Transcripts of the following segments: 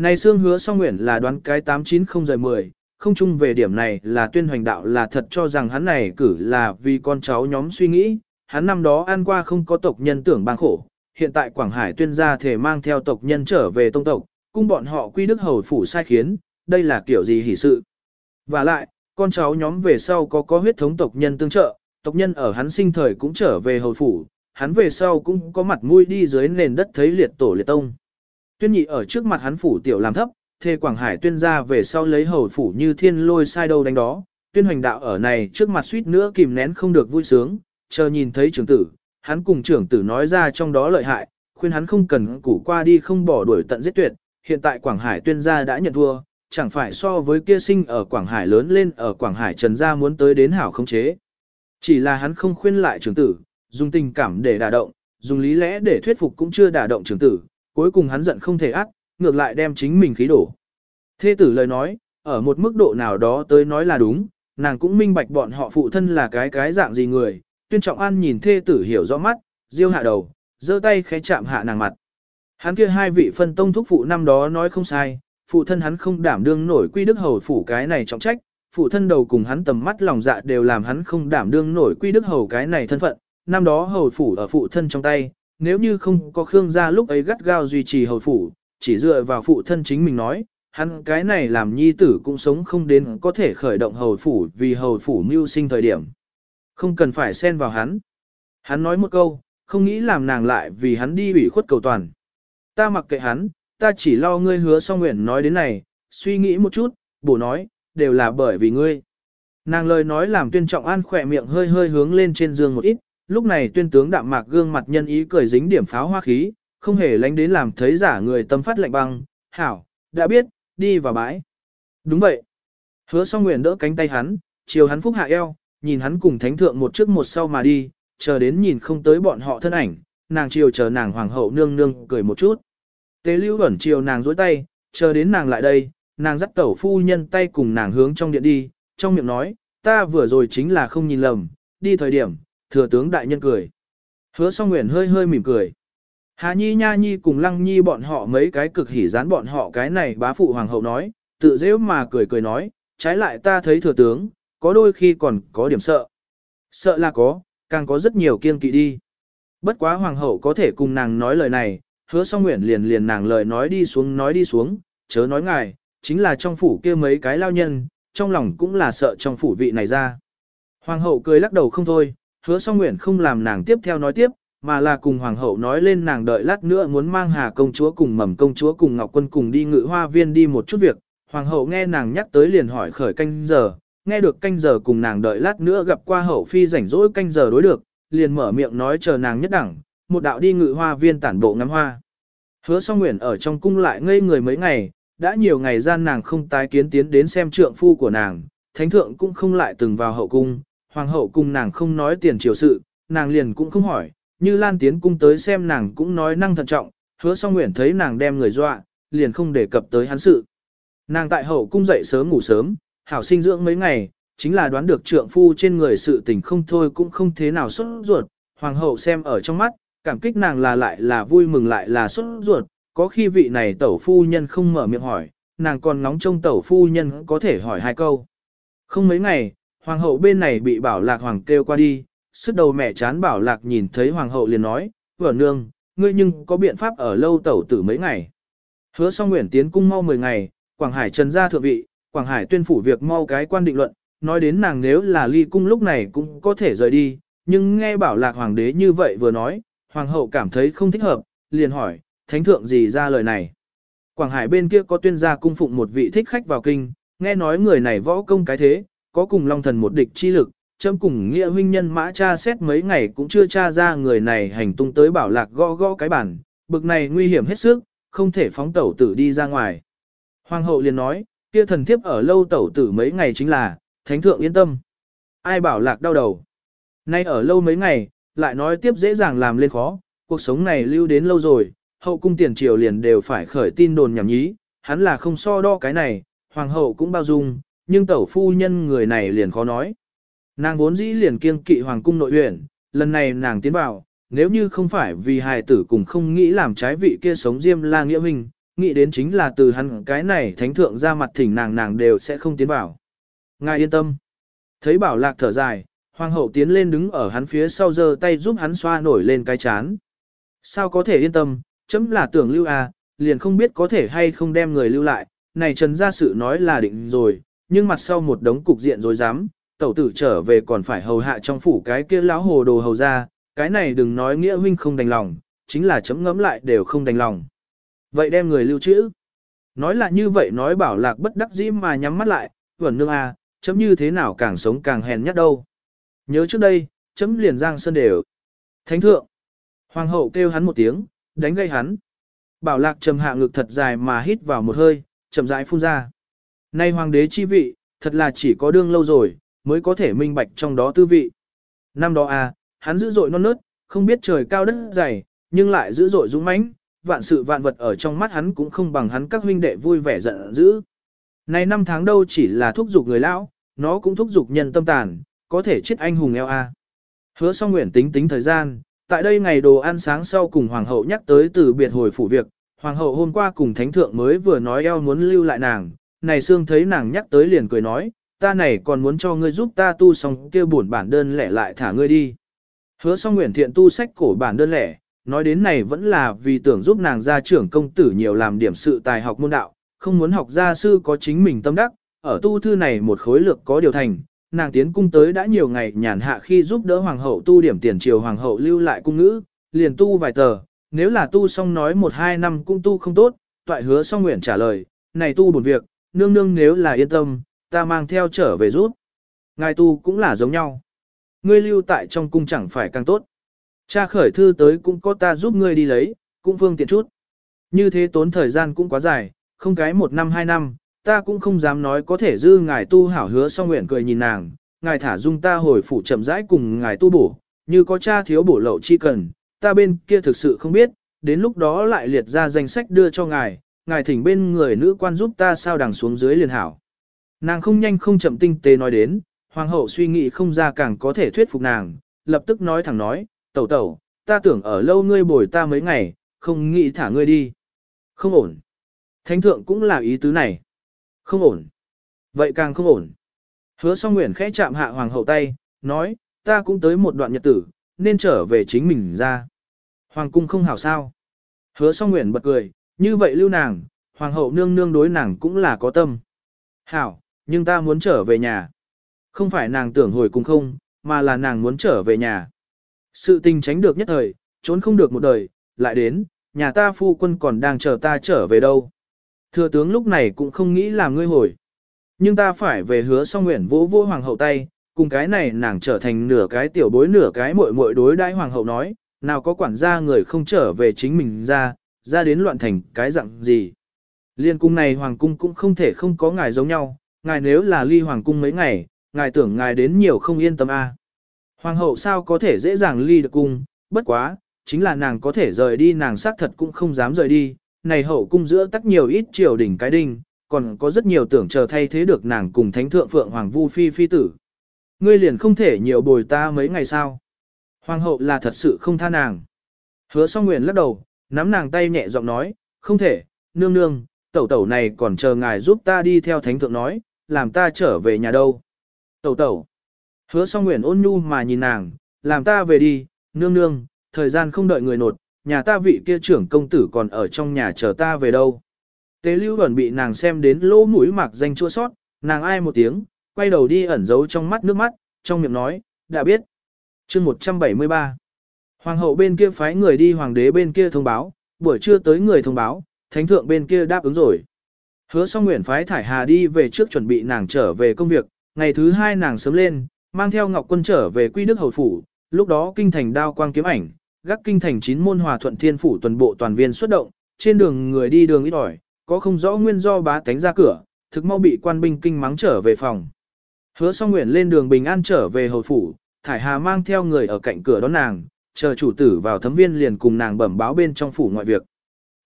Này xương hứa song nguyện là đoán cái 890 rời 10, không chung về điểm này là tuyên hoành đạo là thật cho rằng hắn này cử là vì con cháu nhóm suy nghĩ, hắn năm đó ăn qua không có tộc nhân tưởng bang khổ, hiện tại Quảng Hải tuyên gia thể mang theo tộc nhân trở về tông tộc, cung bọn họ quy đức hầu phủ sai khiến, đây là kiểu gì hỷ sự. Và lại, con cháu nhóm về sau có có huyết thống tộc nhân tương trợ, tộc nhân ở hắn sinh thời cũng trở về hầu phủ, hắn về sau cũng có mặt mũi đi dưới nền đất thấy liệt tổ liệt tông. Tuyên nhị ở trước mặt hắn phủ tiểu làm thấp, thề Quảng Hải tuyên ra về sau lấy hầu phủ như thiên lôi sai đâu đánh đó, tuyên hoành đạo ở này trước mặt suýt nữa kìm nén không được vui sướng, chờ nhìn thấy trưởng tử, hắn cùng trưởng tử nói ra trong đó lợi hại, khuyên hắn không cần củ qua đi không bỏ đuổi tận giết tuyệt, hiện tại Quảng Hải tuyên gia đã nhận thua, chẳng phải so với kia sinh ở Quảng Hải lớn lên ở Quảng Hải Trần gia muốn tới đến hảo không chế. Chỉ là hắn không khuyên lại trưởng tử, dùng tình cảm để đả động, dùng lý lẽ để thuyết phục cũng chưa đả động trưởng tử, cuối cùng hắn giận không thể ác, ngược lại đem chính mình khí đổ. Thê tử lời nói, ở một mức độ nào đó tới nói là đúng, nàng cũng minh bạch bọn họ phụ thân là cái cái dạng gì người, tuyên trọng an nhìn thê tử hiểu rõ mắt, diêu hạ đầu, giơ tay khẽ chạm hạ nàng mặt. Hắn kia hai vị phân tông thúc phụ năm đó nói không sai, phụ thân hắn không đảm đương nổi quy đức hầu phủ cái này trọng trách, phụ thân đầu cùng hắn tầm mắt lòng dạ đều làm hắn không đảm đương nổi quy đức hầu cái này thân phận, năm đó hầu phủ ở phụ thân trong tay, nếu như không có Khương gia lúc ấy gắt gao duy trì hầu phủ, chỉ dựa vào phụ thân chính mình nói, hắn cái này làm nhi tử cũng sống không đến có thể khởi động hầu phủ vì hầu phủ mưu sinh thời điểm. Không cần phải xen vào hắn. Hắn nói một câu, không nghĩ làm nàng lại vì hắn đi ủy khuất cầu toàn. Ta mặc kệ hắn, ta chỉ lo ngươi hứa song nguyện nói đến này, suy nghĩ một chút, bổ nói, đều là bởi vì ngươi. Nàng lời nói làm tuyên trọng an khỏe miệng hơi hơi hướng lên trên giường một ít, lúc này tuyên tướng đạm mạc gương mặt nhân ý cười dính điểm pháo hoa khí, không hề lánh đến làm thấy giả người tâm phát lạnh băng, hảo, đã biết, đi vào bãi. Đúng vậy. Hứa song nguyện đỡ cánh tay hắn, chiều hắn phúc hạ eo, nhìn hắn cùng thánh thượng một trước một sau mà đi, chờ đến nhìn không tới bọn họ thân ảnh, nàng chiều chờ nàng hoàng hậu nương nương cười một chút. Tế lưu ẩn chiều nàng dối tay, chờ đến nàng lại đây, nàng dắt tẩu phu nhân tay cùng nàng hướng trong điện đi, trong miệng nói, ta vừa rồi chính là không nhìn lầm, đi thời điểm, thừa tướng đại nhân cười. Hứa song nguyện hơi hơi mỉm cười. Hà Nhi Nha Nhi cùng Lăng Nhi bọn họ mấy cái cực hỉ dán bọn họ cái này bá phụ hoàng hậu nói, tự dễ mà cười cười nói, trái lại ta thấy thừa tướng, có đôi khi còn có điểm sợ. Sợ là có, càng có rất nhiều kiên kỵ đi. Bất quá hoàng hậu có thể cùng nàng nói lời này, hứa song nguyện liền liền nàng lời nói đi xuống nói đi xuống, chớ nói ngài, chính là trong phủ kia mấy cái lao nhân, trong lòng cũng là sợ trong phủ vị này ra. Hoàng hậu cười lắc đầu không thôi, hứa song nguyện không làm nàng tiếp theo nói tiếp, mà là cùng hoàng hậu nói lên nàng đợi lát nữa muốn mang hà công chúa cùng mầm công chúa cùng ngọc quân cùng đi ngự hoa viên đi một chút việc. Hoàng hậu nghe nàng nhắc tới liền hỏi khởi canh giờ, nghe được canh giờ cùng nàng đợi lát nữa gặp qua hậu phi rảnh rỗi canh giờ đối được, liền mở miệng nói chờ nàng nhất đẳng, một đạo đi ngự hoa viên tản bộ ngắm hoa. Hứa song nguyện ở trong cung lại ngây người mấy ngày, đã nhiều ngày gian nàng không tái kiến tiến đến xem trượng phu của nàng, thánh thượng cũng không lại từng vào hậu cung, hoàng hậu cùng nàng không nói tiền triều sự, nàng liền cũng không hỏi, như lan tiến cung tới xem nàng cũng nói năng thận trọng, hứa song nguyện thấy nàng đem người dọa, liền không đề cập tới hắn sự. Nàng tại hậu cung dậy sớm ngủ sớm, hảo sinh dưỡng mấy ngày, chính là đoán được trượng phu trên người sự tình không thôi cũng không thế nào xuất ruột, hoàng hậu xem ở trong mắt, cảm kích nàng là lại là vui mừng lại là xuất ruột, có khi vị này tẩu phu nhân không mở miệng hỏi, nàng còn nóng trông tẩu phu nhân có thể hỏi hai câu. Không mấy ngày, hoàng hậu bên này bị bảo lạc hoàng kêu qua đi, sức đầu mẹ chán bảo lạc nhìn thấy hoàng hậu liền nói, vợ nương, ngươi nhưng có biện pháp ở lâu tẩu tử mấy ngày. Hứa song nguyện tiến cung mau 10 ngày, Quảng Hải trần gia thượng vị, Quảng Hải tuyên phủ việc mau cái quan định luận, nói đến nàng nếu là ly cung lúc này cũng có thể rời đi, nhưng nghe bảo lạc hoàng đế như vậy vừa nói, hoàng hậu cảm thấy không thích hợp, liền hỏi, thánh thượng gì ra lời này. Quảng Hải bên kia có tuyên gia cung phụng một vị thích khách vào kinh, nghe nói người này võ công cái thế, có cùng long thần một địch chi lực, châm cùng nghĩa huynh nhân mã cha xét mấy ngày cũng chưa tra ra người này hành tung tới bảo lạc gõ gõ cái bản, bực này nguy hiểm hết sức, không thể phóng tẩu tử đi ra ngoài. Hoàng hậu liền nói, kia thần thiếp ở lâu tẩu tử mấy ngày chính là, thánh thượng yên tâm. Ai bảo lạc đau đầu. Nay ở lâu mấy ngày, lại nói tiếp dễ dàng làm lên khó, cuộc sống này lưu đến lâu rồi, hậu cung tiền triều liền đều phải khởi tin đồn nhảm nhí, hắn là không so đo cái này, hoàng hậu cũng bao dung, nhưng tẩu phu nhân người này liền khó nói. Nàng vốn dĩ liền kiêng kỵ hoàng cung nội huyện, lần này nàng tiến vào, nếu như không phải vì hài tử cùng không nghĩ làm trái vị kia sống diêm la nghĩa huynh, nghĩ đến chính là từ hắn cái này thánh thượng ra mặt thỉnh nàng nàng đều sẽ không tiến vào. Ngài yên tâm. Thấy bảo lạc thở dài, hoàng hậu tiến lên đứng ở hắn phía sau giơ tay giúp hắn xoa nổi lên cái chán. Sao có thể yên tâm, chấm là tưởng lưu à, liền không biết có thể hay không đem người lưu lại, này trần ra sự nói là định rồi, nhưng mặt sau một đống cục diện rồi dám, tẩu tử trở về còn phải hầu hạ trong phủ cái kia lão hồ đồ hầu ra, cái này đừng nói nghĩa huynh không đành lòng, chính là chấm ngấm lại đều không đành lòng. Vậy đem người lưu trữ. Nói là như vậy nói bảo lạc bất đắc dĩ mà nhắm mắt lại, vẩn nương à, chấm như thế nào càng sống càng hèn nhất đâu. Nhớ trước đây, chấm liền giang sơn đều. Thánh thượng. Hoàng hậu kêu hắn một tiếng, đánh gây hắn. Bảo lạc trầm hạ ngực thật dài mà hít vào một hơi, chậm rãi phun ra. Nay hoàng đế chi vị, thật là chỉ có đương lâu rồi, mới có thể minh bạch trong đó tư vị. Năm đó à, hắn dữ dội non nớt, không biết trời cao đất dày, nhưng lại dữ dội dũng mãnh, vạn sự vạn vật ở trong mắt hắn cũng không bằng hắn các huynh đệ vui vẻ giận dữ. Này năm tháng đâu chỉ là thúc giục người lão, nó cũng thúc giục nhân tâm tàn, có thể chết anh hùng eo a. Hứa song nguyện tính tính thời gian, tại đây ngày đồ ăn sáng sau cùng hoàng hậu nhắc tới từ biệt hồi phủ việc, hoàng hậu hôm qua cùng thánh thượng mới vừa nói eo muốn lưu lại nàng, này xương thấy nàng nhắc tới liền cười nói, ta này còn muốn cho ngươi giúp ta tu xong kia buồn bản đơn lẻ lại thả ngươi đi. Hứa xong nguyện thiện tu sách cổ bản đơn lẻ, nói đến này vẫn là vì tưởng giúp nàng gia trưởng công tử nhiều làm điểm sự tài học môn đạo, không muốn học gia sư có chính mình tâm đắc, ở tu thư này một khối lược có điều thành, nàng tiến cung tới đã nhiều ngày nhàn hạ khi giúp đỡ hoàng hậu tu điểm tiền triều hoàng hậu lưu lại cung ngữ, liền tu vài tờ, nếu là tu xong nói một hai năm cũng tu không tốt, toại hứa song nguyện trả lời, này tu buồn việc, nương nương nếu là yên tâm, ta mang theo trở về rút. Ngài tu cũng là giống nhau. Ngươi lưu tại trong cung chẳng phải càng tốt. Cha khởi thư tới cũng có ta giúp ngươi đi lấy, cũng phương tiện chút. Như thế tốn thời gian cũng quá dài, không cái một năm hai năm, ta cũng không dám nói có thể dư ngài tu hảo hứa song nguyện cười nhìn nàng, ngài thả dung ta hồi phủ chậm rãi cùng ngài tu bổ, như có cha thiếu bổ lậu chi cần, ta bên kia thực sự không biết, đến lúc đó lại liệt ra danh sách đưa cho ngài, ngài thỉnh bên người nữ quan giúp ta sao đằng xuống dưới liền hảo. Nàng không nhanh không chậm tinh tế nói đến, hoàng hậu suy nghĩ không ra càng có thể thuyết phục nàng, lập tức nói thẳng nói, tẩu tẩu, ta tưởng ở lâu ngươi bồi ta mấy ngày, không nghĩ thả ngươi đi. Không ổn. Thánh thượng cũng là ý tứ này. Không ổn. Vậy càng không ổn. Hứa song nguyện khẽ chạm hạ hoàng hậu tay, nói, ta cũng tới một đoạn nhật tử, nên trở về chính mình ra. Hoàng cung không hảo sao. Hứa song nguyện bật cười, như vậy lưu nàng, hoàng hậu nương nương đối nàng cũng là có tâm. Hảo, nhưng ta muốn trở về nhà. Không phải nàng tưởng hồi cùng không, mà là nàng muốn trở về nhà. Sự tình tránh được nhất thời, trốn không được một đời, lại đến, nhà ta phu quân còn đang chờ ta trở về đâu. Thừa tướng lúc này cũng không nghĩ là ngươi hồi. Nhưng ta phải về hứa song nguyện vỗ vỗ hoàng hậu tay, cùng cái này nàng trở thành nửa cái tiểu bối nửa cái muội muội đối đãi hoàng hậu nói, nào có quản gia người không trở về chính mình ra, ra đến loạn thành cái dạng gì. Liên cung này hoàng cung cũng không thể không có ngài giống nhau, ngài nếu là ly hoàng cung mấy ngày, ngài tưởng ngài đến nhiều không yên tâm a. Hoàng hậu sao có thể dễ dàng ly được cung, bất quá, chính là nàng có thể rời đi nàng xác thật cũng không dám rời đi, này hậu cung giữa tắc nhiều ít triều đỉnh cái đinh, còn có rất nhiều tưởng chờ thay thế được nàng cùng thánh thượng phượng hoàng vu phi phi tử. Ngươi liền không thể nhiều bồi ta mấy ngày sao. Hoàng hậu là thật sự không tha nàng. Hứa song nguyện lắc đầu, nắm nàng tay nhẹ giọng nói, không thể, nương nương, tẩu tẩu này còn chờ ngài giúp ta đi theo thánh thượng nói, làm ta trở về nhà đâu. Tẩu tẩu. Hứa song nguyện ôn nhu mà nhìn nàng, làm ta về đi, nương nương, thời gian không đợi người nột, nhà ta vị kia trưởng công tử còn ở trong nhà chờ ta về đâu. Tế lưu ẩn bị nàng xem đến lỗ mũi mạc danh chua sót, nàng ai một tiếng, quay đầu đi ẩn giấu trong mắt nước mắt, trong miệng nói, đã biết. chương 173 Hoàng hậu bên kia phái người đi hoàng đế bên kia thông báo, buổi trưa tới người thông báo, thánh thượng bên kia đáp ứng rồi. Hứa song nguyện phái thải hà đi về trước chuẩn bị nàng trở về công việc, ngày thứ hai nàng sớm lên, mang theo ngọc quân trở về quy đức hầu phủ, lúc đó kinh thành đao quang kiếm ảnh, gác kinh thành chín môn hòa thuận thiên phủ toàn bộ toàn viên xuất động, trên đường người đi đường ít ỏi, có không rõ nguyên do bá tánh ra cửa, thực mau bị quan binh kinh mắng trở về phòng. Hứa song nguyện lên đường bình an trở về hầu phủ, thải hà mang theo người ở cạnh cửa đón nàng, chờ chủ tử vào thấm viên liền cùng nàng bẩm báo bên trong phủ ngoại việc.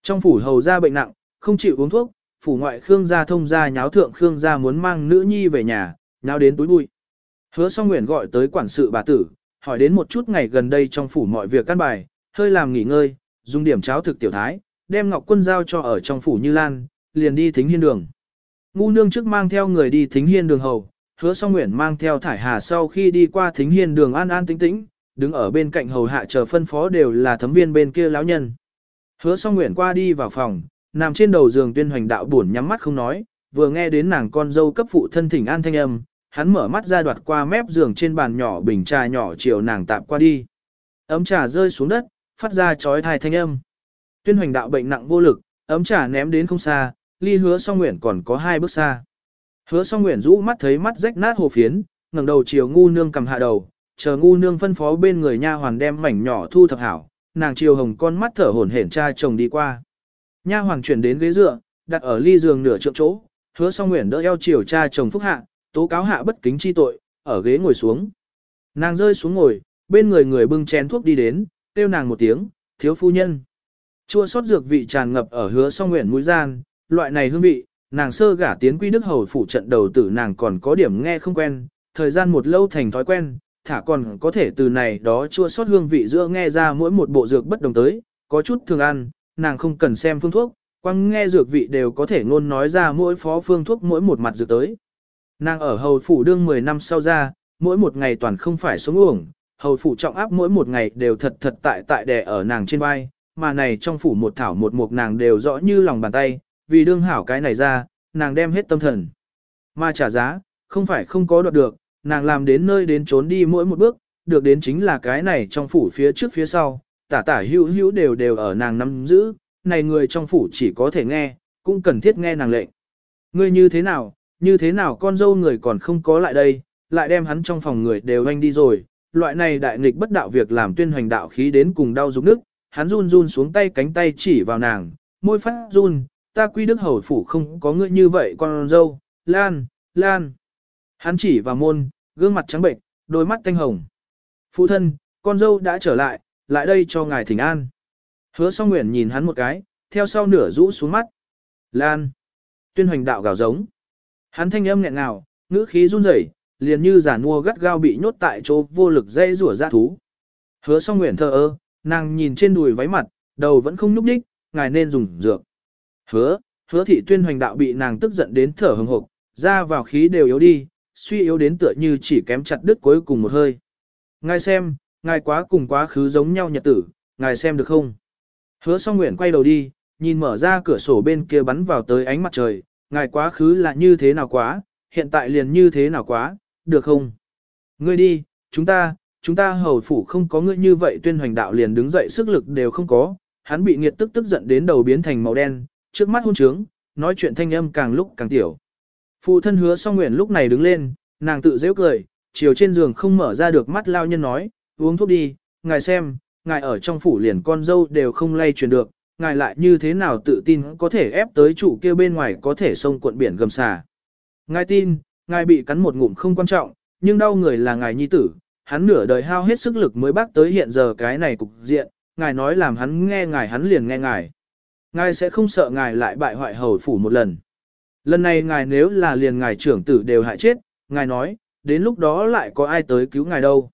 Trong phủ hầu ra bệnh nặng, không chịu uống thuốc, phủ ngoại Khương gia thông gia nháo thượng Khương gia muốn mang nữ nhi về nhà, nháo đến túi bụi. Hứa song nguyện gọi tới quản sự bà tử, hỏi đến một chút ngày gần đây trong phủ mọi việc căn bài, hơi làm nghỉ ngơi, dùng điểm cháo thực tiểu thái, đem Ngọc Quân giao cho ở trong phủ Như Lan, liền đi thính hiên đường. Ngu nương trước mang theo người đi thính hiên đường hầu, hứa song nguyện mang theo thải hà sau khi đi qua thính hiên đường an an tĩnh tĩnh, đứng ở bên cạnh hầu hạ chờ phân phó đều là thấm viên bên kia lão nhân. Hứa song nguyện qua đi vào phòng, nằm trên đầu giường tuyên hoành đạo buồn nhắm mắt không nói, vừa nghe đến nàng con dâu cấp phụ thân thỉnh an thanh âm, hắn mở mắt ra đoạt qua mép giường trên bàn nhỏ bình trà nhỏ chiều nàng tạm qua đi. Ấm trà rơi xuống đất, phát ra chói thai thanh âm. Tuyên hoành đạo bệnh nặng vô lực, ấm trà ném đến không xa, ly hứa song nguyện còn có hai bước xa. Hứa song nguyện rũ mắt thấy mắt rách nát hồ phiến, ngẩng đầu chiều ngu nương cầm hạ đầu, chờ ngu nương phân phó bên người nha hoàn đem mảnh nhỏ thu thập hảo, nàng chiều hồng con mắt thở hổn hển cha chồng đi qua. Nha hoàn chuyển đến ghế dựa, đặt ở ly giường nửa trượng chỗ, hứa song nguyện đỡ eo chiều cha chồng phúc hạ, tố cáo hạ bất kính chi tội, ở ghế ngồi xuống. Nàng rơi xuống ngồi, bên người người bưng chén thuốc đi đến, kêu nàng một tiếng, thiếu phu nhân. Chua sót dược vị tràn ngập ở hứa song nguyện mũi gian, loại này hương vị, nàng sơ gả tiến quy đức hầu phủ trận đầu tử nàng còn có điểm nghe không quen, thời gian một lâu thành thói quen, thả còn có thể từ này đó chua sót hương vị giữa nghe ra mỗi một bộ dược bất đồng tới, có chút thường ăn, nàng không cần xem phương thuốc, quăng nghe dược vị đều có thể ngôn nói ra mỗi phó phương thuốc mỗi một mặt dược tới. Nàng ở hầu phủ đương 10 năm sau ra, mỗi một ngày toàn không phải sống uổng, hầu phủ trọng áp mỗi một ngày đều thật thật tại tại đè ở nàng trên vai, mà này trong phủ một thảo một mục nàng đều rõ như lòng bàn tay, vì đương hảo cái này ra, nàng đem hết tâm thần. Mà trả giá, không phải không có đoạt được, nàng làm đến nơi đến trốn đi mỗi một bước, được đến chính là cái này trong phủ phía trước phía sau, tả tả hữu hữu đều đều ở nàng nắm giữ, này người trong phủ chỉ có thể nghe, cũng cần thiết nghe nàng lệnh. Ngươi như thế nào, như thế nào con dâu người còn không có lại đây, lại đem hắn trong phòng người đều anh đi rồi, loại này đại nghịch bất đạo việc làm tuyên hoành đạo khí đến cùng đau dục nước, hắn run run xuống tay cánh tay chỉ vào nàng, môi phát run, ta quy đức hầu phủ không có ngươi như vậy con dâu, lan, lan. Hắn chỉ vào môn, gương mặt trắng bệnh, đôi mắt thanh hồng. Phụ thân, con dâu đã trở lại, lại đây cho ngài thỉnh an. Hứa song nguyện nhìn hắn một cái, theo sau nửa rũ xuống mắt. Lan. Tuyên hoành đạo gào giống. Hắn thanh âm nghẹn ngào, ngữ khí run rẩy, liền như giả mua gắt gao bị nhốt tại chỗ vô lực dây rủa ra thú. Hứa song nguyện thờ ơ, nàng nhìn trên đùi váy mặt, đầu vẫn không nhúc nhích, ngài nên dùng dược. Hứa, hứa thị tuyên hoành đạo bị nàng tức giận đến thở hừng hộc, ra vào khí đều yếu đi, suy yếu đến tựa như chỉ kém chặt đứt cuối cùng một hơi. Ngài xem, ngài quá cùng quá khứ giống nhau nhật tử, ngài xem được không? Hứa song nguyện quay đầu đi, nhìn mở ra cửa sổ bên kia bắn vào tới ánh mặt trời, ngài quá khứ là như thế nào quá, hiện tại liền như thế nào quá, được không? Ngươi đi, chúng ta, chúng ta hầu phủ không có ngươi như vậy tuyên hoành đạo liền đứng dậy sức lực đều không có, hắn bị nghiệt tức tức giận đến đầu biến thành màu đen, trước mắt hôn trướng, nói chuyện thanh âm càng lúc càng tiểu. Phụ thân hứa song nguyện lúc này đứng lên, nàng tự dễ cười, chiều trên giường không mở ra được mắt lao nhân nói, uống thuốc đi, ngài xem, ngài ở trong phủ liền con dâu đều không lay truyền được, ngài lại như thế nào tự tin có thể ép tới chủ kia bên ngoài có thể sông cuộn biển gầm xà. Ngài tin, ngài bị cắn một ngụm không quan trọng, nhưng đau người là ngài nhi tử, hắn nửa đời hao hết sức lực mới bác tới hiện giờ cái này cục diện, ngài nói làm hắn nghe ngài hắn liền nghe ngài. Ngài sẽ không sợ ngài lại bại hoại hầu phủ một lần. Lần này ngài nếu là liền ngài trưởng tử đều hại chết, ngài nói, đến lúc đó lại có ai tới cứu ngài đâu.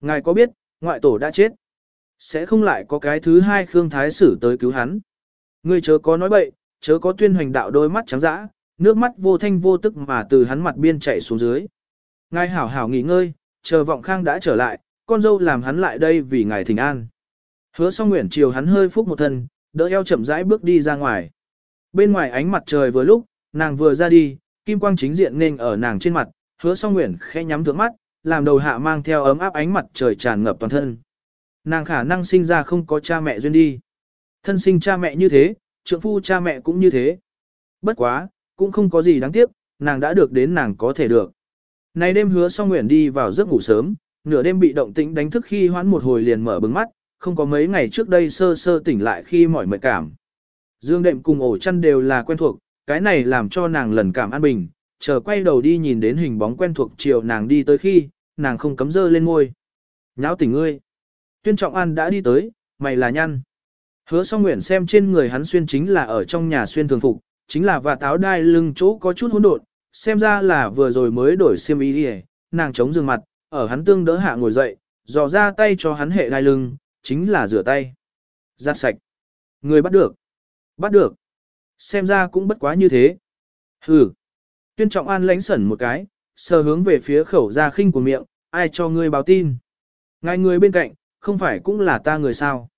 Ngài có biết, ngoại tổ đã chết. Sẽ không lại có cái thứ hai Khương Thái Sử tới cứu hắn. Ngươi chớ có nói bậy, chớ có tuyên hoành đạo đôi mắt trắng dã, nước mắt vô thanh vô tức mà từ hắn mặt biên chảy xuống dưới. Ngài hảo hảo nghỉ ngơi, chờ vọng khang đã trở lại, con dâu làm hắn lại đây vì ngài thỉnh an. Hứa song nguyện chiều hắn hơi phúc một thân, đỡ eo chậm rãi bước đi ra ngoài. Bên ngoài ánh mặt trời vừa lúc, nàng vừa ra đi, kim quang chính diện nên ở nàng trên mặt, hứa song nguyện khẽ nhắm thượng mắt, làm đầu hạ mang theo ấm áp ánh mặt trời tràn ngập toàn thân. Nàng khả năng sinh ra không có cha mẹ duyên đi. Thân sinh cha mẹ như thế, trượng phu cha mẹ cũng như thế. Bất quá, cũng không có gì đáng tiếc, nàng đã được đến nàng có thể được. Này đêm hứa song nguyện đi vào giấc ngủ sớm, nửa đêm bị động tĩnh đánh thức khi hoãn một hồi liền mở bừng mắt, không có mấy ngày trước đây sơ sơ tỉnh lại khi mỏi mệt cảm. Dương đệm cùng ổ chăn đều là quen thuộc, cái này làm cho nàng lần cảm an bình, chờ quay đầu đi nhìn đến hình bóng quen thuộc chiều nàng đi tới khi, nàng không cấm dơ lên ngôi. Nháo tỉnh ngươi. Tuyên Trọng An đã đi tới, mày là nhăn. Hứa song nguyện xem trên người hắn xuyên chính là ở trong nhà xuyên thường phục, chính là và táo đai lưng chỗ có chút hỗn độn, xem ra là vừa rồi mới đổi xiêm y đi nàng chống giường mặt, ở hắn tương đỡ hạ ngồi dậy, dò ra tay cho hắn hệ đai lưng, chính là rửa tay. Giặt sạch. Người bắt được. Bắt được. Xem ra cũng bất quá như thế. Hừ. Tuyên trọng an lánh sẩn một cái, sờ hướng về phía khẩu ra khinh của miệng, ai cho ngươi báo tin. Ngài người bên cạnh, không phải cũng là ta người sao.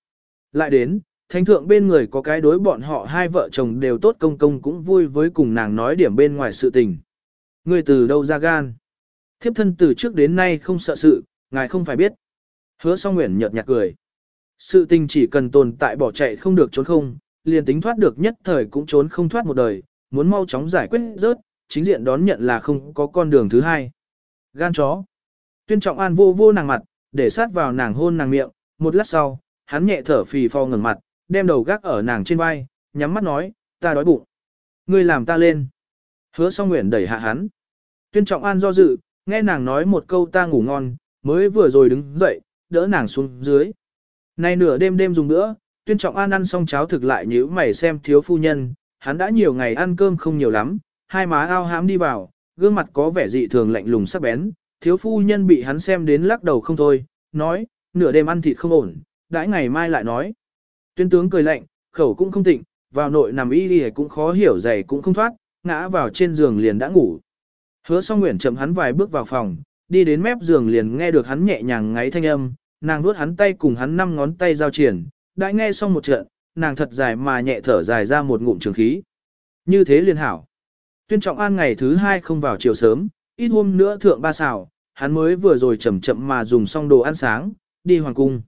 Lại đến, thánh thượng bên người có cái đối bọn họ hai vợ chồng đều tốt công công cũng vui với cùng nàng nói điểm bên ngoài sự tình. Ngươi từ đâu ra gan? Thiếp thân từ trước đến nay không sợ sự, ngài không phải biết. Hứa song nguyện nhợt nhạt cười. Sự tình chỉ cần tồn tại bỏ chạy không được trốn không, liền tính thoát được nhất thời cũng trốn không thoát một đời, muốn mau chóng giải quyết rớt, chính diện đón nhận là không có con đường thứ hai. Gan chó. Tuyên trọng an vô vô nàng mặt, để sát vào nàng hôn nàng miệng, một lát sau, hắn nhẹ thở phì phò ngẩng mặt, đem đầu gác ở nàng trên vai, nhắm mắt nói, ta đói bụng. Ngươi làm ta lên. Hứa song nguyện đẩy hạ hắn. Tuyên trọng an do dự, nghe nàng nói một câu ta ngủ ngon, mới vừa rồi đứng dậy, đỡ nàng xuống dưới. Nay nửa đêm đêm dùng nữa, tuyên trọng an ăn xong cháo thực lại nhíu mày xem thiếu phu nhân, hắn đã nhiều ngày ăn cơm không nhiều lắm, hai má ao hám đi vào, gương mặt có vẻ dị thường lạnh lùng sắc bén, thiếu phu nhân bị hắn xem đến lắc đầu không thôi, nói, nửa đêm ăn thịt không ổn, đãi ngày mai lại nói. Tuyên tướng cười lạnh, khẩu cũng không tịnh, vào nội nằm y đi cũng khó hiểu giày cũng không thoát, ngã vào trên giường liền đã ngủ. Hứa song nguyện chậm hắn vài bước vào phòng, đi đến mép giường liền nghe được hắn nhẹ nhàng ngáy thanh âm, nàng nuốt hắn tay cùng hắn năm ngón tay giao triển, đã nghe xong một trận, nàng thật dài mà nhẹ thở dài ra một ngụm trường khí. Như thế liền hảo. Tuyên trọng an ngày thứ hai không vào chiều sớm, ít hôm nữa thượng ba xào, hắn mới vừa rồi chậm chậm mà dùng xong đồ ăn sáng, đi hoàng cung.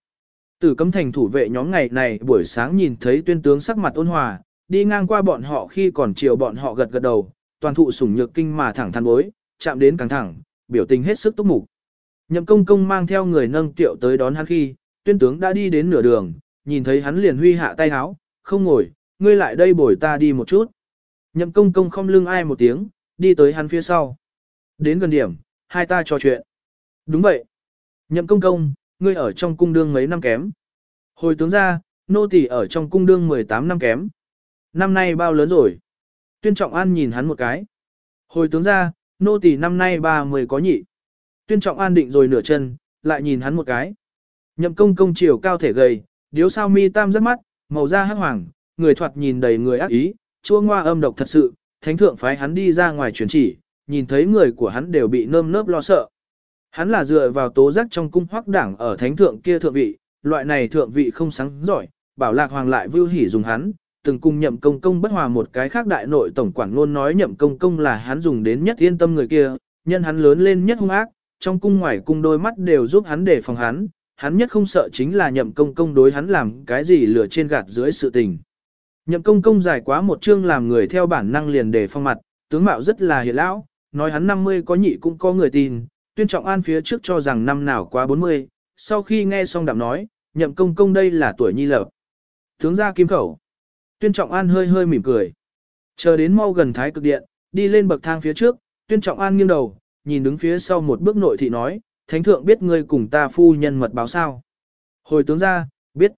Tử cấm thành thủ vệ nhóm ngày này buổi sáng nhìn thấy tuyên tướng sắc mặt ôn hòa, đi ngang qua bọn họ khi còn chiều bọn họ gật gật đầu, toàn thụ sủng nhược kinh mà thẳng thắn bối, chạm đến càng thẳng, biểu tình hết sức túc mục. Nhậm công công mang theo người nâng tiệu tới đón hắn khi, tuyên tướng đã đi đến nửa đường, nhìn thấy hắn liền huy hạ tay háo, không ngồi, ngươi lại đây bồi ta đi một chút. Nhậm công công không lưng ai một tiếng, đi tới hắn phía sau. Đến gần điểm, hai ta trò chuyện. Đúng vậy. Nhậm công công, ngươi ở trong cung đương mấy năm kém. Hồi tướng ra, nô tỳ ở trong cung đương 18 năm kém. Năm nay bao lớn rồi? Tuyên Trọng An nhìn hắn một cái. Hồi tướng ra, nô tỳ năm nay 30 có nhị. Tuyên Trọng An định rồi nửa chân, lại nhìn hắn một cái. Nhậm công công chiều cao thể gầy, điếu sao mi tam rất mắt, màu da hắc hoàng, người thoạt nhìn đầy người ác ý, chua ngoa âm độc thật sự, thánh thượng phái hắn đi ra ngoài truyền chỉ, nhìn thấy người của hắn đều bị nơm nớp lo sợ. Hắn là dựa vào tố giác trong cung hoắc đảng ở thánh thượng kia thượng vị, loại này thượng vị không sáng giỏi, bảo lạc hoàng lại vưu hỉ dùng hắn, từng cùng nhậm công công bất hòa một cái khác đại nội tổng quản luôn nói nhậm công công là hắn dùng đến nhất yên tâm người kia, nhân hắn lớn lên nhất hung ác, trong cung ngoài cung đôi mắt đều giúp hắn để phòng hắn, hắn nhất không sợ chính là nhậm công công đối hắn làm cái gì lừa trên gạt dưới sự tình. Nhậm công công dài quá một chương làm người theo bản năng liền để phong mặt, tướng mạo rất là hiền lão, nói hắn 50 có nhị cũng có người tin, tuyên trọng an phía trước cho rằng năm nào quá 40, sau khi nghe xong đạm nói, nhậm công công đây là tuổi nhi lập. Tướng ra kim khẩu. Tuyên trọng an hơi hơi mỉm cười. Chờ đến mau gần thái cực điện, đi lên bậc thang phía trước, tuyên trọng an nghiêng đầu, nhìn đứng phía sau một bước nội thị nói, thánh thượng biết ngươi cùng ta phu nhân mật báo sao. Hồi tướng ra, biết.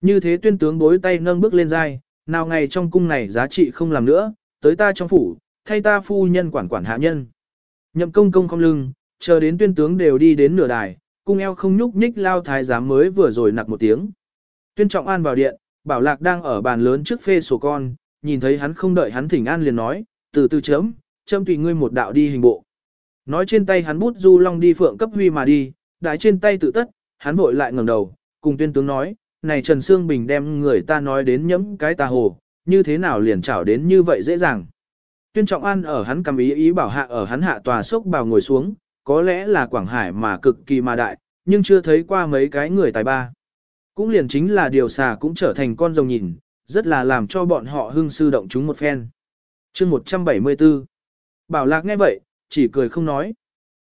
Như thế tuyên tướng bối tay nâng bước lên dai, nào ngày trong cung này giá trị không làm nữa, tới ta trong phủ, thay ta phu nhân quản quản hạ nhân. Nhậm công công không lưng, chờ đến tuyên tướng đều đi đến nửa đài, cung eo không nhúc nhích lao thái giám mới vừa rồi nặc một tiếng. Tuyên trọng an vào điện, bảo lạc đang ở bàn lớn trước phê sổ con, nhìn thấy hắn không đợi hắn thỉnh an liền nói, từ từ chấm, chấm tùy ngươi một đạo đi hình bộ. Nói trên tay hắn bút du long đi phượng cấp huy mà đi, đại trên tay tự tất, hắn vội lại ngẩng đầu, cùng tuyên tướng nói, này Trần Sương Bình đem người ta nói đến nhẫm cái tà hồ, như thế nào liền trảo đến như vậy dễ dàng. Tuyên Trọng An ở hắn cầm ý ý bảo hạ ở hắn hạ tòa sốc bào ngồi xuống, có lẽ là Quảng Hải mà cực kỳ mà đại, nhưng chưa thấy qua mấy cái người tài ba. Cũng liền chính là điều xà cũng trở thành con rồng nhìn, rất là làm cho bọn họ hưng sư động chúng một phen. chương 174 Bảo Lạc nghe vậy, chỉ cười không nói.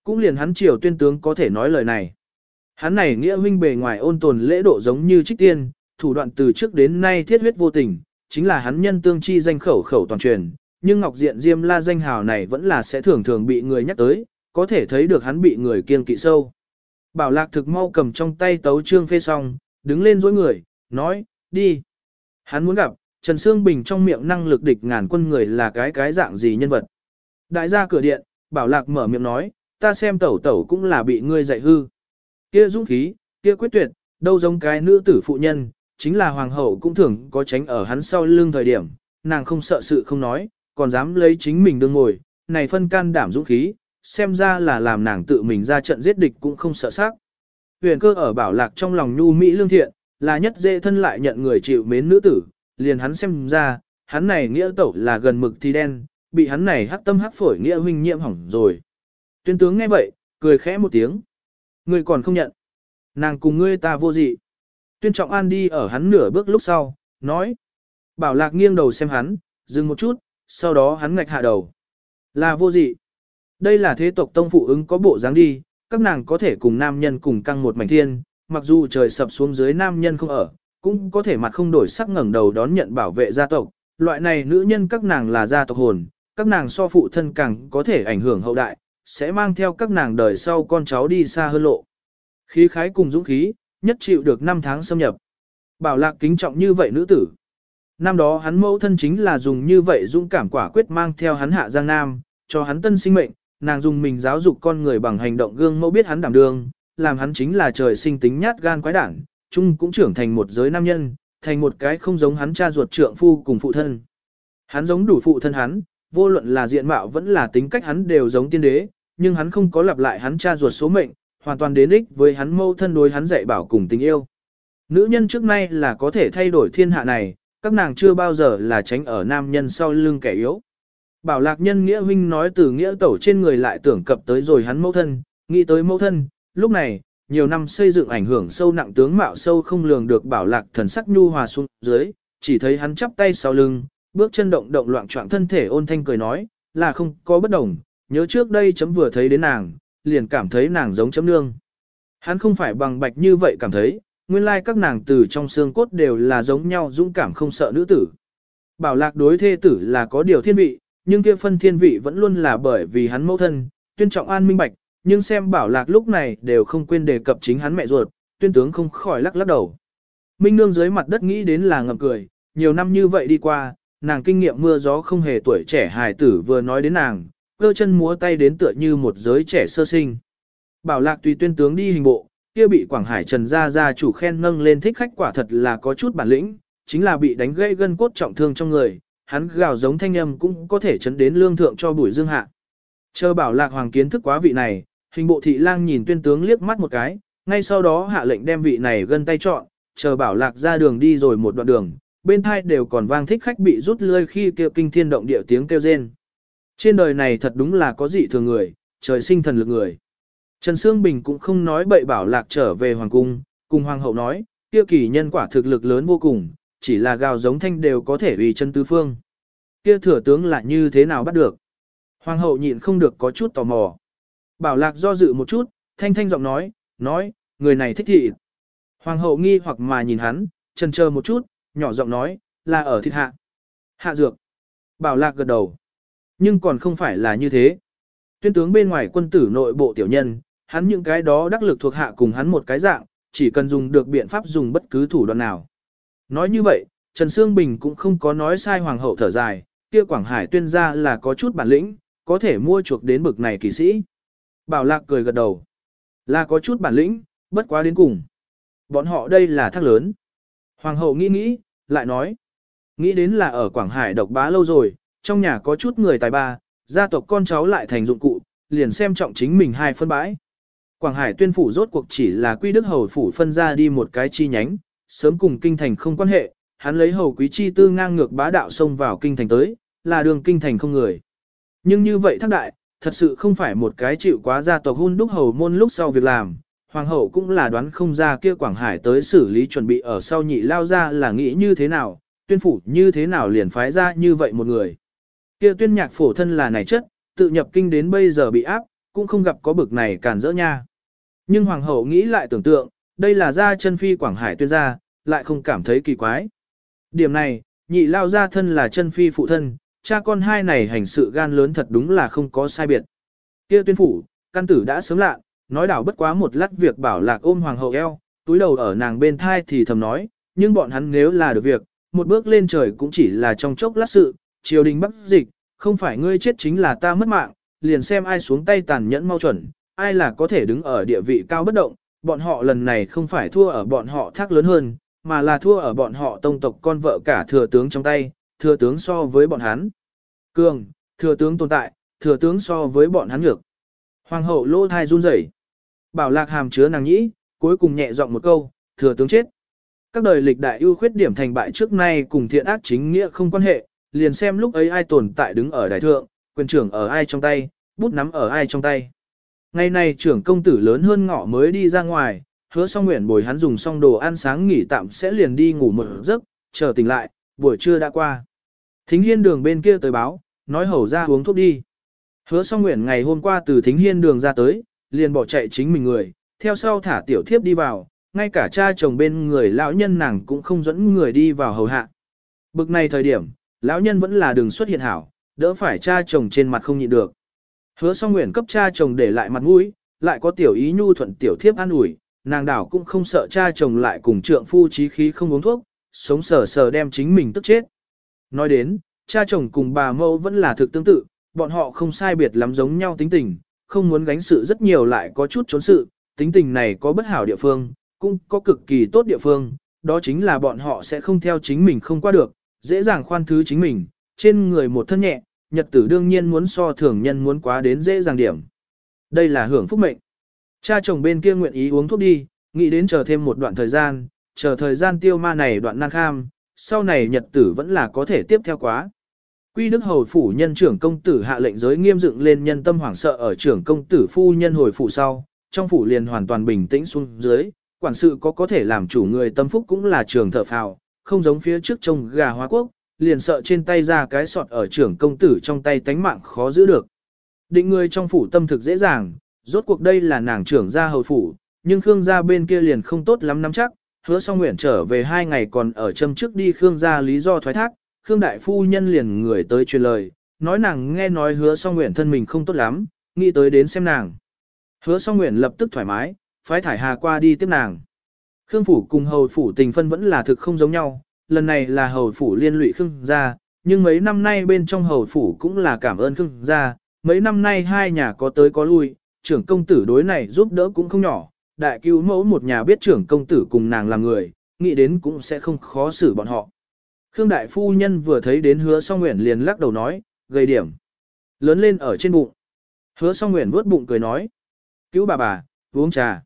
Cũng liền hắn triều tuyên tướng có thể nói lời này. Hắn này nghĩa huynh bề ngoài ôn tồn lễ độ giống như trích tiên, thủ đoạn từ trước đến nay thiết huyết vô tình, chính là hắn nhân tương chi danh khẩu khẩu toàn truyền, nhưng Ngọc Diện Diêm La danh hào này vẫn là sẽ thường thường bị người nhắc tới, có thể thấy được hắn bị người kiêng kỵ sâu. Bảo Lạc thực mau cầm trong tay tấu trương phê xong, đứng lên dối người, nói, đi. Hắn muốn gặp, Trần Sương Bình trong miệng năng lực địch ngàn quân người là cái cái dạng gì nhân vật. Đại gia cửa điện, Bảo Lạc mở miệng nói, ta xem tẩu tẩu cũng là bị ngươi dạy hư. Kia dũng khí, kia quyết tuyệt, đâu giống cái nữ tử phụ nhân, chính là hoàng hậu cũng thường có tránh ở hắn sau lưng thời điểm, nàng không sợ sự không nói, còn dám lấy chính mình đương ngồi, này phân can đảm dũng khí, xem ra là làm nàng tự mình ra trận giết địch cũng không sợ xác. Huyền cơ ở bảo lạc trong lòng nhu mỹ lương thiện, là nhất dễ thân lại nhận người chịu mến nữ tử, liền hắn xem ra, hắn này nghĩa tẩu là gần mực thì đen, bị hắn này hắc tâm hắc phổi nghĩa huynh nhiễm hỏng rồi. Tuyên tướng nghe vậy, cười khẽ một tiếng. Ngươi còn không nhận. Nàng cùng ngươi ta vô dị. Tuyên trọng an đi ở hắn nửa bước lúc sau, nói. Bảo lạc nghiêng đầu xem hắn, dừng một chút, sau đó hắn ngạch hạ đầu. Là vô dị. Đây là thế tộc tông phụ ứng có bộ dáng đi, các nàng có thể cùng nam nhân cùng căng một mảnh thiên, mặc dù trời sập xuống dưới nam nhân không ở, cũng có thể mặt không đổi sắc ngẩng đầu đón nhận bảo vệ gia tộc. Loại này nữ nhân các nàng là gia tộc hồn, các nàng so phụ thân càng có thể ảnh hưởng hậu đại, sẽ mang theo các nàng đời sau con cháu đi xa hơn lộ. Khí khái cùng dũng khí, nhất chịu được năm tháng xâm nhập. Bảo lạc kính trọng như vậy nữ tử. Năm đó hắn mẫu thân chính là dùng như vậy dũng cảm quả quyết mang theo hắn hạ giang nam, cho hắn tân sinh mệnh, nàng dùng mình giáo dục con người bằng hành động gương mẫu biết hắn đảm đương, làm hắn chính là trời sinh tính nhát gan quái đản, chung cũng trưởng thành một giới nam nhân, thành một cái không giống hắn cha ruột trượng phu cùng phụ thân. Hắn giống đủ phụ thân hắn, vô luận là diện mạo vẫn là tính cách hắn đều giống tiên đế, nhưng hắn không có lặp lại hắn cha ruột số mệnh, hoàn toàn đến ích với hắn mâu thân đối hắn dạy bảo cùng tình yêu. Nữ nhân trước nay là có thể thay đổi thiên hạ này, các nàng chưa bao giờ là tránh ở nam nhân sau lưng kẻ yếu. Bảo lạc nhân nghĩa huynh nói từ nghĩa tẩu trên người lại tưởng cập tới rồi hắn mẫu thân, nghĩ tới mẫu thân, lúc này, nhiều năm xây dựng ảnh hưởng sâu nặng tướng mạo sâu không lường được bảo lạc thần sắc nhu hòa xuống dưới, chỉ thấy hắn chắp tay sau lưng, bước chân động động loạn trọng thân thể ôn thanh cười nói, là không có bất đồng, nhớ trước đây chấm vừa thấy đến nàng, liền cảm thấy nàng giống chấm nương. Hắn không phải bằng bạch như vậy cảm thấy, nguyên lai các nàng từ trong xương cốt đều là giống nhau dũng cảm không sợ nữ tử. Bảo lạc đối thê tử là có điều thiên vị, nhưng kia phân thiên vị vẫn luôn là bởi vì hắn mẫu thân, tuyên trọng an minh bạch, nhưng xem bảo lạc lúc này đều không quên đề cập chính hắn mẹ ruột, tuyên tướng không khỏi lắc lắc đầu. Minh nương dưới mặt đất nghĩ đến là ngậm cười, nhiều năm như vậy đi qua, nàng kinh nghiệm mưa gió không hề tuổi trẻ hài tử vừa nói đến nàng, cơ chân múa tay đến tựa như một giới trẻ sơ sinh. Bảo lạc tùy tuyên tướng đi hình bộ, kia bị Quảng Hải Trần Gia Gia chủ khen nâng lên thích khách quả thật là có chút bản lĩnh, chính là bị đánh gãy gân cốt trọng thương trong người, hắn gào giống thanh âm cũng có thể chấn đến lương thượng cho bùi dương hạ. Chờ bảo lạc hoàng kiến thức quá vị này, hình bộ thị lang nhìn tuyên tướng liếc mắt một cái, ngay sau đó hạ lệnh đem vị này gân tay chọn, chờ bảo lạc ra đường đi rồi một đoạn đường, bên thai đều còn vang thích khách bị rút lơi khi kêu kinh thiên động địa tiếng kêu rên. Trên đời này thật đúng là có dị thường người, trời sinh thần lực người. Trần Sương Bình cũng không nói bậy bảo lạc trở về hoàng cung, cùng hoàng hậu nói, kia kỳ nhân quả thực lực lớn vô cùng, chỉ là gào giống thanh đều có thể vì chân tứ phương. Kia thừa tướng lại như thế nào bắt được? Hoàng hậu nhịn không được có chút tò mò. Bảo lạc do dự một chút, thanh thanh giọng nói, nói, người này thích thị. Hoàng hậu nghi hoặc mà nhìn hắn, trần chờ một chút, nhỏ giọng nói, là ở thịt hạ. Hạ dược. Bảo lạc gật đầu. Nhưng còn không phải là như thế. Tuyên tướng bên ngoài quân tử nội bộ tiểu nhân, hắn những cái đó đắc lực thuộc hạ cùng hắn một cái dạng, chỉ cần dùng được biện pháp dùng bất cứ thủ đoạn nào. Nói như vậy, Trần Sương Bình cũng không có nói sai hoàng hậu thở dài, kia Quảng Hải tuyên ra là có chút bản lĩnh, có thể mua chuộc đến bực này kỳ sĩ. Bảo Lạc cười gật đầu. Là có chút bản lĩnh, bất quá đến cùng. Bọn họ đây là thác lớn. Hoàng hậu nghĩ nghĩ, lại nói. Nghĩ đến là ở Quảng Hải độc bá lâu rồi, trong nhà có chút người tài ba, gia tộc con cháu lại thành dụng cụ, liền xem trọng chính mình hai phân bãi. Quảng Hải tuyên phủ rốt cuộc chỉ là quy đức hầu phủ phân ra đi một cái chi nhánh, sớm cùng kinh thành không quan hệ, hắn lấy hầu quý chi tư ngang ngược bá đạo xông vào kinh thành tới, là đường kinh thành không người. Nhưng như vậy thác đại, thật sự không phải một cái chịu quá gia tộc hun đúc hầu môn lúc sau việc làm. Hoàng hậu cũng là đoán không ra kia Quảng Hải tới xử lý chuẩn bị ở sau nhị lao ra là nghĩ như thế nào, tuyên phủ như thế nào liền phái ra như vậy một người. Kia tuyên nhạc phổ thân là này chất, tự nhập kinh đến bây giờ bị áp, cũng không gặp có bực này cản rỡ nha. Nhưng hoàng hậu nghĩ lại tưởng tượng, đây là gia chân phi Quảng Hải tuyên gia, lại không cảm thấy kỳ quái. Điểm này, nhị lao gia thân là chân phi phụ thân, cha con hai này hành sự gan lớn thật đúng là không có sai biệt. Kia tuyên phủ, căn tử đã sớm lạ, nói đảo bất quá một lát việc bảo lạc ôm hoàng hậu eo, túi đầu ở nàng bên thai thì thầm nói, nhưng bọn hắn nếu là được việc, một bước lên trời cũng chỉ là trong chốc lát sự, triều đình bắc dịch, không phải ngươi chết chính là ta mất mạng, liền xem ai xuống tay tàn nhẫn mau chuẩn, ai là có thể đứng ở địa vị cao bất động, bọn họ lần này không phải thua ở bọn họ thác lớn hơn, mà là thua ở bọn họ tông tộc con vợ cả thừa tướng trong tay, thừa tướng so với bọn hắn. Cường, thừa tướng tồn tại, thừa tướng so với bọn hắn ngược. Hoàng hậu lô thai run rẩy. Bảo lạc hàm chứa nàng nhĩ, cuối cùng nhẹ giọng một câu, thừa tướng chết. Các đời lịch đại ưu khuyết điểm thành bại trước nay cùng thiện ác chính nghĩa không quan hệ, liền xem lúc ấy ai tồn tại đứng ở đại thượng, quyền trưởng ở ai trong tay, bút nắm ở ai trong tay. Ngày này trưởng công tử lớn hơn ngọ mới đi ra ngoài, hứa xong nguyện bồi hắn dùng xong đồ ăn sáng nghỉ tạm sẽ liền đi ngủ một giấc, chờ tỉnh lại, buổi trưa đã qua. Thính hiên đường bên kia tới báo, nói hầu ra uống thuốc đi. Hứa xong nguyện ngày hôm qua từ thính hiên đường ra tới, liền bỏ chạy chính mình người, theo sau thả tiểu thiếp đi vào, ngay cả cha chồng bên người lão nhân nàng cũng không dẫn người đi vào hầu hạ. Bực này thời điểm, lão nhân vẫn là đường xuất hiện hảo, đỡ phải cha chồng trên mặt không nhịn được. Hứa song nguyện cấp cha chồng để lại mặt mũi, lại có tiểu ý nhu thuận tiểu thiếp an ủi, nàng đảo cũng không sợ cha chồng lại cùng trượng phu trí khí không uống thuốc, sống sờ sờ đem chính mình tức chết. Nói đến, cha chồng cùng bà mẫu vẫn là thực tương tự, bọn họ không sai biệt lắm giống nhau tính tình, không muốn gánh sự rất nhiều lại có chút trốn sự, tính tình này có bất hảo địa phương, cũng có cực kỳ tốt địa phương, đó chính là bọn họ sẽ không theo chính mình không qua được, dễ dàng khoan thứ chính mình, trên người một thân nhẹ, nhật tử đương nhiên muốn so thường nhân muốn quá đến dễ dàng điểm. Đây là hưởng phúc mệnh. Cha chồng bên kia nguyện ý uống thuốc đi, nghĩ đến chờ thêm một đoạn thời gian, chờ thời gian tiêu ma này đoạn năng kham, sau này nhật tử vẫn là có thể tiếp theo quá. Quy Đức Hầu phủ nhân trưởng công tử hạ lệnh giới nghiêm dựng lên nhân tâm hoảng sợ ở trưởng công tử phu nhân hồi phủ sau, trong phủ liền hoàn toàn bình tĩnh xuống dưới, quản sự có có thể làm chủ người tâm phúc cũng là trường thợ phào, không giống phía trước trông gà hóa quốc, liền sợ trên tay ra cái sọt ở trưởng công tử trong tay tánh mạng khó giữ được. Định người trong phủ tâm thực dễ dàng, rốt cuộc đây là nàng trưởng gia hầu phủ, nhưng Khương gia bên kia liền không tốt lắm nắm chắc, hứa song nguyện trở về hai ngày còn ở châm trước đi Khương gia lý do thoái thác, Khương đại phu nhân liền người tới truyền lời, nói nàng nghe nói hứa song nguyện thân mình không tốt lắm, nghĩ tới đến xem nàng. Hứa song nguyện lập tức thoải mái, phái thải hà qua đi tiếp nàng. Khương phủ cùng hầu phủ tình phân vẫn là thực không giống nhau, lần này là hầu phủ liên lụy Khương gia, nhưng mấy năm nay bên trong hầu phủ cũng là cảm ơn Khương gia, mấy năm nay hai nhà có tới có lui, trưởng công tử đối này giúp đỡ cũng không nhỏ, đại cứu mẫu một nhà biết trưởng công tử cùng nàng là người, nghĩ đến cũng sẽ không khó xử bọn họ. Khương đại phu nhân vừa thấy đến hứa song nguyện liền lắc đầu nói, gây điểm. Lớn lên ở trên bụng. Hứa song nguyện vớt bụng cười nói. Cứu bà bà, uống trà.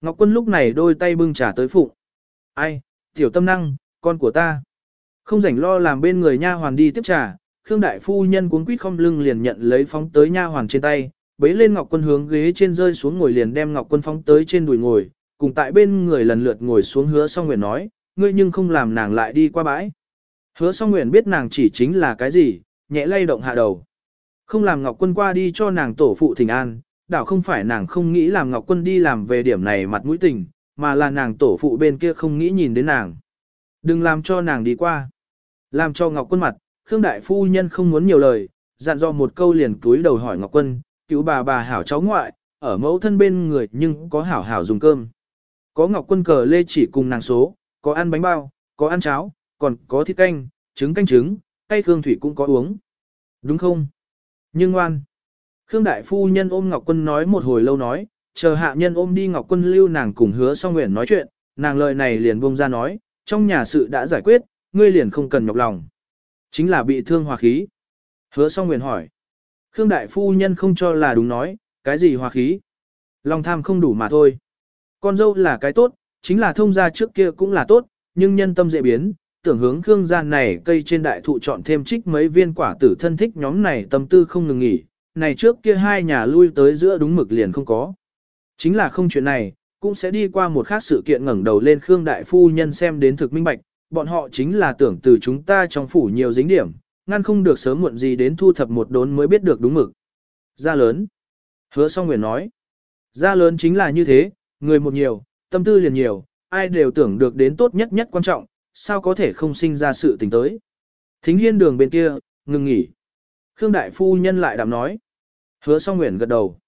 Ngọc quân lúc này đôi tay bưng trà tới phụ Ai, tiểu tâm năng, con của ta. Không rảnh lo làm bên người nha hoàn đi tiếp trà, Khương đại phu nhân cuốn quýt không lưng liền nhận lấy phóng tới nha hoàn trên tay, bấy lên Ngọc Quân hướng ghế trên rơi xuống ngồi liền đem Ngọc Quân phóng tới trên đùi ngồi, cùng tại bên người lần lượt ngồi xuống hứa song nguyện nói, ngươi nhưng không làm nàng lại đi qua bãi. Hứa song nguyện biết nàng chỉ chính là cái gì, nhẹ lay động hạ đầu. Không làm Ngọc Quân qua đi cho nàng tổ phụ thỉnh an, đảo không phải nàng không nghĩ làm Ngọc Quân đi làm về điểm này mặt mũi tình, mà là nàng tổ phụ bên kia không nghĩ nhìn đến nàng. Đừng làm cho nàng đi qua. Làm cho Ngọc Quân mặt, Khương Đại Phu Nhân không muốn nhiều lời, dặn dò một câu liền túi đầu hỏi Ngọc Quân, cứu bà bà hảo cháu ngoại, ở mẫu thân bên người nhưng có hảo hảo dùng cơm. Có Ngọc Quân cờ lê chỉ cùng nàng số, có ăn bánh bao, có ăn cháo, còn có thịt canh, trứng canh trứng, cây Khương Thủy cũng có uống. Đúng không? Nhưng ngoan. Khương Đại Phu Nhân ôm Ngọc Quân nói một hồi lâu nói, chờ hạ nhân ôm đi Ngọc Quân lưu nàng cùng hứa song nguyện nói chuyện, nàng lời này liền buông ra nói, trong nhà sự đã giải quyết, ngươi liền không cần nhọc lòng. Chính là bị thương hòa khí. Hứa song nguyện hỏi. Khương Đại Phu Nhân không cho là đúng nói, cái gì hòa khí. Lòng tham không đủ mà thôi. Con dâu là cái tốt, chính là thông gia trước kia cũng là tốt, nhưng nhân tâm dễ biến, tưởng hướng Khương gian này cây trên đại thụ chọn thêm trích mấy viên quả tử thân thích nhóm này tâm tư không ngừng nghỉ, này trước kia hai nhà lui tới giữa đúng mực liền không có. Chính là không chuyện này, cũng sẽ đi qua một khác sự kiện ngẩng đầu lên Khương Đại Phu Nhân xem đến thực minh bạch, bọn họ chính là tưởng từ chúng ta trong phủ nhiều dính điểm, ngăn không được sớm muộn gì đến thu thập một đốn mới biết được đúng mực. Gia lớn. Hứa song nguyện nói. Gia lớn chính là như thế, người một nhiều, tâm tư liền nhiều, ai đều tưởng được đến tốt nhất nhất quan trọng, sao có thể không sinh ra sự tình tới. Thính hiên đường bên kia, ngừng nghỉ. Khương Đại Phu Nhân lại đạm nói. Hứa song nguyện gật đầu.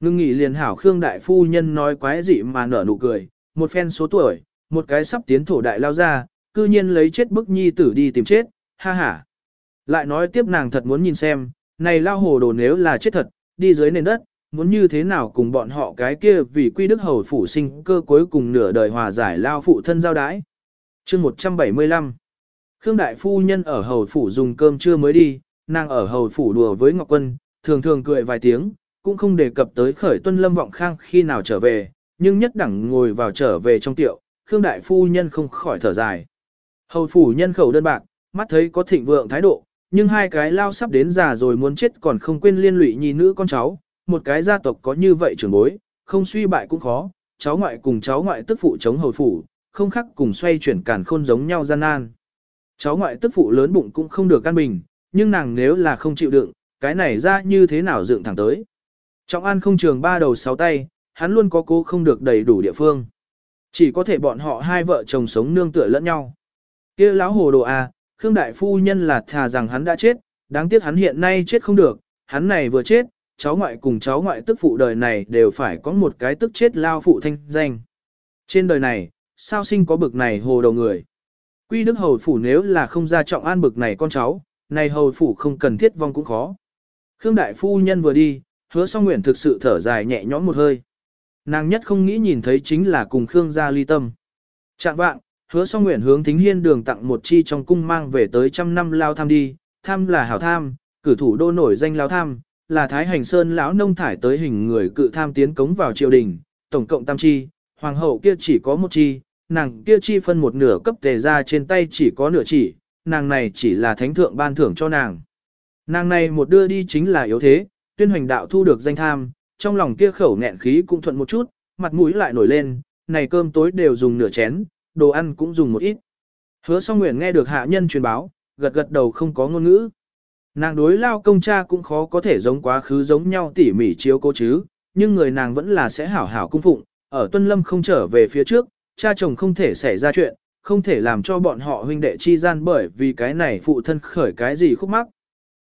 Ngưng nghỉ liền hảo Khương Đại Phu Nhân nói quái dị mà nở nụ cười, một phen số tuổi, một cái sắp tiến thổ đại lao ra, cư nhiên lấy chết bức nhi tử đi tìm chết, ha ha. Lại nói tiếp nàng thật muốn nhìn xem, này lao hồ đồ nếu là chết thật, đi dưới nền đất, muốn như thế nào cùng bọn họ cái kia vì quy đức hầu phủ sinh cơ cuối cùng nửa đời hòa giải lao phụ thân giao đái chương 175 Khương Đại Phu Nhân ở hầu phủ dùng cơm trưa mới đi, nàng ở hầu phủ đùa với Ngọc Quân, thường thường cười vài tiếng, cũng không đề cập tới khởi tuân lâm vọng khang khi nào trở về, nhưng nhất đẳng ngồi vào trở về trong tiệu, Khương Đại Phu Nhân không khỏi thở dài. Hầu phủ nhân khẩu đơn bạc, mắt thấy có thịnh vượng thái độ, nhưng hai cái lao sắp đến già rồi muốn chết còn không quên liên lụy nhi nữ con cháu, một cái gia tộc có như vậy trưởng bối, không suy bại cũng khó, cháu ngoại cùng cháu ngoại tức phụ chống hầu phủ, không khác cùng xoay chuyển cản khôn giống nhau gian nan. Cháu ngoại tức phụ lớn bụng cũng không được căn bình, nhưng nàng nếu là không chịu đựng, cái này ra như thế nào dựng thẳng tới. Trọng an không trường ba đầu sáu tay, hắn luôn có cố không được đầy đủ địa phương. Chỉ có thể bọn họ hai vợ chồng sống nương tựa lẫn nhau. kia lão hồ đồ à, Khương Đại Phu Nhân là thà rằng hắn đã chết, đáng tiếc hắn hiện nay chết không được, hắn này vừa chết, cháu ngoại cùng cháu ngoại tức phụ đời này đều phải có một cái tức chết lao phụ thanh danh. Trên đời này, sao sinh có bực này hồ đầu người. Quy đức hầu phủ nếu là không ra trọng an bực này con cháu, này hầu phủ không cần thiết vong cũng khó. Khương Đại Phu Nhân vừa đi, hứa song nguyện thực sự thở dài nhẹ nhõm một hơi. Nàng nhất không nghĩ nhìn thấy chính là cùng Khương gia ly tâm. Trạng vạng, hứa song nguyện hướng thính hiên đường tặng một chi trong cung mang về tới trăm năm lao tham đi, tham là hảo tham, cử thủ đô nổi danh lao tham, là Thái Hành Sơn lão nông thải tới hình người cự tham tiến cống vào triều đình, tổng cộng tam chi, hoàng hậu kia chỉ có một chi, nàng kia chi phân một nửa cấp tề ra trên tay chỉ có nửa chỉ, nàng này chỉ là thánh thượng ban thưởng cho nàng. Nàng này một đưa đi chính là yếu thế, tuyên hoành đạo thu được danh tham, trong lòng kia khẩu nghẹn khí cũng thuận một chút, mặt mũi lại nổi lên, này cơm tối đều dùng nửa chén, đồ ăn cũng dùng một ít. Hứa song nguyện nghe được hạ nhân truyền báo, gật gật đầu không có ngôn ngữ. Nàng đối lao công cha cũng khó có thể giống quá khứ giống nhau tỉ mỉ chiếu cố chứ, nhưng người nàng vẫn là sẽ hảo hảo cung phụng, ở tuân lâm không trở về phía trước, cha chồng không thể xảy ra chuyện, không thể làm cho bọn họ huynh đệ chi gian bởi vì cái này phụ thân khởi cái gì khúc mắc.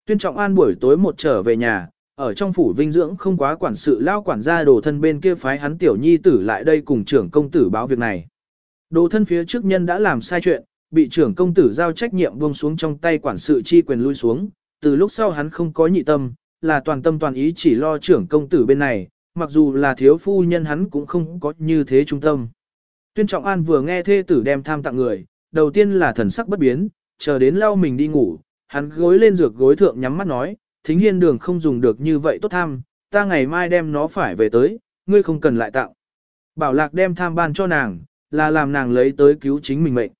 Tuyên trọng an buổi tối một trở về nhà, ở trong phủ vinh dưỡng không quá quản sự lao quản gia đồ thân bên kia phái hắn tiểu nhi tử lại đây cùng trưởng công tử báo việc này. Đồ thân phía trước nhân đã làm sai chuyện, bị trưởng công tử giao trách nhiệm buông xuống trong tay quản sự chi quyền lui xuống, từ lúc sau hắn không có nhị tâm, là toàn tâm toàn ý chỉ lo trưởng công tử bên này, mặc dù là thiếu phu nhân hắn cũng không có như thế trung tâm. Tuyên Trọng An vừa nghe thê tử đem tham tặng người, đầu tiên là thần sắc bất biến, chờ đến lau mình đi ngủ, hắn gối lên dược gối thượng nhắm mắt nói, thính hiên đường không dùng được như vậy tốt tham, ta ngày mai đem nó phải về tới, ngươi không cần lại tặng. Bảo lạc đem tham ban cho nàng, là làm nàng lấy tới cứu chính mình mệnh.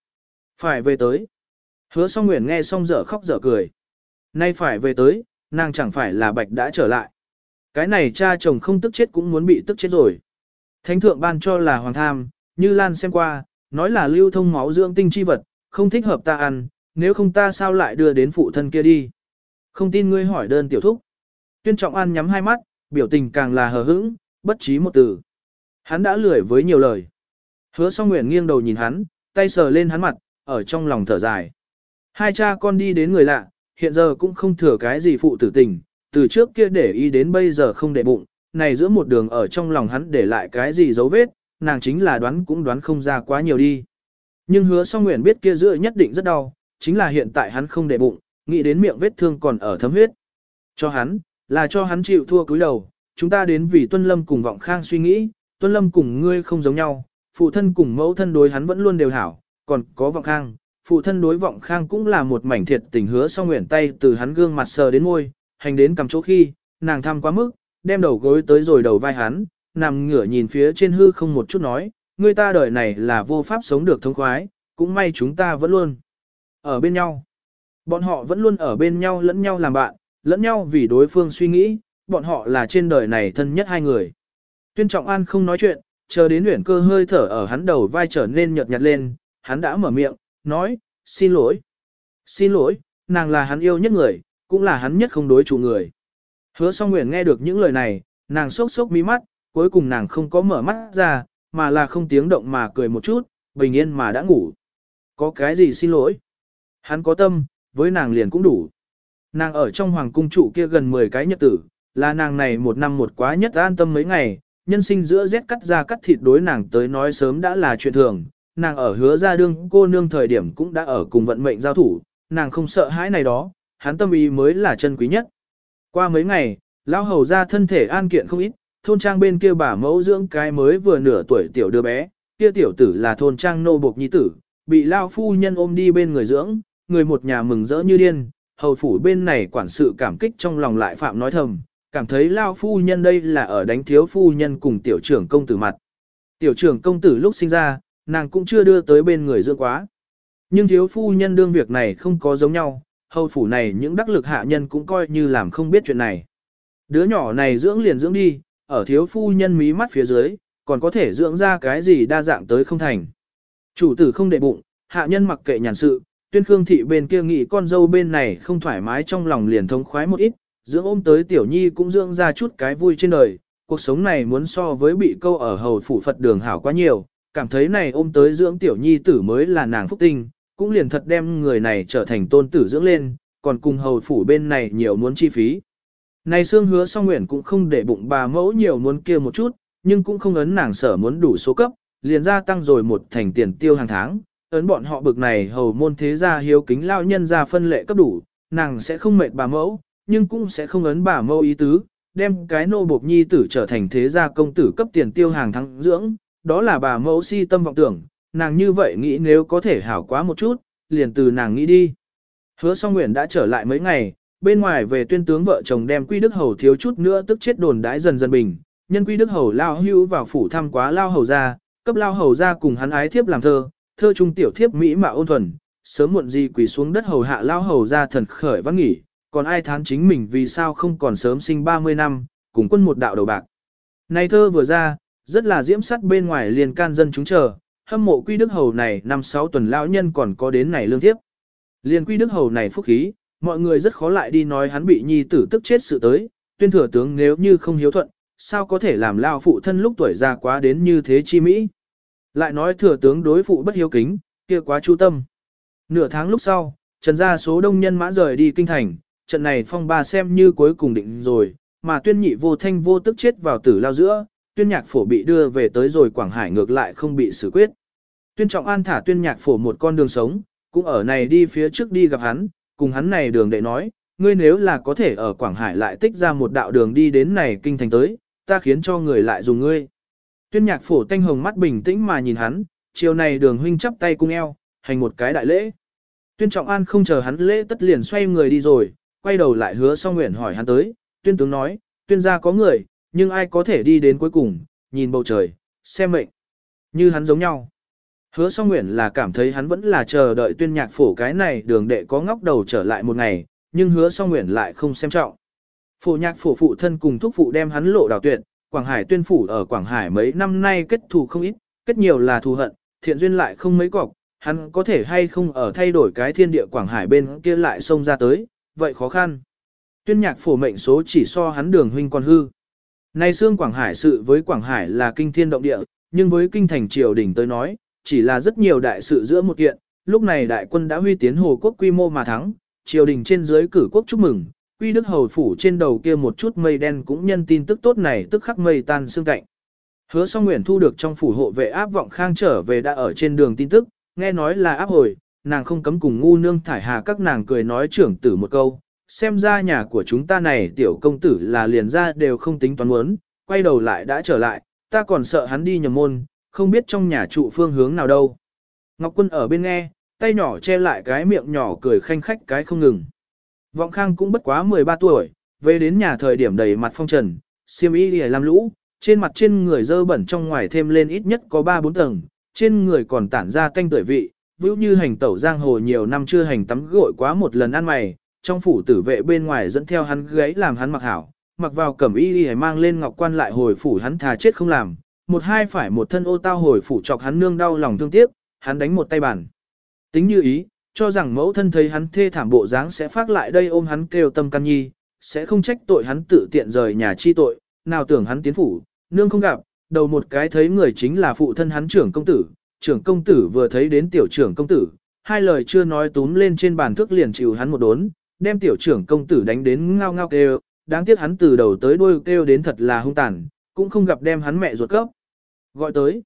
Phải về tới. Hứa song nguyện nghe xong dở khóc dở cười. Nay phải về tới, nàng chẳng phải là bạch đã trở lại. Cái này cha chồng không tức chết cũng muốn bị tức chết rồi. Thánh thượng ban cho là hoàng tham, như Lan xem qua, nói là lưu thông máu dưỡng tinh chi vật, không thích hợp ta ăn, nếu không ta sao lại đưa đến phụ thân kia đi. Không tin ngươi hỏi đơn tiểu thúc. Tuyên Trọng An nhắm hai mắt, biểu tình càng là hờ hững, bất trí một từ. Hắn đã lười với nhiều lời. Hứa song nguyện nghiêng đầu nhìn hắn, tay sờ lên hắn mặt, ở trong lòng thở dài. Hai cha con đi đến người lạ, hiện giờ cũng không thừa cái gì phụ tử tình, từ trước kia để ý đến bây giờ không để bụng, này giữa một đường ở trong lòng hắn để lại cái gì dấu vết, nàng chính là đoán cũng đoán không ra quá nhiều đi. Nhưng hứa song nguyện biết kia giữa nhất định rất đau, chính là hiện tại hắn không để bụng, nghĩ đến miệng vết thương còn ở thấm huyết. Cho hắn, là cho hắn chịu thua cúi đầu, chúng ta đến vì Tuân Lâm cùng Vọng Khang suy nghĩ, Tuân Lâm cùng ngươi không giống nhau, phụ thân cùng mẫu thân đối hắn vẫn luôn đều hảo, còn có Vọng Khang, phụ thân đối Vọng Khang cũng là một mảnh thiệt tình hứa song nguyện tay từ hắn gương mặt sờ đến môi, hành đến cầm chỗ khi, nàng thăm quá mức, đem đầu gối tới rồi đầu vai hắn, nằm ngửa nhìn phía trên hư không một chút nói, người ta đời này là vô pháp sống được thông khoái, cũng may chúng ta vẫn luôn ở bên nhau. Bọn họ vẫn luôn ở bên nhau lẫn nhau làm bạn, lẫn nhau vì đối phương suy nghĩ, bọn họ là trên đời này thân nhất hai người. Tuyên Trọng An không nói chuyện, chờ đến nguyễn cơ hơi thở ở hắn đầu vai trở nên nhợt nhạt lên, hắn đã mở miệng, nói, xin lỗi. Xin lỗi, nàng là hắn yêu nhất người, cũng là hắn nhất không đối chủ người. Hứa song nguyễn nghe được những lời này, nàng sốc sốc mí mắt, cuối cùng nàng không có mở mắt ra, mà là không tiếng động mà cười một chút, bình yên mà đã ngủ. Có cái gì xin lỗi? Hắn có tâm, với nàng liền cũng đủ. Nàng ở trong hoàng cung trụ kia gần 10 cái nhật tử, là nàng này một năm một quá nhất an tâm mấy ngày, nhân sinh giữa rét cắt ra cắt thịt đối nàng tới nói sớm đã là chuyện thường, nàng ở hứa ra đương cô nương thời điểm cũng đã ở cùng vận mệnh giao thủ, nàng không sợ hãi này đó, hắn tâm ý mới là chân quý nhất. Qua mấy ngày, lão hầu ra thân thể an kiện không ít, thôn trang bên kia bà mẫu dưỡng cái mới vừa nửa tuổi tiểu đứa bé, kia tiểu tử là thôn trang nô bộc nhi tử, bị lao phu nhân ôm đi bên người dưỡng, người một nhà mừng rỡ như điên, hầu phủ bên này quản sự cảm kích trong lòng lại phạm nói thầm, cảm thấy lao phu nhân đây là ở đánh thiếu phu nhân cùng tiểu trưởng công tử mặt. Tiểu trưởng công tử lúc sinh ra, nàng cũng chưa đưa tới bên người dưỡng quá. Nhưng thiếu phu nhân đương việc này không có giống nhau, hầu phủ này những đắc lực hạ nhân cũng coi như làm không biết chuyện này. Đứa nhỏ này dưỡng liền dưỡng đi, ở thiếu phu nhân mí mắt phía dưới, còn có thể dưỡng ra cái gì đa dạng tới không thành. Chủ tử không đệ bụng, hạ nhân mặc kệ nhàn sự, tuyên khương thị bên kia nghĩ con dâu bên này không thoải mái trong lòng liền thống khoái một ít, dưỡng ôm tới tiểu nhi cũng dưỡng ra chút cái vui trên đời, cuộc sống này muốn so với bị câu ở hầu phủ Phật đường hảo quá nhiều, cảm thấy này ôm tới dưỡng tiểu nhi tử mới là nàng phúc tinh, cũng liền thật đem người này trở thành tôn tử dưỡng lên, còn cùng hầu phủ bên này nhiều muốn chi phí. Này xương hứa song nguyện cũng không để bụng bà mẫu nhiều muốn kia một chút, nhưng cũng không ấn nàng sở muốn đủ số cấp, liền ra tăng rồi một thành tiền tiêu hàng tháng, ấn bọn họ bực này hầu môn thế gia hiếu kính lao nhân ra phân lệ cấp đủ, nàng sẽ không mệt bà mẫu, nhưng cũng sẽ không ấn bà mẫu ý tứ, đem cái nô bộc nhi tử trở thành thế gia công tử cấp tiền tiêu hàng tháng dưỡng, đó là bà mẫu si tâm vọng tưởng, nàng như vậy nghĩ nếu có thể hảo quá một chút, liền từ nàng nghĩ đi. Hứa song nguyện đã trở lại mấy ngày, bên ngoài về tuyên tướng vợ chồng đem Quy Đức Hầu thiếu chút nữa tức chết đồn đãi dần dần bình, nhân Quy Đức Hầu lao hưu vào phủ thăm quá lao hầu ra, cấp lao hầu ra cùng hắn ái thiếp làm thơ, thơ trung tiểu thiếp mỹ mạo ôn thuần, sớm muộn gì quỳ xuống đất hầu hạ lao hầu ra thần khởi văn nghỉ, còn ai thán chính mình vì sao không còn sớm sinh 30 năm, cùng quân một đạo đầu bạc. Này thơ vừa ra, rất là diễm sắt bên ngoài liền can dân chúng chờ, hâm mộ quy đức hầu này năm sáu tuần lão nhân còn có đến này lương thiếp. liền quy đức hầu này phúc khí, mọi người rất khó lại đi nói hắn bị nhi tử tức chết sự tới, tuyên thừa tướng nếu như không hiếu thuận, sao có thể làm lao phụ thân lúc tuổi già quá đến như thế chi mỹ. Lại nói thừa tướng đối phụ bất hiếu kính, kia quá chu tâm. Nửa tháng lúc sau, trần gia số đông nhân mã rời đi kinh thành, trận này phong ba xem như cuối cùng định rồi, mà tuyên nhị vô thanh vô tức chết vào tử lao giữa, tuyên nhạc phổ bị đưa về tới rồi Quảng Hải ngược lại không bị xử quyết. Tuyên trọng an thả tuyên nhạc phổ một con đường sống, cũng ở này đi phía trước đi gặp hắn, cùng hắn này đường đệ nói, ngươi nếu là có thể ở Quảng Hải lại tích ra một đạo đường đi đến này kinh thành tới, ta khiến cho người lại dùng ngươi. Tuyên nhạc phổ tanh hồng mắt bình tĩnh mà nhìn hắn, chiều này đường huynh chắp tay cung eo, hành một cái đại lễ. Tuyên trọng an không chờ hắn lễ tất liền xoay người đi rồi, quay đầu lại hứa song nguyện hỏi hắn tới, tuyên tướng nói, tuyên gia có người, nhưng ai có thể đi đến cuối cùng, nhìn bầu trời, xem mệnh. Như hắn giống nhau. Hứa song nguyện là cảm thấy hắn vẫn là chờ đợi tuyên nhạc phổ cái này đường đệ có ngóc đầu trở lại một ngày, nhưng hứa song nguyện lại không xem trọng. Phổ nhạc phổ phụ thân cùng thúc phụ đem hắn lộ đào tuyệt, Quảng Hải tuyên phủ ở Quảng Hải mấy năm nay kết thù không ít, kết nhiều là thù hận, thiện duyên lại không mấy cọc, hắn có thể hay không ở thay đổi cái thiên địa Quảng Hải bên kia lại xông ra tới, vậy khó khăn. Tuyên nhạc phổ mệnh số chỉ so hắn đường huynh còn hư. Nay xương Quảng Hải sự với Quảng Hải là kinh thiên động địa, nhưng với kinh thành triều đình tới nói, chỉ là rất nhiều đại sự giữa một kiện, lúc này đại quân đã huy tiến hồ quốc quy mô mà thắng, triều đình trên dưới cử quốc chúc mừng, quy đức hầu phủ trên đầu kia một chút mây đen cũng nhân tin tức tốt này tức khắc mây tan xương cạnh. Hứa song nguyện thu được trong phủ hộ vệ áp vọng khang trở về đã ở trên đường tin tức, nghe nói là áp hồi, nàng không cấm cùng ngu nương thải hà các nàng cười nói trưởng tử một câu, xem ra nhà của chúng ta này tiểu công tử là liền ra đều không tính toán muốn, quay đầu lại đã trở lại, ta còn sợ hắn đi nhầm môn, không biết trong nhà trụ phương hướng nào đâu. Ngọc Quân ở bên nghe, tay nhỏ che lại cái miệng nhỏ cười khanh khách cái không ngừng. Vọng Khang cũng bất quá 13 tuổi, về đến nhà thời điểm đầy mặt phong trần, xiêm y lìa làm lũ, trên mặt trên người dơ bẩn trong ngoài thêm lên ít nhất có 3-4 tầng, trên người còn tản ra tanh tuổi vị, vĩu như hành tẩu giang hồ nhiều năm chưa hành tắm gội quá một lần ăn mày, trong phủ tử vệ bên ngoài dẫn theo hắn gáy làm hắn mặc hảo, mặc vào cẩm y lìa mang lên ngọc quan lại hồi phủ hắn thà chết không làm, một hai phải một thân ô tao hồi phủ chọc hắn nương đau lòng thương tiếc, hắn đánh một tay bản. Tính như ý, cho rằng mẫu thân thấy hắn thê thảm bộ dáng sẽ phát lại đây ôm hắn kêu tâm căn nhi, sẽ không trách tội hắn tự tiện rời nhà chi tội, nào tưởng hắn tiến phủ, nương không gặp, đầu một cái thấy người chính là phụ thân hắn trưởng công tử, trưởng công tử vừa thấy đến tiểu trưởng công tử, hai lời chưa nói túm lên trên bàn thước liền chịu hắn một đốn, đem tiểu trưởng công tử đánh đến ngao ngao kêu, đáng tiếc hắn từ đầu tới đuôi kêu đến thật là hung tàn, cũng không gặp đem hắn mẹ ruột cấp. Gọi tới.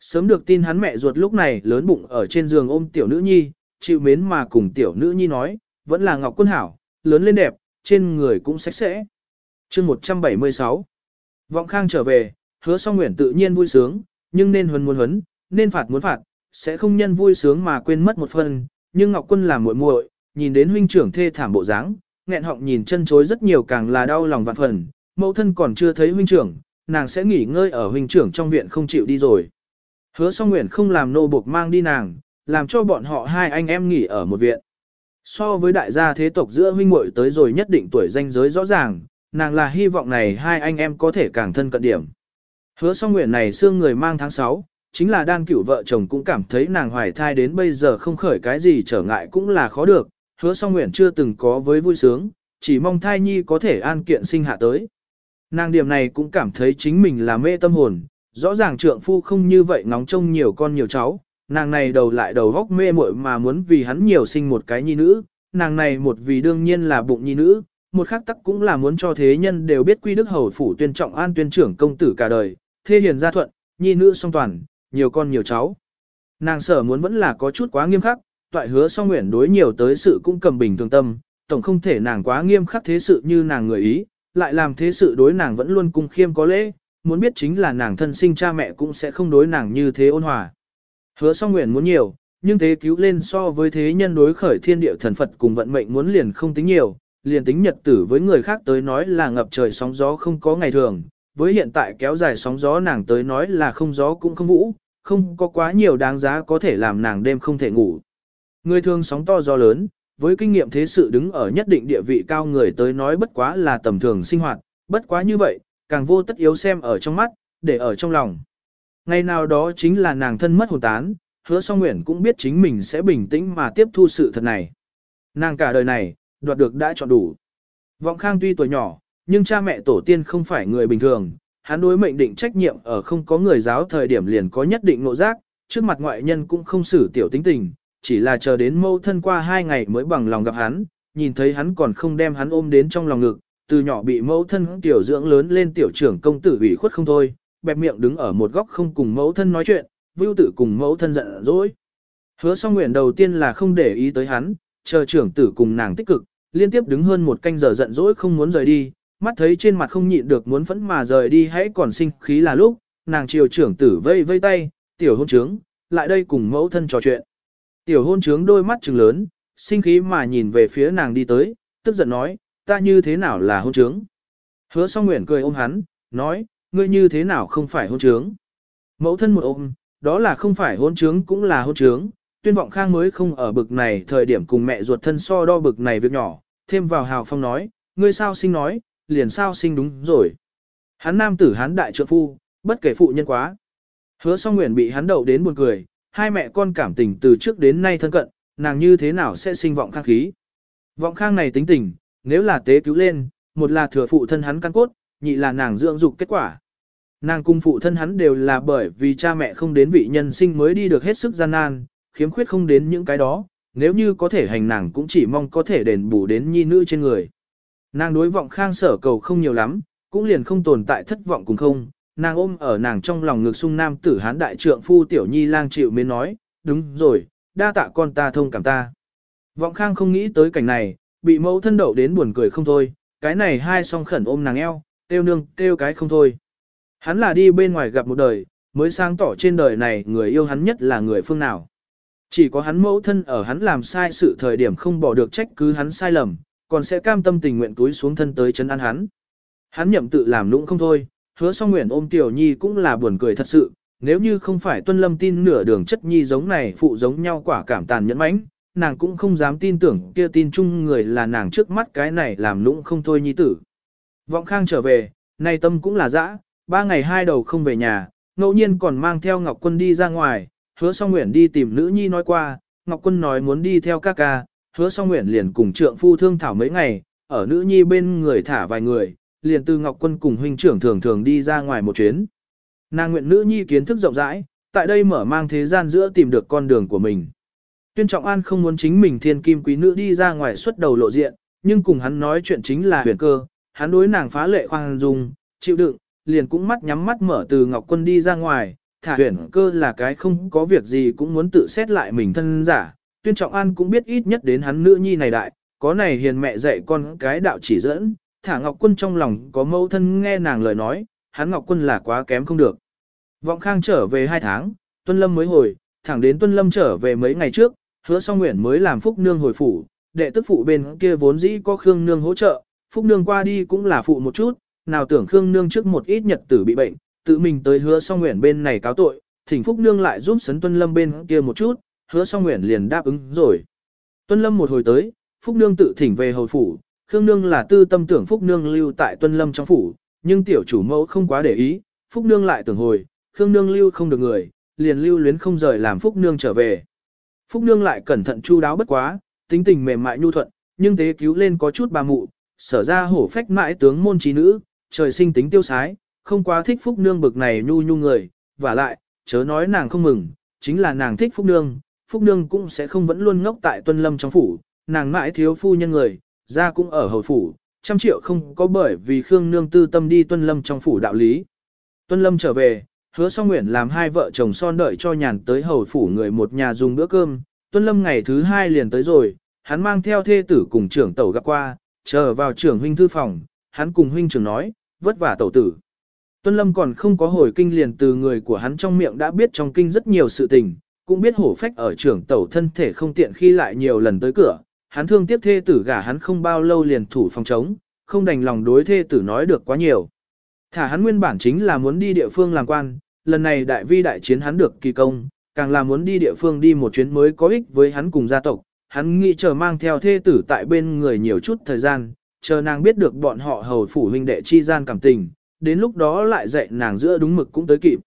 Sớm được tin hắn mẹ ruột lúc này lớn bụng ở trên giường ôm tiểu nữ nhi, chịu mến mà cùng tiểu nữ nhi nói, vẫn là ngọc quân hảo, lớn lên đẹp, trên người cũng sạch sẽ. chương 176 Vọng Khang trở về, hứa song nguyện tự nhiên vui sướng, nhưng nên huấn muốn huấn, nên phạt muốn phạt, sẽ không nhân vui sướng mà quên mất một phần, nhưng Ngọc Quân làm muội muội, nhìn đến huynh trưởng thê thảm bộ dáng, nghẹn họng nhìn chân chối rất nhiều càng là đau lòng vạn phần, mẫu thân còn chưa thấy huynh trưởng, nàng sẽ nghỉ ngơi ở huynh trưởng trong viện không chịu đi rồi. Hứa song nguyện không làm nô buộc mang đi nàng, làm cho bọn họ hai anh em nghỉ ở một viện. So với đại gia thế tộc giữa huynh muội tới rồi nhất định tuổi danh giới rõ ràng, nàng là hy vọng này hai anh em có thể càng thân cận điểm. Hứa song nguyện này xương người mang tháng 6, chính là đan cửu vợ chồng cũng cảm thấy nàng hoài thai đến bây giờ không khởi cái gì trở ngại cũng là khó được, hứa song nguyện chưa từng có với vui sướng, chỉ mong thai nhi có thể an kiện sinh hạ tới. Nàng điểm này cũng cảm thấy chính mình là mê tâm hồn, rõ ràng trượng phu không như vậy ngóng trông nhiều con nhiều cháu, nàng này đầu lại đầu góc mê muội mà muốn vì hắn nhiều sinh một cái nhi nữ, nàng này một vì đương nhiên là bụng nhi nữ, một khác tắc cũng là muốn cho thế nhân đều biết quy đức hầu phủ tuyên trọng an tuyên trưởng công tử cả đời, thê hiền gia thuận, nhi nữ song toàn, nhiều con nhiều cháu. Nàng sở muốn vẫn là có chút quá nghiêm khắc, toại hứa song nguyện đối nhiều tới sự cũng cầm bình thường tâm, tổng không thể nàng quá nghiêm khắc thế sự như nàng người ý, lại làm thế sự đối nàng vẫn luôn cung khiêm có lễ, muốn biết chính là nàng thân sinh cha mẹ cũng sẽ không đối nàng như thế ôn hòa. Hứa song nguyện muốn nhiều, nhưng thế cứu lên so với thế nhân đối khởi thiên địa thần Phật cùng vận mệnh muốn liền không tính nhiều, liền tính nhật tử với người khác tới nói là ngập trời sóng gió không có ngày thường, với hiện tại kéo dài sóng gió nàng tới nói là không gió cũng không vũ, không có quá nhiều đáng giá có thể làm nàng đêm không thể ngủ. Người thường sóng to gió lớn, với kinh nghiệm thế sự đứng ở nhất định địa vị cao người tới nói bất quá là tầm thường sinh hoạt, bất quá như vậy, càng vô tất yếu xem ở trong mắt, để ở trong lòng. Ngày nào đó chính là nàng thân mất hồn tán, hứa song nguyện cũng biết chính mình sẽ bình tĩnh mà tiếp thu sự thật này. Nàng cả đời này, đoạt được đã chọn đủ. Vọng khang tuy tuổi nhỏ, nhưng cha mẹ tổ tiên không phải người bình thường, hắn đối mệnh định trách nhiệm ở không có người giáo thời điểm liền có nhất định nộ giác, trước mặt ngoại nhân cũng không xử tiểu tính tình, chỉ là chờ đến mâu thân qua hai ngày mới bằng lòng gặp hắn, nhìn thấy hắn còn không đem hắn ôm đến trong lòng ngực, từ nhỏ bị mẫu thân tiểu dưỡng lớn lên tiểu trưởng công tử ủy khuất không thôi, bẹp miệng đứng ở một góc không cùng mẫu thân nói chuyện, vưu tử cùng mẫu thân giận dỗi. Hứa song nguyện đầu tiên là không để ý tới hắn, chờ trưởng tử cùng nàng tích cực, liên tiếp đứng hơn một canh giờ giận dỗi không muốn rời đi, mắt thấy trên mặt không nhịn được muốn phẫn mà rời đi hãy còn sinh khí là lúc, nàng chiều trưởng tử vây vây tay, tiểu hôn trướng, lại đây cùng mẫu thân trò chuyện. Tiểu hôn trướng đôi mắt trừng lớn, sinh khí mà nhìn về phía nàng đi tới, tức giận nói, ta như thế nào là hôn trướng. Hứa song nguyện cười ôm hắn, nói, ngươi như thế nào không phải hôn trướng. Mẫu thân một ôm, đó là không phải hôn trướng cũng là hôn trướng, tuyên vọng khang mới không ở bực này thời điểm cùng mẹ ruột thân so đo bực này việc nhỏ, thêm vào hào phong nói, ngươi sao sinh nói, liền sao sinh đúng rồi. Hắn nam tử hắn đại trượng phu, bất kể phụ nhân quá. Hứa song nguyện bị hắn đậu đến buồn cười, hai mẹ con cảm tình từ trước đến nay thân cận, nàng như thế nào sẽ sinh vọng khang khí. Vọng khang này tính tình, nếu là tế cứu lên, một là thừa phụ thân hắn căn cốt, nhị là nàng dưỡng dục kết quả. Nàng cung phụ thân hắn đều là bởi vì cha mẹ không đến vị nhân sinh mới đi được hết sức gian nan, khiếm khuyết không đến những cái đó, nếu như có thể hành nàng cũng chỉ mong có thể đền bù đến nhi nữ trên người. Nàng đối vọng khang sở cầu không nhiều lắm, cũng liền không tồn tại thất vọng cùng không, nàng ôm ở nàng trong lòng ngực sung nam tử hán đại trượng phu tiểu nhi lang chịu mới nói, đúng rồi, đa tạ con ta thông cảm ta. Vọng khang không nghĩ tới cảnh này, bị mẫu thân đậu đến buồn cười không thôi, cái này hai song khẩn ôm nàng eo, tiêu nương, tiêu cái không thôi. Hắn là đi bên ngoài gặp một đời, mới sáng tỏ trên đời này người yêu hắn nhất là người phương nào. Chỉ có hắn mẫu thân ở hắn làm sai sự thời điểm không bỏ được trách cứ hắn sai lầm, còn sẽ cam tâm tình nguyện túi xuống thân tới chân ăn hắn. Hắn nhậm tự làm nũng không thôi, hứa song nguyện ôm tiểu nhi cũng là buồn cười thật sự, nếu như không phải tuân lâm tin nửa đường chất nhi giống này phụ giống nhau quả cảm tàn nhẫn mãnh, nàng cũng không dám tin tưởng kia tin chung người là nàng trước mắt cái này làm lũng không thôi nhi tử. Vọng khang trở về, nay tâm cũng là dã, ba ngày hai đầu không về nhà, ngẫu nhiên còn mang theo Ngọc Quân đi ra ngoài, hứa song nguyện đi tìm nữ nhi nói qua, Ngọc Quân nói muốn đi theo ca ca, hứa song nguyện liền cùng trượng phu thương thảo mấy ngày, ở nữ nhi bên người thả vài người, liền từ Ngọc Quân cùng huynh trưởng thường thường đi ra ngoài một chuyến. Nàng nguyện nữ nhi kiến thức rộng rãi, tại đây mở mang thế gian giữa tìm được con đường của mình. Tuyên Trọng An không muốn chính mình thiên kim quý nữ đi ra ngoài xuất đầu lộ diện, nhưng cùng hắn nói chuyện chính là huyền cơ, hắn đối nàng phá lệ khoan dung, chịu đựng, liền cũng mắt nhắm mắt mở từ Ngọc Quân đi ra ngoài, thả huyền cơ là cái không có việc gì cũng muốn tự xét lại mình thân giả. Tuyên Trọng An cũng biết ít nhất đến hắn nữ nhi này đại, có này hiền mẹ dạy con cái đạo chỉ dẫn, thả Ngọc Quân trong lòng có mâu thân nghe nàng lời nói, hắn Ngọc Quân là quá kém không được. Vọng Khang trở về hai tháng, Tuân Lâm mới hồi, thẳng đến Tuân Lâm trở về mấy ngày trước, hứa song nguyện mới làm Phúc Nương hồi phủ, đệ tức phụ bên kia vốn dĩ có Khương Nương hỗ trợ, Phúc Nương qua đi cũng là phụ một chút, nào tưởng Khương Nương trước một ít nhật tử bị bệnh, tự mình tới hứa song nguyện bên này cáo tội, thỉnh Phúc Nương lại giúp sấn Tuân Lâm bên kia một chút, hứa song nguyện liền đáp ứng rồi. Tuân Lâm một hồi tới, Phúc Nương tự thỉnh về hồi phủ, Khương Nương là tư tâm tưởng Phúc Nương lưu tại Tuân Lâm trong phủ, nhưng tiểu chủ mẫu không quá để ý, Phúc Nương lại tưởng hồi, Khương Nương lưu không được người, liền lưu luyến không rời làm Phúc Nương trở về. Phúc Nương lại cẩn thận chu đáo bất quá, tính tình mềm mại nhu thuận, nhưng tế cứu lên có chút bà mụ, sở ra hổ phách mãi tướng môn trí nữ, trời sinh tính tiêu sái, không quá thích Phúc Nương bực này nhu nhu người, và lại, chớ nói nàng không mừng, chính là nàng thích Phúc Nương, Phúc Nương cũng sẽ không vẫn luôn ngốc tại Tuân Lâm trong phủ, nàng mãi thiếu phu nhân người, ra cũng ở hầu phủ, trăm triệu không có bởi vì Khương Nương tư tâm đi Tuân Lâm trong phủ đạo lý. Tuân Lâm trở về, hứa song nguyện làm hai vợ chồng son đợi cho nhàn tới hầu phủ người một nhà dùng bữa cơm, Tuân Lâm ngày thứ hai liền tới rồi, hắn mang theo thê tử cùng trưởng tẩu gặp qua, chờ vào trưởng huynh thư phòng, hắn cùng huynh trưởng nói, vất vả tẩu tử. Tuân Lâm còn không có hồi kinh liền từ người của hắn trong miệng đã biết trong kinh rất nhiều sự tình, cũng biết hổ phách ở trưởng tẩu thân thể không tiện khi lại nhiều lần tới cửa, hắn thương tiếc thê tử gả hắn không bao lâu liền thủ phòng chống, không đành lòng đối thê tử nói được quá nhiều. Thả hắn nguyên bản chính là muốn đi địa phương làm quan, lần này đại vi đại chiến hắn được kỳ công, càng là muốn đi địa phương đi một chuyến mới có ích với hắn cùng gia tộc, hắn nghĩ chờ mang theo thê tử tại bên người nhiều chút thời gian, chờ nàng biết được bọn họ hầu phủ huynh đệ chi gian cảm tình, đến lúc đó lại dạy nàng giữa đúng mực cũng tới kịp.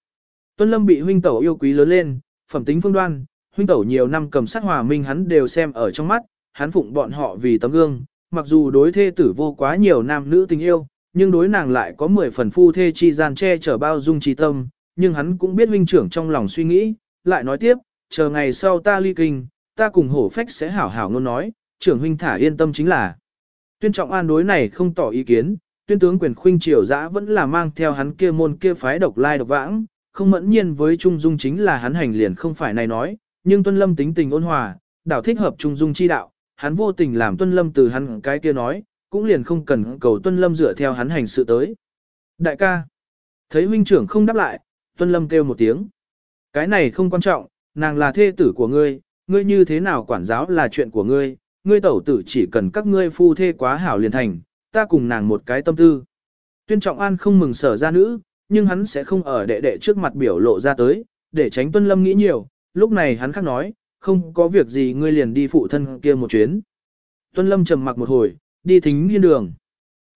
Tuân Lâm bị huynh tẩu yêu quý lớn lên, phẩm tính phương đoan, huynh tẩu nhiều năm cầm sát hòa minh hắn đều xem ở trong mắt, hắn phụng bọn họ vì tấm gương, mặc dù đối thê tử vô quá nhiều nam nữ tình yêu, nhưng đối nàng lại có 10 phần phu thê chi gian che chở bao dung trí tâm, nhưng hắn cũng biết huynh trưởng trong lòng suy nghĩ, lại nói tiếp, chờ ngày sau ta ly kinh, ta cùng hổ phách sẽ hảo hảo ngôn nói, trưởng huynh thả yên tâm chính là. Tuyên trọng an đối này không tỏ ý kiến, tuyên tướng quyền khuynh triều dã vẫn là mang theo hắn kia môn kia phái độc lai độc vãng, không mẫn nhiên với Trung Dung chính là hắn hành liền không phải này nói, nhưng Tuân Lâm tính tình ôn hòa, đảo thích hợp Trung Dung chi đạo, hắn vô tình làm Tuân Lâm từ hắn cái kia nói, cũng liền không cần cầu Tuân Lâm dựa theo hắn hành sự tới. Đại ca, thấy huynh trưởng không đáp lại, Tuân Lâm kêu một tiếng. Cái này không quan trọng, nàng là thê tử của ngươi, ngươi như thế nào quản giáo là chuyện của ngươi, ngươi tẩu tử chỉ cần các ngươi phu thê quá hảo liền thành, ta cùng nàng một cái tâm tư. Tuyên Trọng An không mừng sở ra nữ, nhưng hắn sẽ không ở đệ đệ trước mặt biểu lộ ra tới, để tránh Tuân Lâm nghĩ nhiều, lúc này hắn khác nói, không có việc gì ngươi liền đi phụ thân kia một chuyến. Tuân Lâm trầm mặc một hồi, đi thính hiên đường.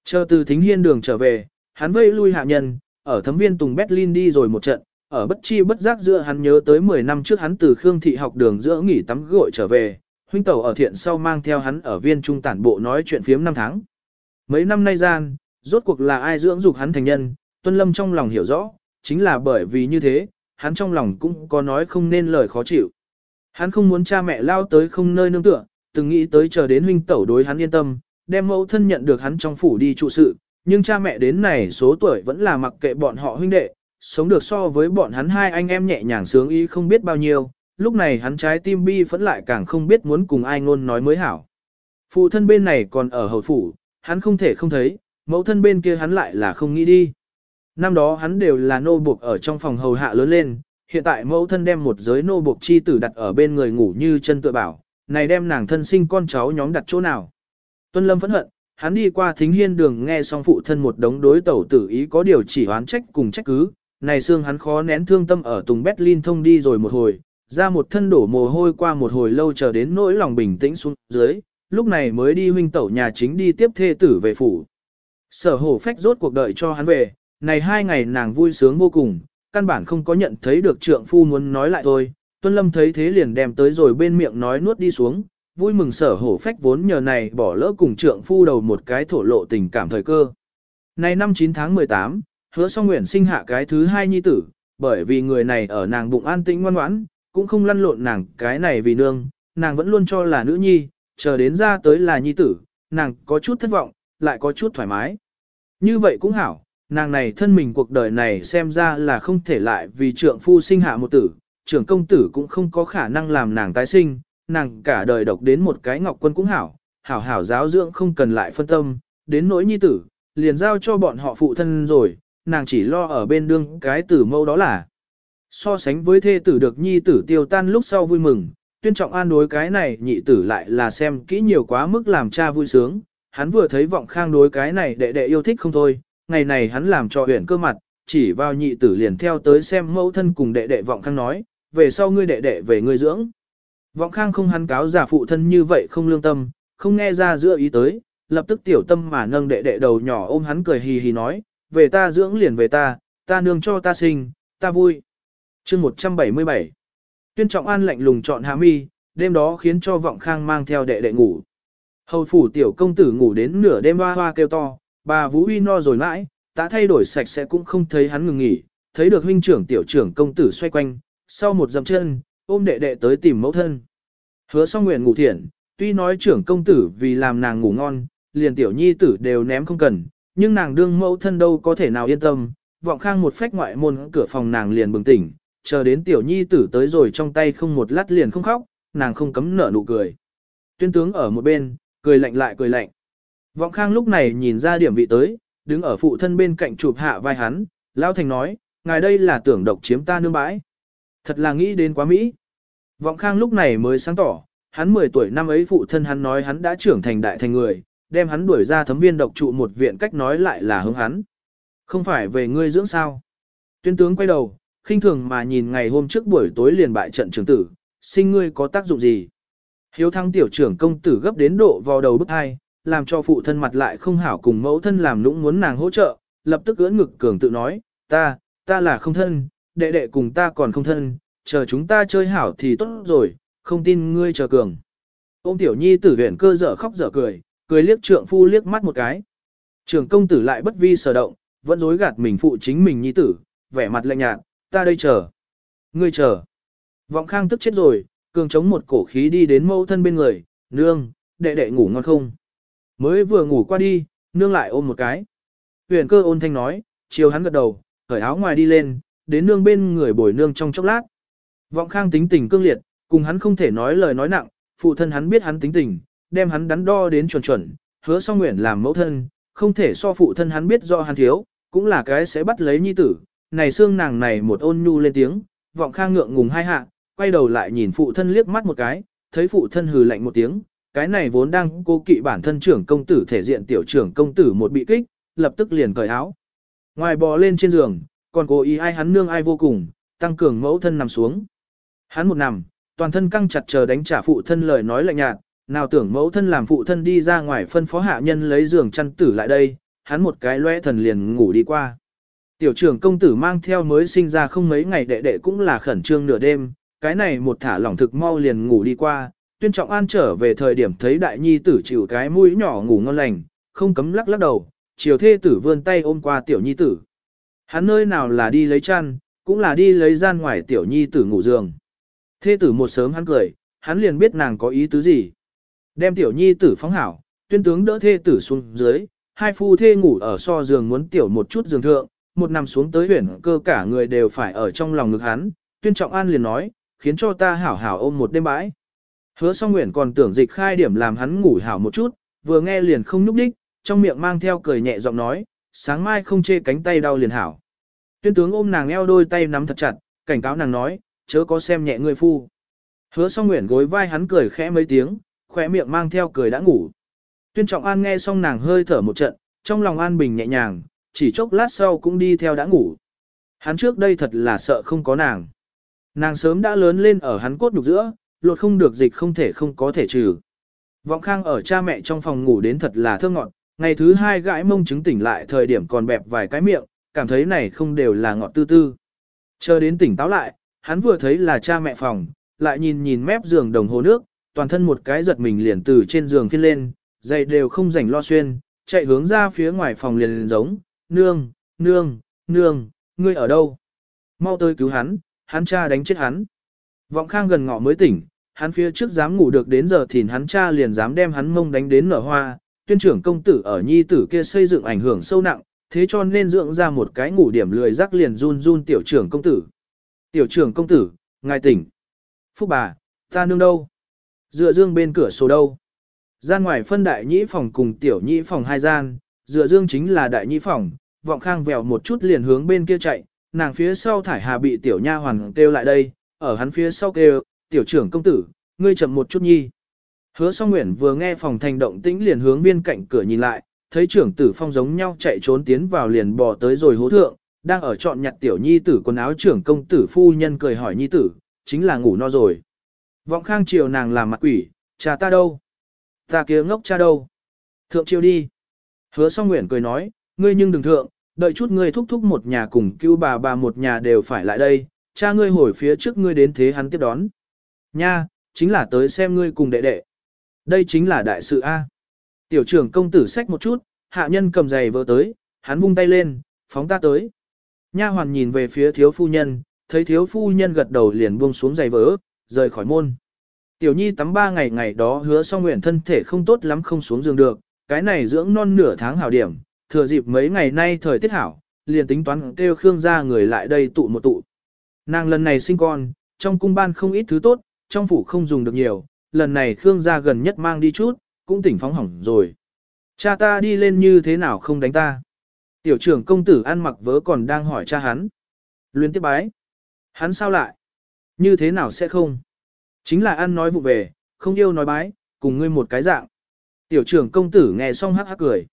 Chờ từ thính hiên đường trở về, hắn vây lui hạ nhân, ở thấm viên Tùng Berlin đi rồi một trận, ở bất chi bất giác giữa hắn nhớ tới 10 năm trước hắn từ Khương Thị học đường giữa nghỉ tắm gội trở về, huynh tẩu ở thiện sau mang theo hắn ở viên trung tản bộ nói chuyện phiếm năm tháng. Mấy năm nay gian, rốt cuộc là ai dưỡng dục hắn thành nhân, Tuân Lâm trong lòng hiểu rõ, chính là bởi vì như thế, hắn trong lòng cũng có nói không nên lời khó chịu. Hắn không muốn cha mẹ lao tới không nơi nương tựa, từng nghĩ tới chờ đến huynh tẩu đối hắn yên tâm, đem mẫu thân nhận được hắn trong phủ đi trụ sự, nhưng cha mẹ đến này số tuổi vẫn là mặc kệ bọn họ huynh đệ, sống được so với bọn hắn hai anh em nhẹ nhàng sướng ý không biết bao nhiêu, lúc này hắn trái tim bi vẫn lại càng không biết muốn cùng ai ngôn nói mới hảo. Phụ thân bên này còn ở hầu phủ, hắn không thể không thấy, mẫu thân bên kia hắn lại là không nghĩ đi. Năm đó hắn đều là nô buộc ở trong phòng hầu hạ lớn lên, hiện tại mẫu thân đem một giới nô buộc chi tử đặt ở bên người ngủ như chân tựa bảo, này đem nàng thân sinh con cháu nhóm đặt chỗ nào. Tuân Lâm phẫn hận, hắn đi qua thính hiên đường nghe xong phụ thân một đống đối tẩu tử ý có điều chỉ oán trách cùng trách cứ, này xương hắn khó nén thương tâm ở Tùng Berlin thông đi rồi một hồi, ra một thân đổ mồ hôi qua một hồi lâu chờ đến nỗi lòng bình tĩnh xuống dưới, lúc này mới đi huynh tẩu nhà chính đi tiếp thê tử về phủ. Sở hổ phách rốt cuộc đợi cho hắn về, này hai ngày nàng vui sướng vô cùng, căn bản không có nhận thấy được trượng phu muốn nói lại thôi, Tuân Lâm thấy thế liền đem tới rồi bên miệng nói nuốt đi xuống, vui mừng sở hổ phách vốn nhờ này bỏ lỡ cùng trượng phu đầu một cái thổ lộ tình cảm thời cơ. Này năm 9 tháng 18, hứa song nguyện sinh hạ cái thứ hai nhi tử, bởi vì người này ở nàng bụng an tĩnh ngoan ngoãn, cũng không lăn lộn nàng cái này vì nương, nàng vẫn luôn cho là nữ nhi, chờ đến ra tới là nhi tử, nàng có chút thất vọng, lại có chút thoải mái. Như vậy cũng hảo, nàng này thân mình cuộc đời này xem ra là không thể lại vì trượng phu sinh hạ một tử, trưởng công tử cũng không có khả năng làm nàng tái sinh, nàng cả đời độc đến một cái ngọc quân cũng hảo, hảo hảo giáo dưỡng không cần lại phân tâm, đến nỗi nhi tử, liền giao cho bọn họ phụ thân rồi, nàng chỉ lo ở bên đương cái tử mâu đó là. So sánh với thê tử được nhi tử tiêu tan lúc sau vui mừng, tuyên trọng an đối cái này nhị tử lại là xem kỹ nhiều quá mức làm cha vui sướng, hắn vừa thấy vọng khang đối cái này đệ đệ yêu thích không thôi, ngày này hắn làm cho huyện cơ mặt, chỉ vào nhị tử liền theo tới xem mẫu thân cùng đệ đệ vọng khang nói, về sau ngươi đệ đệ về ngươi dưỡng. Vọng khang không hắn cáo giả phụ thân như vậy không lương tâm, không nghe ra giữa ý tới, lập tức tiểu tâm mà nâng đệ đệ đầu nhỏ ôm hắn cười hì hì nói, về ta dưỡng liền về ta, ta nương cho ta sinh, ta vui. chương 177 Tuyên Trọng An lạnh lùng chọn hạ mi, đêm đó khiến cho vọng khang mang theo đệ đệ ngủ. Hầu phủ tiểu công tử ngủ đến nửa đêm hoa hoa kêu to, bà Vũ Uy no rồi mãi, đã thay đổi sạch sẽ cũng không thấy hắn ngừng nghỉ, thấy được huynh trưởng tiểu trưởng công tử xoay quanh, sau một dầm chân, ôm đệ đệ tới tìm mẫu thân. Hứa song nguyện ngủ thiện, tuy nói trưởng công tử vì làm nàng ngủ ngon, liền tiểu nhi tử đều ném không cần, nhưng nàng đương mẫu thân đâu có thể nào yên tâm, vọng khang một phách ngoại môn cửa phòng nàng liền bừng tỉnh, chờ đến tiểu nhi tử tới rồi trong tay không một lát liền không khóc, nàng không cấm nở nụ cười. Tuyên tướng ở một bên, cười lạnh lại cười lạnh. Vọng khang lúc này nhìn ra điểm vị tới, đứng ở phụ thân bên cạnh chụp hạ vai hắn, Lão Thành nói, ngài đây là tưởng độc chiếm ta nương bãi. Thật là nghĩ đến quá Mỹ. Vọng khang lúc này mới sáng tỏ, hắn 10 tuổi năm ấy phụ thân hắn nói hắn đã trưởng thành đại thành người, đem hắn đuổi ra thấm viên độc trụ một viện cách nói lại là hướng hắn. Không phải về ngươi dưỡng sao. Tuyên tướng quay đầu, khinh thường mà nhìn ngày hôm trước buổi tối liền bại trận trưởng tử, sinh ngươi có tác dụng gì. Hiếu thăng tiểu trưởng công tử gấp đến độ vào đầu bức hai, làm cho phụ thân mặt lại không hảo cùng mẫu thân làm nũng muốn nàng hỗ trợ, lập tức ưỡn ngực cường tự nói, ta, ta là không thân, đệ đệ cùng ta còn không thân, chờ chúng ta chơi hảo thì tốt rồi, không tin ngươi chờ cường. Ôm tiểu nhi tử viện cơ dở khóc dở cười, cười liếc trượng phu liếc mắt một cái. Trưởng công tử lại bất vi sở động, vẫn dối gạt mình phụ chính mình nhi tử, vẻ mặt lạnh nhạt, ta đây chờ. Ngươi chờ. Vọng khang tức chết rồi, cường chống một cổ khí đi đến mẫu thân bên người, nương, đệ đệ ngủ ngon không? Mới vừa ngủ qua đi, nương lại ôm một cái. Huyền cơ ôn thanh nói, chiều hắn gật đầu, cởi áo ngoài đi lên, đến nương bên người bồi nương trong chốc lát. Vọng khang tính tình cương liệt, cùng hắn không thể nói lời nói nặng, phụ thân hắn biết hắn tính tình, đem hắn đắn đo đến chuẩn chuẩn, hứa song nguyện làm mẫu thân, không thể so phụ thân hắn biết do hắn thiếu, cũng là cái sẽ bắt lấy nhi tử, này xương nàng này một ôn nhu lên tiếng, vọng khang ngượng ngùng hai hạ, quay đầu lại nhìn phụ thân liếc mắt một cái, thấy phụ thân hừ lạnh một tiếng, cái này vốn đang cố kỵ bản thân trưởng công tử thể diện tiểu trưởng công tử một bị kích, lập tức liền cởi áo. Ngoài bò lên trên giường, còn cố ý ai hắn nương ai vô cùng, tăng cường mẫu thân nằm xuống. Hắn một nằm, toàn thân căng chặt chờ đánh trả phụ thân lời nói lạnh nhạt, nào tưởng mẫu thân làm phụ thân đi ra ngoài phân phó hạ nhân lấy giường chăn tử lại đây, hắn một cái loe thần liền ngủ đi qua. Tiểu trưởng công tử mang theo mới sinh ra không mấy ngày đệ đệ cũng là khẩn trương nửa đêm, cái này một thả lỏng thực mau liền ngủ đi qua, tuyên trọng an trở về thời điểm thấy đại nhi tử chịu cái mũi nhỏ ngủ ngon lành, không cấm lắc lắc đầu, chiều thê tử vươn tay ôm qua tiểu nhi tử. Hắn nơi nào là đi lấy chăn, cũng là đi lấy gian ngoài tiểu nhi tử ngủ giường. Thê tử một sớm hắn cười, hắn liền biết nàng có ý tứ gì. Đem tiểu nhi tử phóng hảo, tuyên tướng đỡ thê tử xuống dưới, hai phu thê ngủ ở so giường muốn tiểu một chút giường thượng, một nằm xuống tới huyển cơ cả người đều phải ở trong lòng ngực hắn, tuyên trọng an liền nói, khiến cho ta hảo hảo ôm một đêm bãi. Hứa song nguyện còn tưởng dịch khai điểm làm hắn ngủ hảo một chút, vừa nghe liền không nhúc đích, trong miệng mang theo cười nhẹ giọng nói, sáng mai không chê cánh tay đau liền hảo. Tuyên tướng ôm nàng eo đôi tay nắm thật chặt, cảnh cáo nàng nói, chớ có xem nhẹ người phu. Hứa song nguyện gối vai hắn cười khẽ mấy tiếng, khỏe miệng mang theo cười đã ngủ. Tuyên trọng an nghe xong nàng hơi thở một trận, trong lòng an bình nhẹ nhàng, chỉ chốc lát sau cũng đi theo đã ngủ. Hắn trước đây thật là sợ không có nàng. Nàng sớm đã lớn lên ở hắn cốt nhục giữa, lột không được dịch không thể không có thể trừ. Vọng khang ở cha mẹ trong phòng ngủ đến thật là thơ ngọt, ngày thứ hai gãi mông chứng tỉnh lại thời điểm còn bẹp vài cái miệng, cảm thấy này không đều là ngọt tư tư. Chờ đến tỉnh táo lại, hắn vừa thấy là cha mẹ phòng, lại nhìn nhìn mép giường đồng hồ nước, toàn thân một cái giật mình liền từ trên giường phiên lên, giày đều không rảnh lo xuyên, chạy hướng ra phía ngoài phòng liền, liền giống, nương, nương, nương, ngươi ở đâu? Mau tới cứu hắn, hắn cha đánh chết hắn. Vọng khang gần ngọ mới tỉnh, hắn phía trước dám ngủ được đến giờ thì hắn cha liền dám đem hắn mông đánh đến nở hoa, tuyên trưởng công tử ở nhi tử kia xây dựng ảnh hưởng sâu nặng, thế cho nên dưỡng ra một cái ngủ điểm lười rắc liền run run tiểu trưởng công tử. Tiểu trưởng công tử, ngài tỉnh. Phúc bà, ta nương đâu? Dựa dương bên cửa sổ đâu? Gian ngoài phân đại nhĩ phòng cùng tiểu nhĩ phòng hai gian, dựa dương chính là đại nhĩ phòng, vọng khang vèo một chút liền hướng bên kia chạy, nàng phía sau thải hà bị tiểu nha hoàn kêu lại đây, ở hắn phía sau kêu, tiểu trưởng công tử, ngươi chậm một chút nhi. Hứa song nguyện vừa nghe phòng thành động tĩnh liền hướng viên cạnh cửa nhìn lại, thấy trưởng tử phong giống nhau chạy trốn tiến vào liền bò tới rồi hố thượng, đang ở chọn nhặt tiểu nhi tử quần áo trưởng công tử phu nhân cười hỏi nhi tử, chính là ngủ no rồi. Vọng khang chiều nàng làm mặt quỷ, cha ta đâu? Ta kia ngốc cha đâu? Thượng chiều đi. Hứa song nguyện cười nói, ngươi nhưng đừng thượng, đợi chút ngươi thúc thúc một nhà cùng cứu bà bà một nhà đều phải lại đây, cha ngươi hồi phía trước ngươi đến thế hắn tiếp đón. Nha, chính là tới xem ngươi cùng đệ đệ. Đây chính là đại sự A. Tiểu trưởng công tử xách một chút, hạ nhân cầm giày vỡ tới, hắn vung tay lên, phóng ta tới. Nha hoàn nhìn về phía thiếu phu nhân, thấy thiếu phu nhân gật đầu liền buông xuống giày vỡ, rời khỏi môn. Tiểu nhi tắm ba ngày ngày đó hứa xong nguyện thân thể không tốt lắm không xuống giường được, cái này dưỡng non nửa tháng hảo điểm, thừa dịp mấy ngày nay thời tiết hảo, liền tính toán kêu Khương gia người lại đây tụ một tụ. Nàng lần này sinh con, trong cung ban không ít thứ tốt, trong phủ không dùng được nhiều, lần này Khương gia gần nhất mang đi chút, cũng tỉnh phóng hỏng rồi. Cha ta đi lên như thế nào không đánh ta? Tiểu trưởng công tử ăn mặc vớ còn đang hỏi cha hắn. Luyến tiếp bái. Hắn sao lại? Như thế nào sẽ không? Chính là ăn nói vụ về, không yêu nói bái, cùng ngươi một cái dạng. Tiểu trưởng công tử nghe xong hắc hắc cười.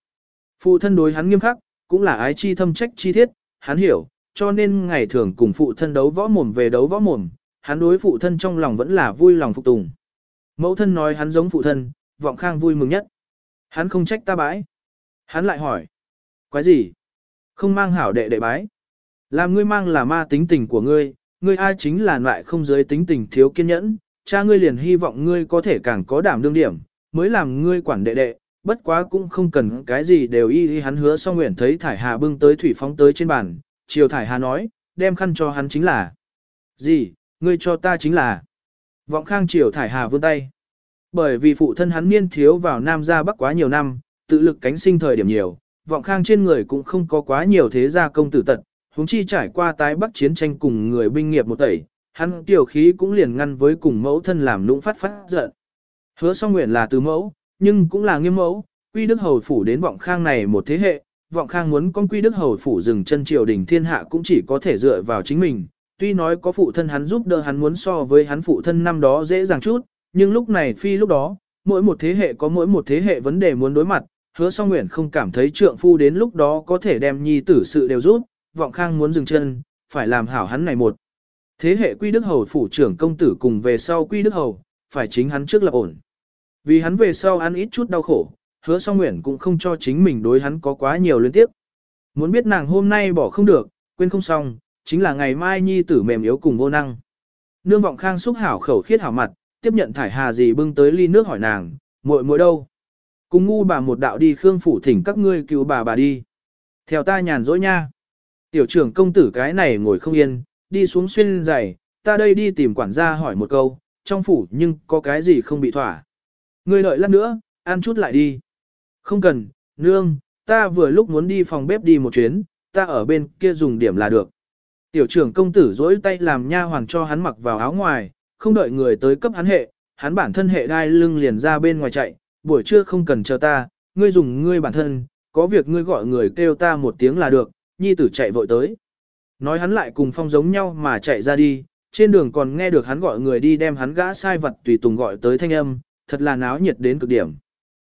Phụ thân đối hắn nghiêm khắc, cũng là ái chi thâm trách chi thiết, hắn hiểu, cho nên ngày thường cùng phụ thân đấu võ mồm về đấu võ mồm, hắn đối phụ thân trong lòng vẫn là vui lòng phục tùng. Mẫu thân nói hắn giống phụ thân, vọng khang vui mừng nhất. Hắn không trách ta bái. Hắn lại hỏi. Quái gì? Không mang hảo đệ đệ bái. Làm ngươi mang là ma tính tình của ngươi, ngươi ai chính là loại không giới tính tình thiếu kiên nhẫn, cha ngươi liền hy vọng ngươi có thể càng có đảm đương điểm, mới làm ngươi quản đệ đệ, bất quá cũng không cần cái gì đều y y hắn hứa xong nguyện thấy thải hà bưng tới thủy phóng tới trên bàn, chiều thải hà nói, đem khăn cho hắn chính là. Gì, ngươi cho ta chính là. Vọng khang triều thải hà vươn tay. Bởi vì phụ thân hắn niên thiếu vào Nam ra Bắc quá nhiều năm, tự lực cánh sinh thời điểm nhiều, vọng khang trên người cũng không có quá nhiều thế gia công tử tật, huống chi trải qua tái Bắc chiến tranh cùng người binh nghiệp một tẩy, hắn tiểu khí cũng liền ngăn với cùng mẫu thân làm nũng phát phát giận. Hứa song nguyện là từ mẫu, nhưng cũng là nghiêm mẫu, quy đức hầu phủ đến vọng khang này một thế hệ, vọng khang muốn con quy đức hầu phủ dừng chân triều đình thiên hạ cũng chỉ có thể dựa vào chính mình, tuy nói có phụ thân hắn giúp đỡ hắn muốn so với hắn phụ thân năm đó dễ dàng chút, nhưng lúc này phi lúc đó, mỗi một thế hệ có mỗi một thế hệ vấn đề muốn đối mặt, hứa song nguyện không cảm thấy trượng phu đến lúc đó có thể đem nhi tử sự đều rút, vọng khang muốn dừng chân, phải làm hảo hắn này một. Thế hệ quy đức hầu phủ trưởng công tử cùng về sau quy đức hầu, phải chính hắn trước lập ổn. Vì hắn về sau ăn ít chút đau khổ, hứa song nguyện cũng không cho chính mình đối hắn có quá nhiều liên tiếp. Muốn biết nàng hôm nay bỏ không được, quên không xong, chính là ngày mai nhi tử mềm yếu cùng vô năng. Nương vọng khang xúc hảo khẩu khiết hảo mặt, tiếp nhận thải hà gì bưng tới ly nước hỏi nàng, muội muội đâu? Cùng ngu bà một đạo đi khương phủ thỉnh các ngươi cứu bà bà đi. Theo ta nhàn rỗi nha. Tiểu trưởng công tử cái này ngồi không yên, đi xuống xuyên giày, ta đây đi tìm quản gia hỏi một câu, trong phủ nhưng có cái gì không bị thỏa. Ngươi đợi lát nữa, ăn chút lại đi. Không cần, nương, ta vừa lúc muốn đi phòng bếp đi một chuyến, ta ở bên kia dùng điểm là được. Tiểu trưởng công tử dỗi tay làm nha hoàng cho hắn mặc vào áo ngoài, không đợi người tới cấp hắn hệ, hắn bản thân hệ đai lưng liền ra bên ngoài chạy, buổi trưa không cần chờ ta, ngươi dùng ngươi bản thân, có việc ngươi gọi người kêu ta một tiếng là được, nhi tử chạy vội tới. Nói hắn lại cùng phong giống nhau mà chạy ra đi, trên đường còn nghe được hắn gọi người đi đem hắn gã sai vật tùy tùng gọi tới thanh âm, thật là náo nhiệt đến cực điểm.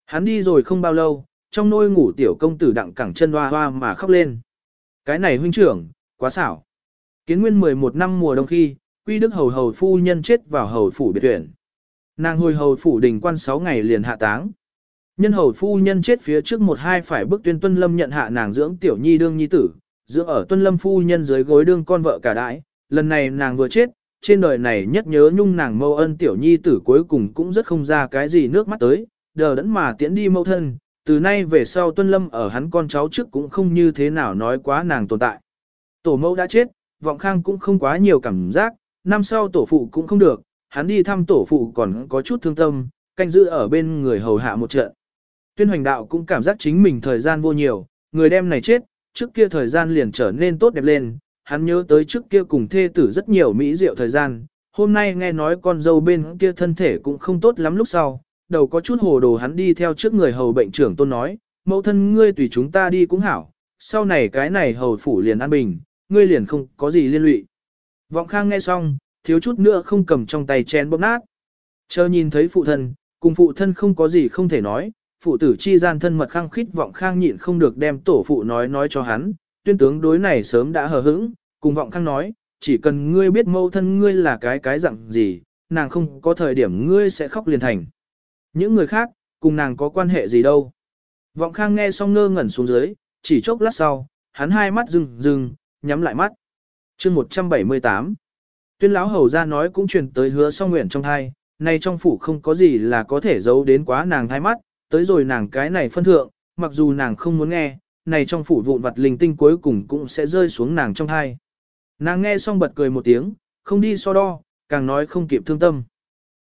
Hắn đi rồi không bao lâu, trong nôi ngủ tiểu công tử đặng cẳng chân hoa hoa mà khóc lên. Cái này huynh trưởng, quá xảo. Kiến nguyên 11 năm mùa đông khi, quy đức hầu hầu phu nhân chết vào hầu phủ biệt tuyển. Nàng hồi hầu phủ đình quan 6 ngày liền hạ táng. Nhân hầu phu nhân chết phía trước một hai phải bức tuyên tuân lâm nhận hạ nàng dưỡng tiểu nhi đương nhi tử, dưỡng ở tuân lâm phu nhân dưới gối đương con vợ cả đại. Lần này nàng vừa chết, trên đời này nhất nhớ nhung nàng mâu ân tiểu nhi tử cuối cùng cũng rất không ra cái gì nước mắt tới, đờ đẫn mà tiễn đi mâu thân, từ nay về sau tuân lâm ở hắn con cháu trước cũng không như thế nào nói quá nàng tồn tại. Tổ mẫu đã chết, vọng khang cũng không quá nhiều cảm giác, năm sau tổ phụ cũng không được, hắn đi thăm tổ phụ còn có chút thương tâm, canh giữ ở bên người hầu hạ một trận. Tuyên hoành đạo cũng cảm giác chính mình thời gian vô nhiều, người đem này chết, trước kia thời gian liền trở nên tốt đẹp lên, hắn nhớ tới trước kia cùng thê tử rất nhiều mỹ diệu thời gian, hôm nay nghe nói con dâu bên kia thân thể cũng không tốt lắm lúc sau, đầu có chút hồ đồ hắn đi theo trước người hầu bệnh trưởng tôn nói, mẫu thân ngươi tùy chúng ta đi cũng hảo, sau này cái này hầu phủ liền an bình, ngươi liền không có gì liên lụy. Vọng khang nghe xong, thiếu chút nữa không cầm trong tay chén bóp nát. Chờ nhìn thấy phụ thân, cùng phụ thân không có gì không thể nói, phụ tử chi gian thân mật khăng khít vọng khang nhịn không được đem tổ phụ nói nói cho hắn, tuyên tướng đối này sớm đã hờ hững, cùng vọng khang nói, chỉ cần ngươi biết mâu thân ngươi là cái cái dạng gì, nàng không có thời điểm ngươi sẽ khóc liền thành. Những người khác, cùng nàng có quan hệ gì đâu. Vọng khang nghe xong ngơ ngẩn xuống dưới, chỉ chốc lát sau, hắn hai mắt rừng rừng, nhắm lại mắt. chương 178 Tuyên lão hầu ra nói cũng truyền tới hứa song nguyện trong thai, nay trong phủ không có gì là có thể giấu đến quá nàng hai mắt, tới rồi nàng cái này phân thượng, mặc dù nàng không muốn nghe, này trong phủ vụn vặt linh tinh cuối cùng cũng sẽ rơi xuống nàng trong thai. Nàng nghe xong bật cười một tiếng, không đi so đo, càng nói không kịp thương tâm.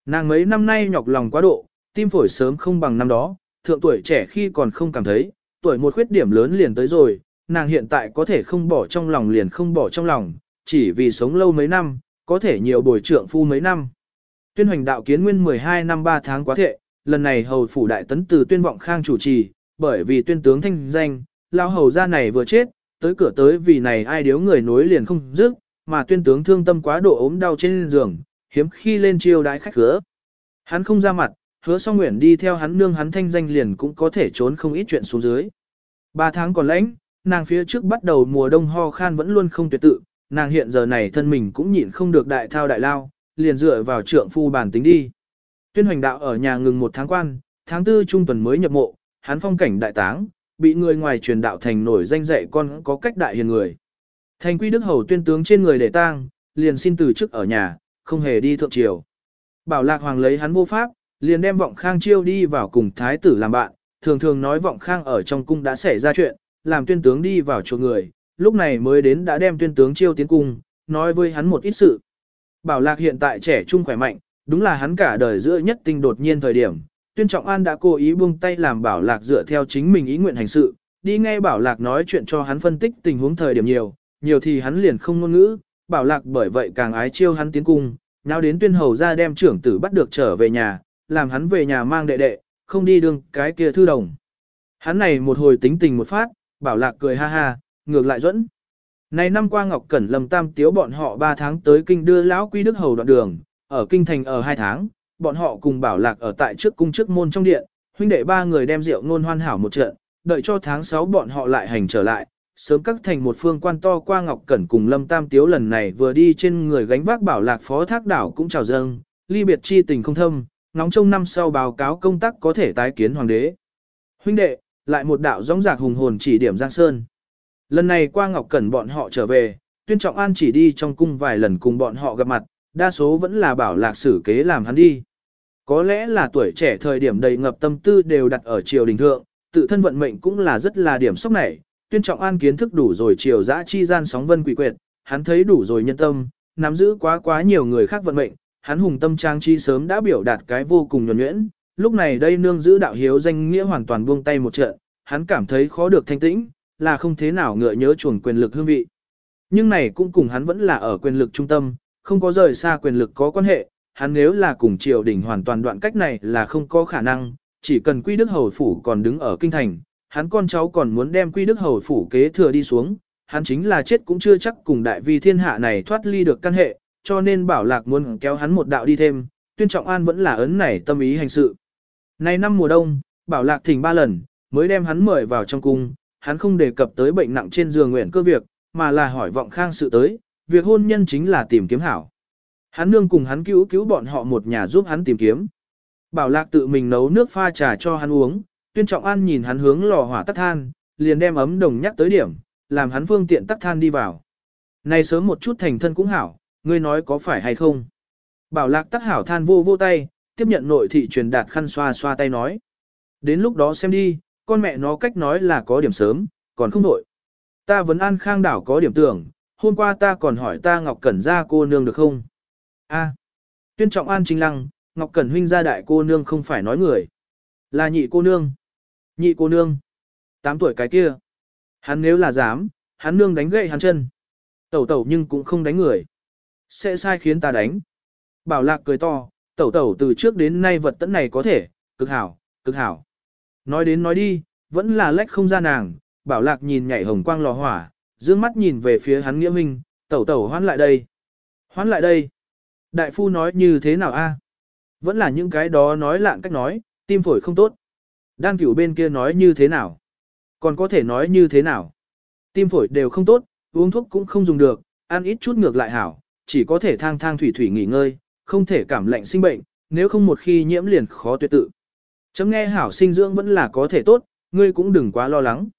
Nàng mấy năm nay nhọc lòng quá độ, tim phổi sớm không bằng năm đó, thượng tuổi trẻ khi còn không cảm thấy, tuổi một khuyết điểm lớn liền tới rồi, nàng hiện tại có thể không bỏ trong lòng liền không bỏ trong lòng, chỉ vì sống lâu mấy năm, có thể nhiều bồi trượng phu mấy năm. Tuyên hoành đạo kiến nguyên 12 năm 3 tháng quá thệ, lần này hầu phủ đại tấn từ tuyên vọng khang chủ trì, bởi vì tuyên tướng thanh danh, lão hầu gia này vừa chết, tới cửa tới vì này ai điếu người nối liền không dứt, mà tuyên tướng thương tâm quá độ ốm đau trên giường, hiếm khi lên chiêu đái khách cửa. Hắn không ra mặt, hứa song nguyện đi theo hắn nương hắn thanh danh liền cũng có thể trốn không ít chuyện xuống dưới. Ba tháng còn lãnh, nàng phía trước bắt đầu mùa đông ho khan vẫn luôn không tuyệt tự, nàng hiện giờ này thân mình cũng nhịn không được đại thao đại lao, liền dựa vào trượng phu bản tính đi. Tuyên hoành đạo ở nhà ngừng một tháng quan, tháng tư trung tuần mới nhập mộ, hắn phong cảnh đại táng, bị người ngoài truyền đạo thành nổi danh dạy con có cách đại hiền người. Thành quy đức hầu tuyên tướng trên người để tang, liền xin từ chức ở nhà, không hề đi thượng triều. Bảo lạc hoàng lấy hắn vô pháp, liền đem vọng khang chiêu đi vào cùng thái tử làm bạn, thường thường nói vọng khang ở trong cung đã xảy ra chuyện, làm tuyên tướng đi vào chỗ người, lúc này mới đến đã đem tuyên tướng chiêu tiến cung, nói với hắn một ít sự. Bảo lạc hiện tại trẻ trung khỏe mạnh, đúng là hắn cả đời giữa nhất tinh đột nhiên thời điểm. Tuyên Trọng An đã cố ý buông tay làm Bảo Lạc dựa theo chính mình ý nguyện hành sự, đi nghe Bảo Lạc nói chuyện cho hắn phân tích tình huống thời điểm nhiều, nhiều thì hắn liền không ngôn ngữ, Bảo Lạc bởi vậy càng ái chiêu hắn tiến cung, nào đến tuyên hầu ra đem trưởng tử bắt được trở về nhà, làm hắn về nhà mang đệ đệ, không đi đường cái kia thư đồng. Hắn này một hồi tính tình một phát, Bảo Lạc cười ha ha, ngược lại dẫn. Này năm qua Ngọc Cẩn Lâm tam tiếu bọn họ 3 tháng tới kinh đưa lão quy đức hầu đoạn đường, ở kinh thành ở 2 tháng, bọn họ cùng bảo lạc ở tại trước cung trước môn trong điện, huynh đệ ba người đem rượu ngôn hoan hảo một trận, đợi cho tháng 6 bọn họ lại hành trở lại, sớm các thành một phương quan to qua Ngọc Cẩn cùng Lâm Tam Tiếu lần này vừa đi trên người gánh vác bảo lạc phó thác đảo cũng chào dâng, ly biệt chi tình không thâm, ngóng trông năm sau báo cáo công tác có thể tái kiến hoàng đế. Huynh đệ, lại một đạo rõng giạc hùng hồn chỉ điểm Giang Sơn. Lần này qua Ngọc Cẩn bọn họ trở về, tuyên trọng an chỉ đi trong cung vài lần cùng bọn họ gặp mặt, đa số vẫn là bảo lạc sử kế làm hắn đi. Có lẽ là tuổi trẻ thời điểm đầy ngập tâm tư đều đặt ở triều đình thượng, tự thân vận mệnh cũng là rất là điểm sốc này, tuyên trọng an kiến thức đủ rồi triều dã chi gian sóng vân quỷ quyệt, hắn thấy đủ rồi nhân tâm, nắm giữ quá quá nhiều người khác vận mệnh, hắn hùng tâm trang chi sớm đã biểu đạt cái vô cùng nhuần nhuyễn, lúc này đây nương giữ đạo hiếu danh nghĩa hoàn toàn buông tay một trận, hắn cảm thấy khó được thanh tĩnh, là không thế nào ngựa nhớ chuồn quyền lực hương vị. Nhưng này cũng cùng hắn vẫn là ở quyền lực trung tâm, không có rời xa quyền lực có quan hệ, hắn nếu là cùng triều đình hoàn toàn đoạn cách này là không có khả năng, chỉ cần Quy Đức Hầu Phủ còn đứng ở kinh thành, hắn con cháu còn muốn đem Quy Đức Hầu Phủ kế thừa đi xuống, hắn chính là chết cũng chưa chắc cùng đại vi thiên hạ này thoát ly được căn hệ, cho nên bảo lạc muốn kéo hắn một đạo đi thêm, tuyên trọng an vẫn là ấn này tâm ý hành sự. Nay năm mùa đông, bảo lạc thỉnh ba lần, mới đem hắn mời vào trong cung, hắn không đề cập tới bệnh nặng trên giường nguyện cơ việc, mà là hỏi vọng khang sự tới, việc hôn nhân chính là tìm kiếm hảo. Hắn nương cùng hắn cứu cứu bọn họ một nhà giúp hắn tìm kiếm. Bảo lạc tự mình nấu nước pha trà cho hắn uống, tuyên trọng an nhìn hắn hướng lò hỏa tắt than, liền đem ấm đồng nhắc tới điểm, làm hắn phương tiện tắt than đi vào. Này sớm một chút thành thân cũng hảo, ngươi nói có phải hay không? Bảo lạc tắt hảo than vô vô tay, tiếp nhận nội thị truyền đạt khăn xoa xoa tay nói. Đến lúc đó xem đi, con mẹ nó cách nói là có điểm sớm, còn không nội. Ta vẫn an khang đảo có điểm tưởng, hôm qua ta còn hỏi ta Ngọc Cẩn ra cô nương được không? A. Tuyên trọng an chính lăng, Ngọc Cẩn huynh gia đại cô nương không phải nói người. Là nhị cô nương. Nhị cô nương. Tám tuổi cái kia. Hắn nếu là dám, hắn nương đánh gậy hắn chân. Tẩu tẩu nhưng cũng không đánh người. Sẽ sai khiến ta đánh. Bảo lạc cười to, tẩu tẩu từ trước đến nay vật tẫn này có thể, cực hảo, cực hảo. Nói đến nói đi, vẫn là lách không ra nàng, bảo lạc nhìn nhảy hồng quang lò hỏa, dương mắt nhìn về phía hắn nghĩa minh, tẩu tẩu hoán lại đây. Hoán lại đây. Đại phu nói như thế nào a? Vẫn là những cái đó nói lạng cách nói, tim phổi không tốt. Đan cửu bên kia nói như thế nào? Còn có thể nói như thế nào? Tim phổi đều không tốt, uống thuốc cũng không dùng được, ăn ít chút ngược lại hảo, chỉ có thể thang thang thủy thủy nghỉ ngơi, không thể cảm lạnh sinh bệnh, nếu không một khi nhiễm liền khó tuyệt tự. Chấm nghe hảo sinh dưỡng vẫn là có thể tốt, ngươi cũng đừng quá lo lắng.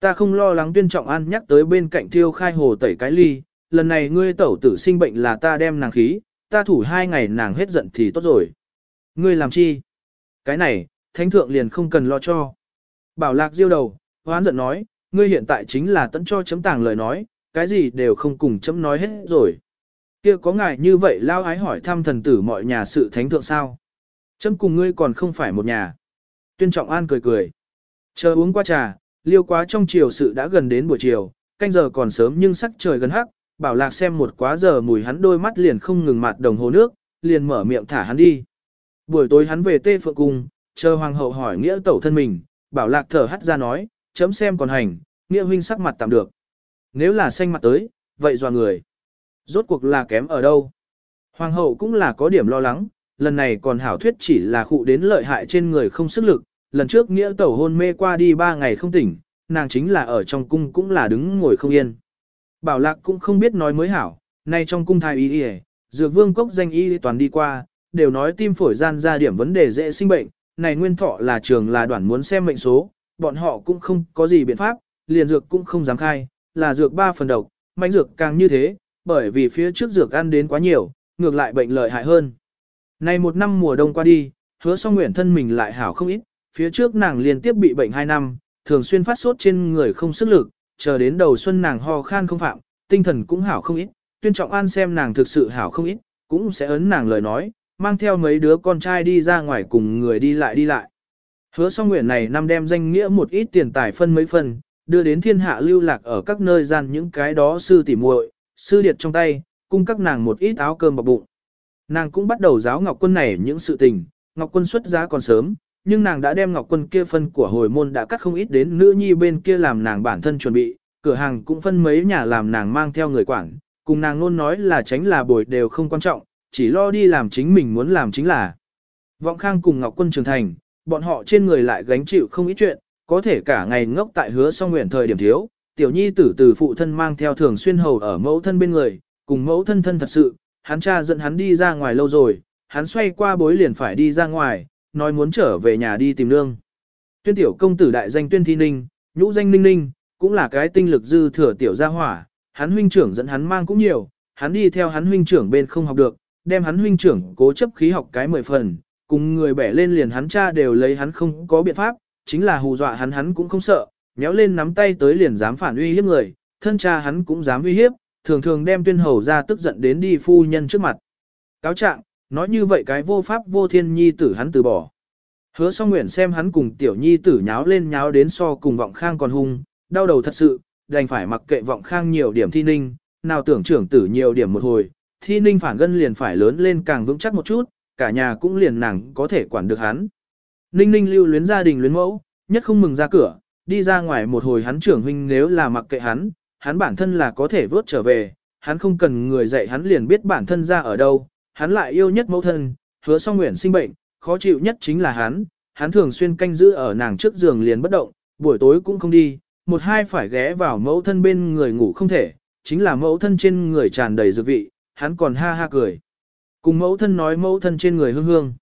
Ta không lo lắng tuyên trọng an nhắc tới bên cạnh thiêu khai hồ tẩy cái ly, lần này ngươi tẩu tử sinh bệnh là ta đem nàng khí, ta thủ hai ngày nàng hết giận thì tốt rồi. Ngươi làm chi? Cái này, thánh thượng liền không cần lo cho. Bảo lạc diêu đầu, hoán giận nói, ngươi hiện tại chính là tận cho chấm tàng lời nói, cái gì đều không cùng chấm nói hết rồi. Kia có ngài như vậy lao ái hỏi thăm thần tử mọi nhà sự thánh thượng sao? Chấm cùng ngươi còn không phải một nhà. Tuyên trọng an cười cười. Chờ uống qua trà, liêu quá trong chiều sự đã gần đến buổi chiều, canh giờ còn sớm nhưng sắc trời gần hắc, bảo lạc xem một quá giờ mùi hắn đôi mắt liền không ngừng mặt đồng hồ nước, liền mở miệng thả hắn đi. Buổi tối hắn về tê phượng cung, chờ hoàng hậu hỏi nghĩa tẩu thân mình, bảo lạc thở hắt ra nói, chấm xem còn hành, nghĩa huynh sắc mặt tạm được. Nếu là xanh mặt tới, vậy dò người. Rốt cuộc là kém ở đâu? Hoàng hậu cũng là có điểm lo lắng, lần này còn hảo thuyết chỉ là khụ đến lợi hại trên người không sức lực, lần trước nghĩa tẩu hôn mê qua đi ba ngày không tỉnh, nàng chính là ở trong cung cũng là đứng ngồi không yên. Bảo lạc cũng không biết nói mới hảo, nay trong cung thai y y, dược vương cốc danh y toàn đi qua, đều nói tim phổi gian ra điểm vấn đề dễ sinh bệnh, này nguyên thọ là trường là đoàn muốn xem mệnh số, bọn họ cũng không có gì biện pháp, liền dược cũng không dám khai, là dược ba phần độc, mạnh dược càng như thế, bởi vì phía trước dược ăn đến quá nhiều, ngược lại bệnh lợi hại hơn. Nay một năm mùa đông qua đi, hứa song nguyện thân mình lại hảo không ít, phía trước nàng liên tiếp bị bệnh 2 năm, thường xuyên phát sốt trên người không sức lực, chờ đến đầu xuân nàng ho khan không phạm, tinh thần cũng hảo không ít, tuyên trọng an xem nàng thực sự hảo không ít, cũng sẽ ấn nàng lời nói, mang theo mấy đứa con trai đi ra ngoài cùng người đi lại đi lại. Hứa song nguyện này năm đem danh nghĩa một ít tiền tài phân mấy phần, đưa đến thiên hạ lưu lạc ở các nơi gian những cái đó sư tỉ muội, sư điệt trong tay, cung các nàng một ít áo cơm bọc bụng. Nàng cũng bắt đầu giáo Ngọc Quân này những sự tình, Ngọc Quân xuất giá còn sớm, nhưng nàng đã đem Ngọc Quân kia phân của hồi môn đã cắt không ít đến nữ nhi bên kia làm nàng bản thân chuẩn bị, cửa hàng cũng phân mấy nhà làm nàng mang theo người quản, cùng nàng luôn nói là tránh là bồi đều không quan trọng, chỉ lo đi làm chính mình muốn làm chính là. Vọng Khang cùng Ngọc Quân trưởng thành, bọn họ trên người lại gánh chịu không ít chuyện, có thể cả ngày ngốc tại hứa song nguyện thời điểm thiếu, tiểu nhi tử từ phụ thân mang theo thường xuyên hầu ở mẫu thân bên người, cùng mẫu thân thân thật sự, hắn cha dẫn hắn đi ra ngoài lâu rồi, hắn xoay qua bối liền phải đi ra ngoài, nói muốn trở về nhà đi tìm nương. Tuyên tiểu công tử đại danh tuyên thi ninh, nhũ danh ninh ninh, cũng là cái tinh lực dư thừa tiểu gia hỏa, hắn huynh trưởng dẫn hắn mang cũng nhiều, hắn đi theo hắn huynh trưởng bên không học được, đem hắn huynh trưởng cố chấp khí học cái mười phần, cùng người bẻ lên liền hắn cha đều lấy hắn không có biện pháp, chính là hù dọa hắn hắn cũng không sợ, nhéo lên nắm tay tới liền dám phản uy hiếp người, thân cha hắn cũng dám uy hiếp, thường thường đem tuyên hầu ra tức giận đến đi phu nhân trước mặt. Cáo trạng, nói như vậy cái vô pháp vô thiên nhi tử hắn từ bỏ. Hứa song nguyện xem hắn cùng tiểu nhi tử nháo lên nháo đến so cùng vọng khang còn hung, đau đầu thật sự, đành phải mặc kệ vọng khang nhiều điểm thi ninh, nào tưởng trưởng tử nhiều điểm một hồi, thi ninh phản gân liền phải lớn lên càng vững chắc một chút, cả nhà cũng liền nàng có thể quản được hắn. Ninh ninh lưu luyến gia đình luyến mẫu, nhất không mừng ra cửa, đi ra ngoài một hồi hắn trưởng huynh nếu là mặc kệ hắn, hắn bản thân là có thể vớt trở về, hắn không cần người dạy hắn liền biết bản thân ra ở đâu, hắn lại yêu nhất mẫu thân, hứa song nguyện sinh bệnh, khó chịu nhất chính là hắn, hắn thường xuyên canh giữ ở nàng trước giường liền bất động, buổi tối cũng không đi, một hai phải ghé vào mẫu thân bên người ngủ không thể, chính là mẫu thân trên người tràn đầy dược vị, hắn còn ha ha cười. Cùng mẫu thân nói mẫu thân trên người hương hương.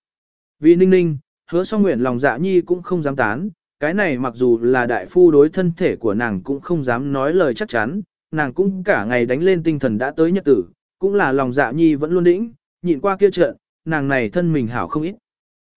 Vì ninh ninh, hứa song nguyện lòng dạ nhi cũng không dám tán, cái này mặc dù là đại phu đối thân thể của nàng cũng không dám nói lời chắc chắn, nàng cũng cả ngày đánh lên tinh thần đã tới nhật tử, cũng là lòng dạ nhi vẫn luôn đĩnh, nhịn qua kia trận, nàng này thân mình hảo không ít.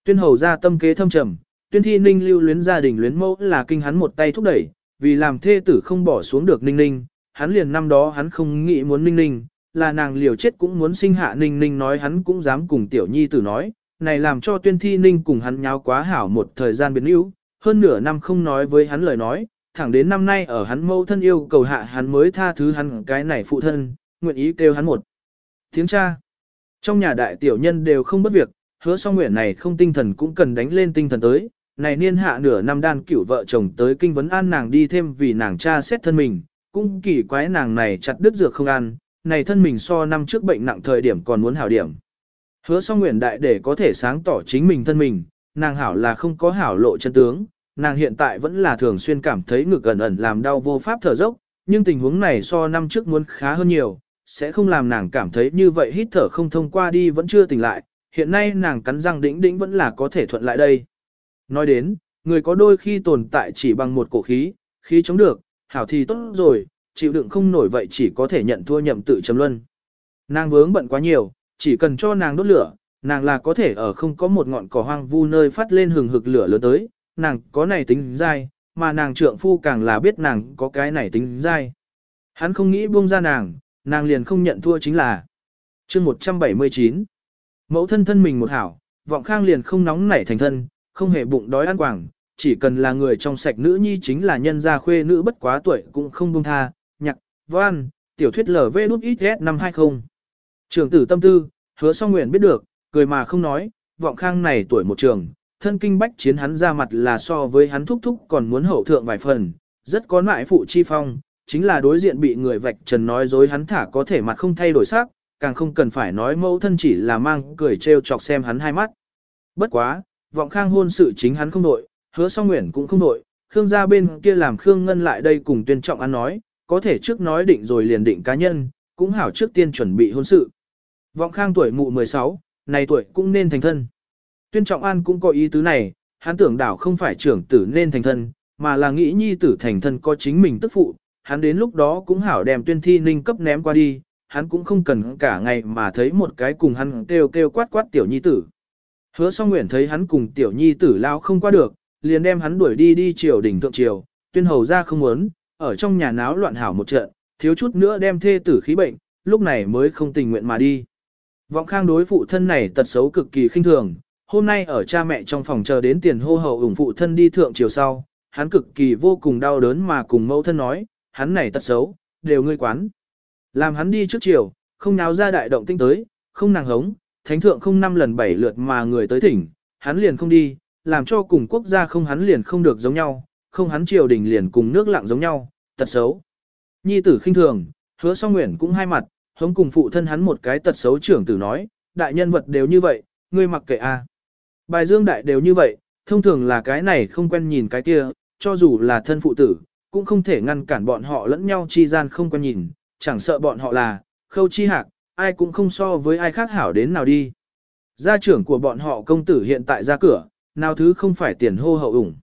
Tuyên hầu ra tâm kế thâm trầm, tuyên thi ninh lưu luyến gia đình luyến mẫu là kinh hắn một tay thúc đẩy, vì làm thê tử không bỏ xuống được ninh ninh, hắn liền năm đó hắn không nghĩ muốn ninh ninh, là nàng liều chết cũng muốn sinh hạ ninh ninh nói hắn cũng dám cùng tiểu nhi tử nói, này làm cho tuyên thi ninh cùng hắn nháo quá hảo một thời gian biến yếu, hơn nửa năm không nói với hắn lời nói, thẳng đến năm nay ở hắn mâu thân yêu cầu hạ hắn mới tha thứ hắn cái này phụ thân, nguyện ý kêu hắn một. Tiếng cha, trong nhà đại tiểu nhân đều không bất việc, hứa song nguyện này không tinh thần cũng cần đánh lên tinh thần tới, này niên hạ nửa năm đan cửu vợ chồng tới kinh vấn an nàng đi thêm vì nàng cha xét thân mình, cũng kỳ quái nàng này chặt đứt dược không ăn, này thân mình so năm trước bệnh nặng thời điểm còn muốn hảo điểm. Hứa song nguyện đại để có thể sáng tỏ chính mình thân mình, nàng hảo là không có hảo lộ chân tướng, nàng hiện tại vẫn là thường xuyên cảm thấy ngực ẩn ẩn làm đau vô pháp thở dốc, nhưng tình huống này so năm trước muốn khá hơn nhiều, sẽ không làm nàng cảm thấy như vậy hít thở không thông qua đi vẫn chưa tỉnh lại, hiện nay nàng cắn răng đĩnh đĩnh vẫn là có thể thuận lại đây. Nói đến, người có đôi khi tồn tại chỉ bằng một cổ khí, khí chống được, hảo thì tốt rồi, chịu đựng không nổi vậy chỉ có thể nhận thua nhậm tự chấm luân. Nàng vướng bận quá nhiều, chỉ cần cho nàng đốt lửa, nàng là có thể ở không có một ngọn cỏ hoang vu nơi phát lên hừng hực lửa lớn tới, nàng có này tính dai, mà nàng trượng phu càng là biết nàng có cái này tính dai. Hắn không nghĩ buông ra nàng, nàng liền không nhận thua chính là chương 179. Mẫu thân thân mình một hảo, vọng khang liền không nóng nảy thành thân, không hề bụng đói ăn quảng, chỉ cần là người trong sạch nữ nhi chính là nhân gia khuê nữ bất quá tuổi cũng không buông tha, nhạc, văn, tiểu thuyết LV đút XS năm 20. Trường tử tâm tư, hứa song nguyện biết được, cười mà không nói, vọng khang này tuổi một trường, thân kinh bách chiến hắn ra mặt là so với hắn thúc thúc còn muốn hậu thượng vài phần, rất có nại phụ chi phong, chính là đối diện bị người vạch trần nói dối hắn thả có thể mặt không thay đổi sắc, càng không cần phải nói mẫu thân chỉ là mang cười trêu chọc xem hắn hai mắt. Bất quá, vọng khang hôn sự chính hắn không đội, hứa song nguyện cũng không đội, Khương gia bên kia làm Khương Ngân lại đây cùng tuyên trọng ăn nói, có thể trước nói định rồi liền định cá nhân, cũng hảo trước tiên chuẩn bị hôn sự. Vọng khang tuổi mụ 16, này tuổi cũng nên thành thân. Tuyên trọng an cũng có ý tứ này, hắn tưởng đảo không phải trưởng tử nên thành thân, mà là nghĩ nhi tử thành thân có chính mình tức phụ, hắn đến lúc đó cũng hảo đem tuyên thi ninh cấp ném qua đi, hắn cũng không cần cả ngày mà thấy một cái cùng hắn kêu kêu quát quát tiểu nhi tử. Hứa song nguyện thấy hắn cùng tiểu nhi tử lao không qua được, liền đem hắn đuổi đi đi triều đỉnh thượng triều, tuyên hầu ra không muốn, ở trong nhà náo loạn hảo một trận, thiếu chút nữa đem thê tử khí bệnh, lúc này mới không tình nguyện mà đi. Vọng khang đối phụ thân này tật xấu cực kỳ khinh thường, hôm nay ở cha mẹ trong phòng chờ đến tiền hô hậu ủng phụ thân đi thượng chiều sau, hắn cực kỳ vô cùng đau đớn mà cùng mẫu thân nói, hắn này tật xấu, đều ngươi quán. Làm hắn đi trước chiều, không náo ra đại động tinh tới, không nàng hống, thánh thượng không năm lần bảy lượt mà người tới thỉnh, hắn liền không đi, làm cho cùng quốc gia không hắn liền không được giống nhau, không hắn triều đình liền cùng nước lặng giống nhau, tật xấu. Nhi tử khinh thường, hứa song nguyện cũng hai mặt, hống cùng phụ thân hắn một cái tật xấu trưởng tử nói, đại nhân vật đều như vậy, ngươi mặc kệ a. Bài dương đại đều như vậy, thông thường là cái này không quen nhìn cái kia, cho dù là thân phụ tử, cũng không thể ngăn cản bọn họ lẫn nhau chi gian không quen nhìn, chẳng sợ bọn họ là, khâu chi hạc, ai cũng không so với ai khác hảo đến nào đi. Gia trưởng của bọn họ công tử hiện tại ra cửa, nào thứ không phải tiền hô hậu ủng.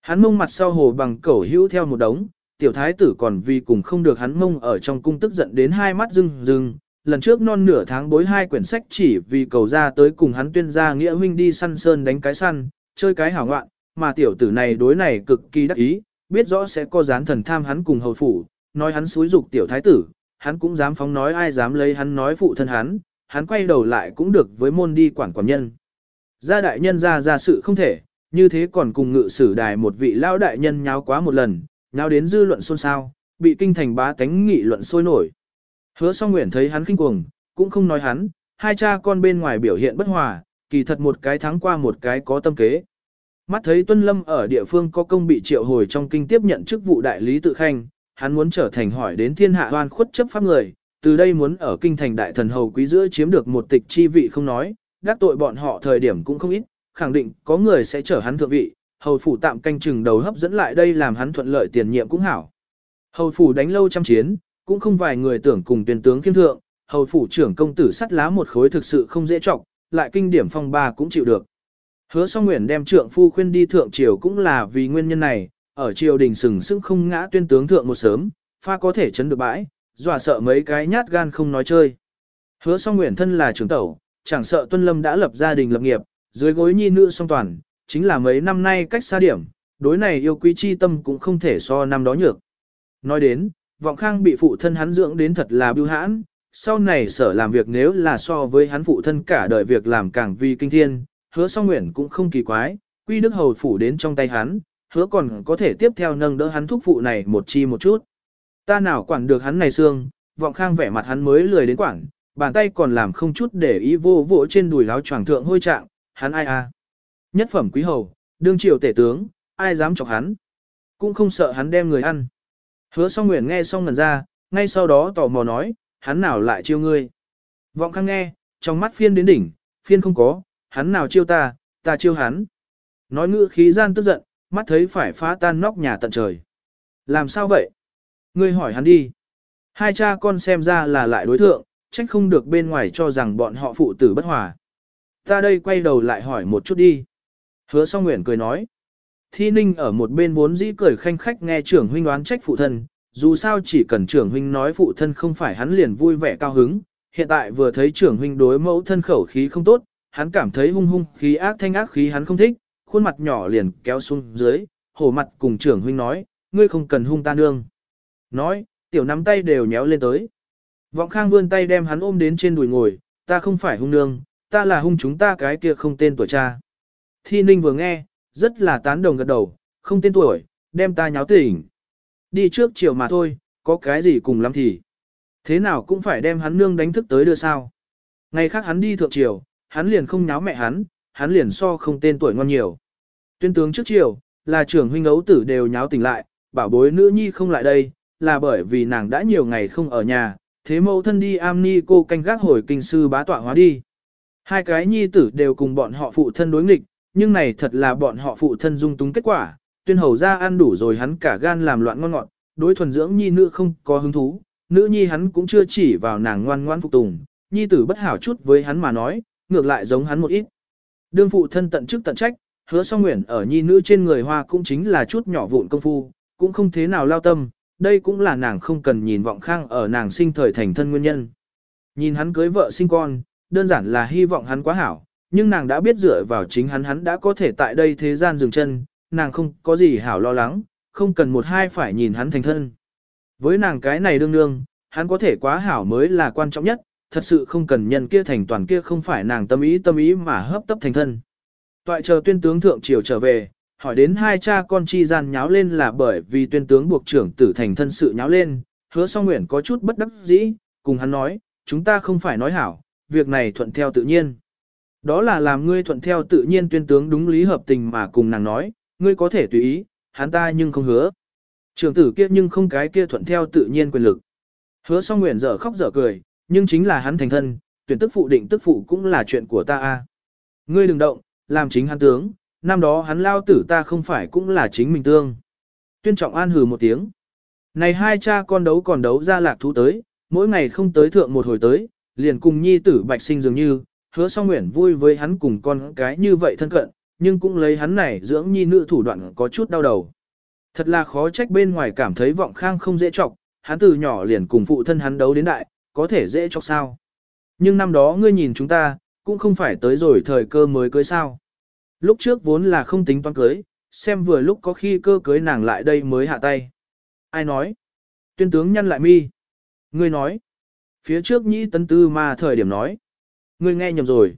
Hắn mông mặt sau hồ bằng cẩu hữu theo một đống, tiểu thái tử còn vì cùng không được hắn mông ở trong cung tức giận đến hai mắt rưng rưng. Lần trước non nửa tháng bối hai quyển sách chỉ vì cầu ra tới cùng hắn tuyên gia nghĩa huynh đi săn sơn đánh cái săn, chơi cái hảo ngoạn, mà tiểu tử này đối này cực kỳ đắc ý, biết rõ sẽ có gián thần tham hắn cùng hầu phủ, nói hắn xúi dục tiểu thái tử, hắn cũng dám phóng nói ai dám lấy hắn nói phụ thân hắn, hắn quay đầu lại cũng được với môn đi quản quản nhân. Gia đại nhân ra ra sự không thể, như thế còn cùng ngự sử đài một vị lão đại nhân nháo quá một lần, nháo đến dư luận xôn xao, bị kinh thành bá tánh nghị luận sôi nổi. Hứa song nguyện thấy hắn kinh cuồng, cũng không nói hắn, hai cha con bên ngoài biểu hiện bất hòa, kỳ thật một cái thắng qua một cái có tâm kế. Mắt thấy Tuân Lâm ở địa phương có công bị triệu hồi trong kinh tiếp nhận chức vụ đại lý tự khanh, hắn muốn trở thành hỏi đến thiên hạ hoan khuất chấp pháp người, từ đây muốn ở kinh thành đại thần hầu quý giữa chiếm được một tịch chi vị không nói, đắc tội bọn họ thời điểm cũng không ít, khẳng định có người sẽ trở hắn thượng vị, hầu phủ tạm canh chừng đầu hấp dẫn lại đây làm hắn thuận lợi tiền nhiệm cũng hảo. Hầu phủ đánh lâu trăm chiến, cũng không vài người tưởng cùng tuyên tướng kiêm thượng, hầu phủ trưởng công tử sắt lá một khối thực sự không dễ trọng, lại kinh điểm phong ba cũng chịu được. Hứa song nguyện đem trượng phu khuyên đi thượng triều cũng là vì nguyên nhân này, ở triều đình sừng sững không ngã tuyên tướng thượng một sớm, pha có thể chấn được bãi, dọa sợ mấy cái nhát gan không nói chơi. Hứa song nguyện thân là trưởng tẩu, chẳng sợ tuân lâm đã lập gia đình lập nghiệp, dưới gối nhi nữ song toàn, chính là mấy năm nay cách xa điểm, đối này yêu quý chi tâm cũng không thể so năm đó nhược. Nói đến, vọng khang bị phụ thân hắn dưỡng đến thật là bưu hãn, sau này sở làm việc nếu là so với hắn phụ thân cả đời việc làm càng vì kinh thiên, hứa song nguyện cũng không kỳ quái, quy đức hầu phủ đến trong tay hắn, hứa còn có thể tiếp theo nâng đỡ hắn thúc phụ này một chi một chút. Ta nào quản được hắn này xương, vọng khang vẻ mặt hắn mới lười đến quản, bàn tay còn làm không chút để ý vô vỗ trên đùi láo choàng thượng hôi trạng, hắn ai à. Nhất phẩm quý hầu, đương triều tể tướng, ai dám chọc hắn. Cũng không sợ hắn đem người ăn. Hứa song nguyện nghe xong ngần ra, ngay sau đó tò mò nói, hắn nào lại chiêu ngươi. Vọng khang nghe, trong mắt phiên đến đỉnh, phiên không có, hắn nào chiêu ta, ta chiêu hắn. Nói ngữ khí gian tức giận, mắt thấy phải phá tan nóc nhà tận trời. Làm sao vậy? Ngươi hỏi hắn đi. Hai cha con xem ra là lại đối thượng, trách không được bên ngoài cho rằng bọn họ phụ tử bất hòa. Ta đây quay đầu lại hỏi một chút đi. Hứa song nguyện cười nói. Thi ninh ở một bên vốn dĩ cười khanh khách nghe trưởng huynh đoán trách phụ thân, dù sao chỉ cần trưởng huynh nói phụ thân không phải hắn liền vui vẻ cao hứng, hiện tại vừa thấy trưởng huynh đối mẫu thân khẩu khí không tốt, hắn cảm thấy hung hung khí ác thanh ác khí hắn không thích, khuôn mặt nhỏ liền kéo xuống dưới, hổ mặt cùng trưởng huynh nói, ngươi không cần hung ta nương. Nói, tiểu nắm tay đều nhéo lên tới. Vọng khang vươn tay đem hắn ôm đến trên đùi ngồi, ta không phải hung nương, ta là hung chúng ta cái kia không tên tuổi cha. Thi ninh vừa nghe, rất là tán đồng gật đầu, không tên tuổi, đem ta nháo tỉnh. Đi trước chiều mà thôi, có cái gì cùng lắm thì. Thế nào cũng phải đem hắn nương đánh thức tới đưa sao. Ngày khác hắn đi thượng triều, hắn liền không nháo mẹ hắn, hắn liền so không tên tuổi ngon nhiều. Tuyên tướng trước triều, là trưởng huynh ấu tử đều nháo tỉnh lại, bảo bối nữ nhi không lại đây, là bởi vì nàng đã nhiều ngày không ở nhà, thế mẫu thân đi am ni cô canh gác hồi kinh sư bá tọa hóa đi. Hai cái nhi tử đều cùng bọn họ phụ thân đối nghịch, nhưng này thật là bọn họ phụ thân dung túng kết quả, tuyên hầu ra ăn đủ rồi hắn cả gan làm loạn ngon ngọt, đối thuần dưỡng nhi nữ không có hứng thú, nữ nhi hắn cũng chưa chỉ vào nàng ngoan ngoan phục tùng, nhi tử bất hảo chút với hắn mà nói, ngược lại giống hắn một ít. Đương phụ thân tận chức tận trách, hứa song nguyện ở nhi nữ trên người hoa cũng chính là chút nhỏ vụn công phu, cũng không thế nào lao tâm, đây cũng là nàng không cần nhìn vọng khang ở nàng sinh thời thành thân nguyên nhân. Nhìn hắn cưới vợ sinh con, đơn giản là hy vọng hắn quá hảo, nhưng nàng đã biết dựa vào chính hắn hắn đã có thể tại đây thế gian dừng chân, nàng không có gì hảo lo lắng, không cần một hai phải nhìn hắn thành thân. Với nàng cái này đương đương, hắn có thể quá hảo mới là quan trọng nhất, thật sự không cần nhân kia thành toàn kia không phải nàng tâm ý tâm ý mà hấp tấp thành thân. Toại chờ tuyên tướng thượng triều trở về, hỏi đến hai cha con chi gian nháo lên là bởi vì tuyên tướng buộc trưởng tử thành thân sự nháo lên, hứa song nguyện có chút bất đắc dĩ, cùng hắn nói, chúng ta không phải nói hảo, việc này thuận theo tự nhiên. Đó là làm ngươi thuận theo tự nhiên tuyên tướng đúng lý hợp tình mà cùng nàng nói, ngươi có thể tùy ý, hắn ta nhưng không hứa. trường tử kia nhưng không cái kia thuận theo tự nhiên quyền lực. Hứa song nguyện dở khóc dở cười, nhưng chính là hắn thành thân, tuyển tức phụ định tức phụ cũng là chuyện của ta a. Ngươi đừng động, làm chính hắn tướng, năm đó hắn lao tử ta không phải cũng là chính mình tương. Tuyên trọng an hừ một tiếng. Này hai cha con đấu còn đấu ra lạc thú tới, mỗi ngày không tới thượng một hồi tới, liền cùng nhi tử bạch sinh dường như, hứa song nguyện vui với hắn cùng con cái như vậy thân cận, nhưng cũng lấy hắn này dưỡng nhi nữ thủ đoạn có chút đau đầu. Thật là khó trách bên ngoài cảm thấy vọng khang không dễ chọc, hắn từ nhỏ liền cùng phụ thân hắn đấu đến đại, có thể dễ chọc sao. Nhưng năm đó ngươi nhìn chúng ta, cũng không phải tới rồi thời cơ mới cưới sao. Lúc trước vốn là không tính toán cưới, xem vừa lúc có khi cơ cưới nàng lại đây mới hạ tay. Ai nói? Tuyên tướng nhăn lại mi. Ngươi nói. Phía trước nhĩ tấn tư mà thời điểm nói. Ngươi nghe nhầm rồi.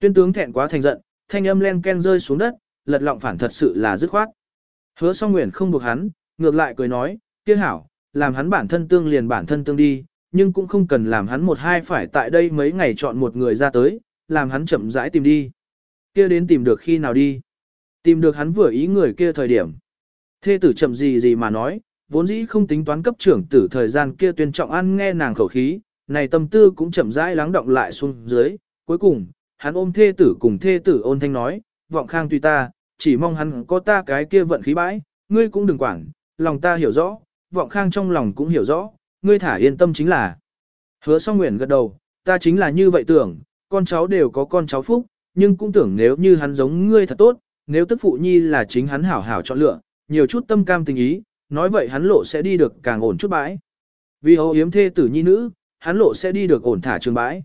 Tuyên tướng thẹn quá thành giận, thanh âm len ken rơi xuống đất, lật lọng phản thật sự là dứt khoát. Hứa song nguyện không buộc hắn, ngược lại cười nói, kia hảo, làm hắn bản thân tương liền bản thân tương đi, nhưng cũng không cần làm hắn một hai phải tại đây mấy ngày chọn một người ra tới, làm hắn chậm rãi tìm đi. Kia đến tìm được khi nào đi? Tìm được hắn vừa ý người kia thời điểm. Thê tử chậm gì gì mà nói, vốn dĩ không tính toán cấp trưởng tử thời gian kia tuyên trọng ăn nghe nàng khẩu khí, này tâm tư cũng chậm rãi lắng động lại xuống dưới, cuối cùng, hắn ôm thê tử cùng thê tử ôn thanh nói, vọng khang tùy ta, chỉ mong hắn có ta cái kia vận khí bãi, ngươi cũng đừng quản, lòng ta hiểu rõ, vọng khang trong lòng cũng hiểu rõ, ngươi thả yên tâm chính là. Hứa song nguyện gật đầu, ta chính là như vậy tưởng, con cháu đều có con cháu phúc, nhưng cũng tưởng nếu như hắn giống ngươi thật tốt, nếu tức phụ nhi là chính hắn hảo hảo chọn lựa, nhiều chút tâm cam tình ý, nói vậy hắn lộ sẽ đi được càng ổn chút bãi. Vì hầu yếm thê tử nhi nữ, hắn lộ sẽ đi được ổn thả trường bãi.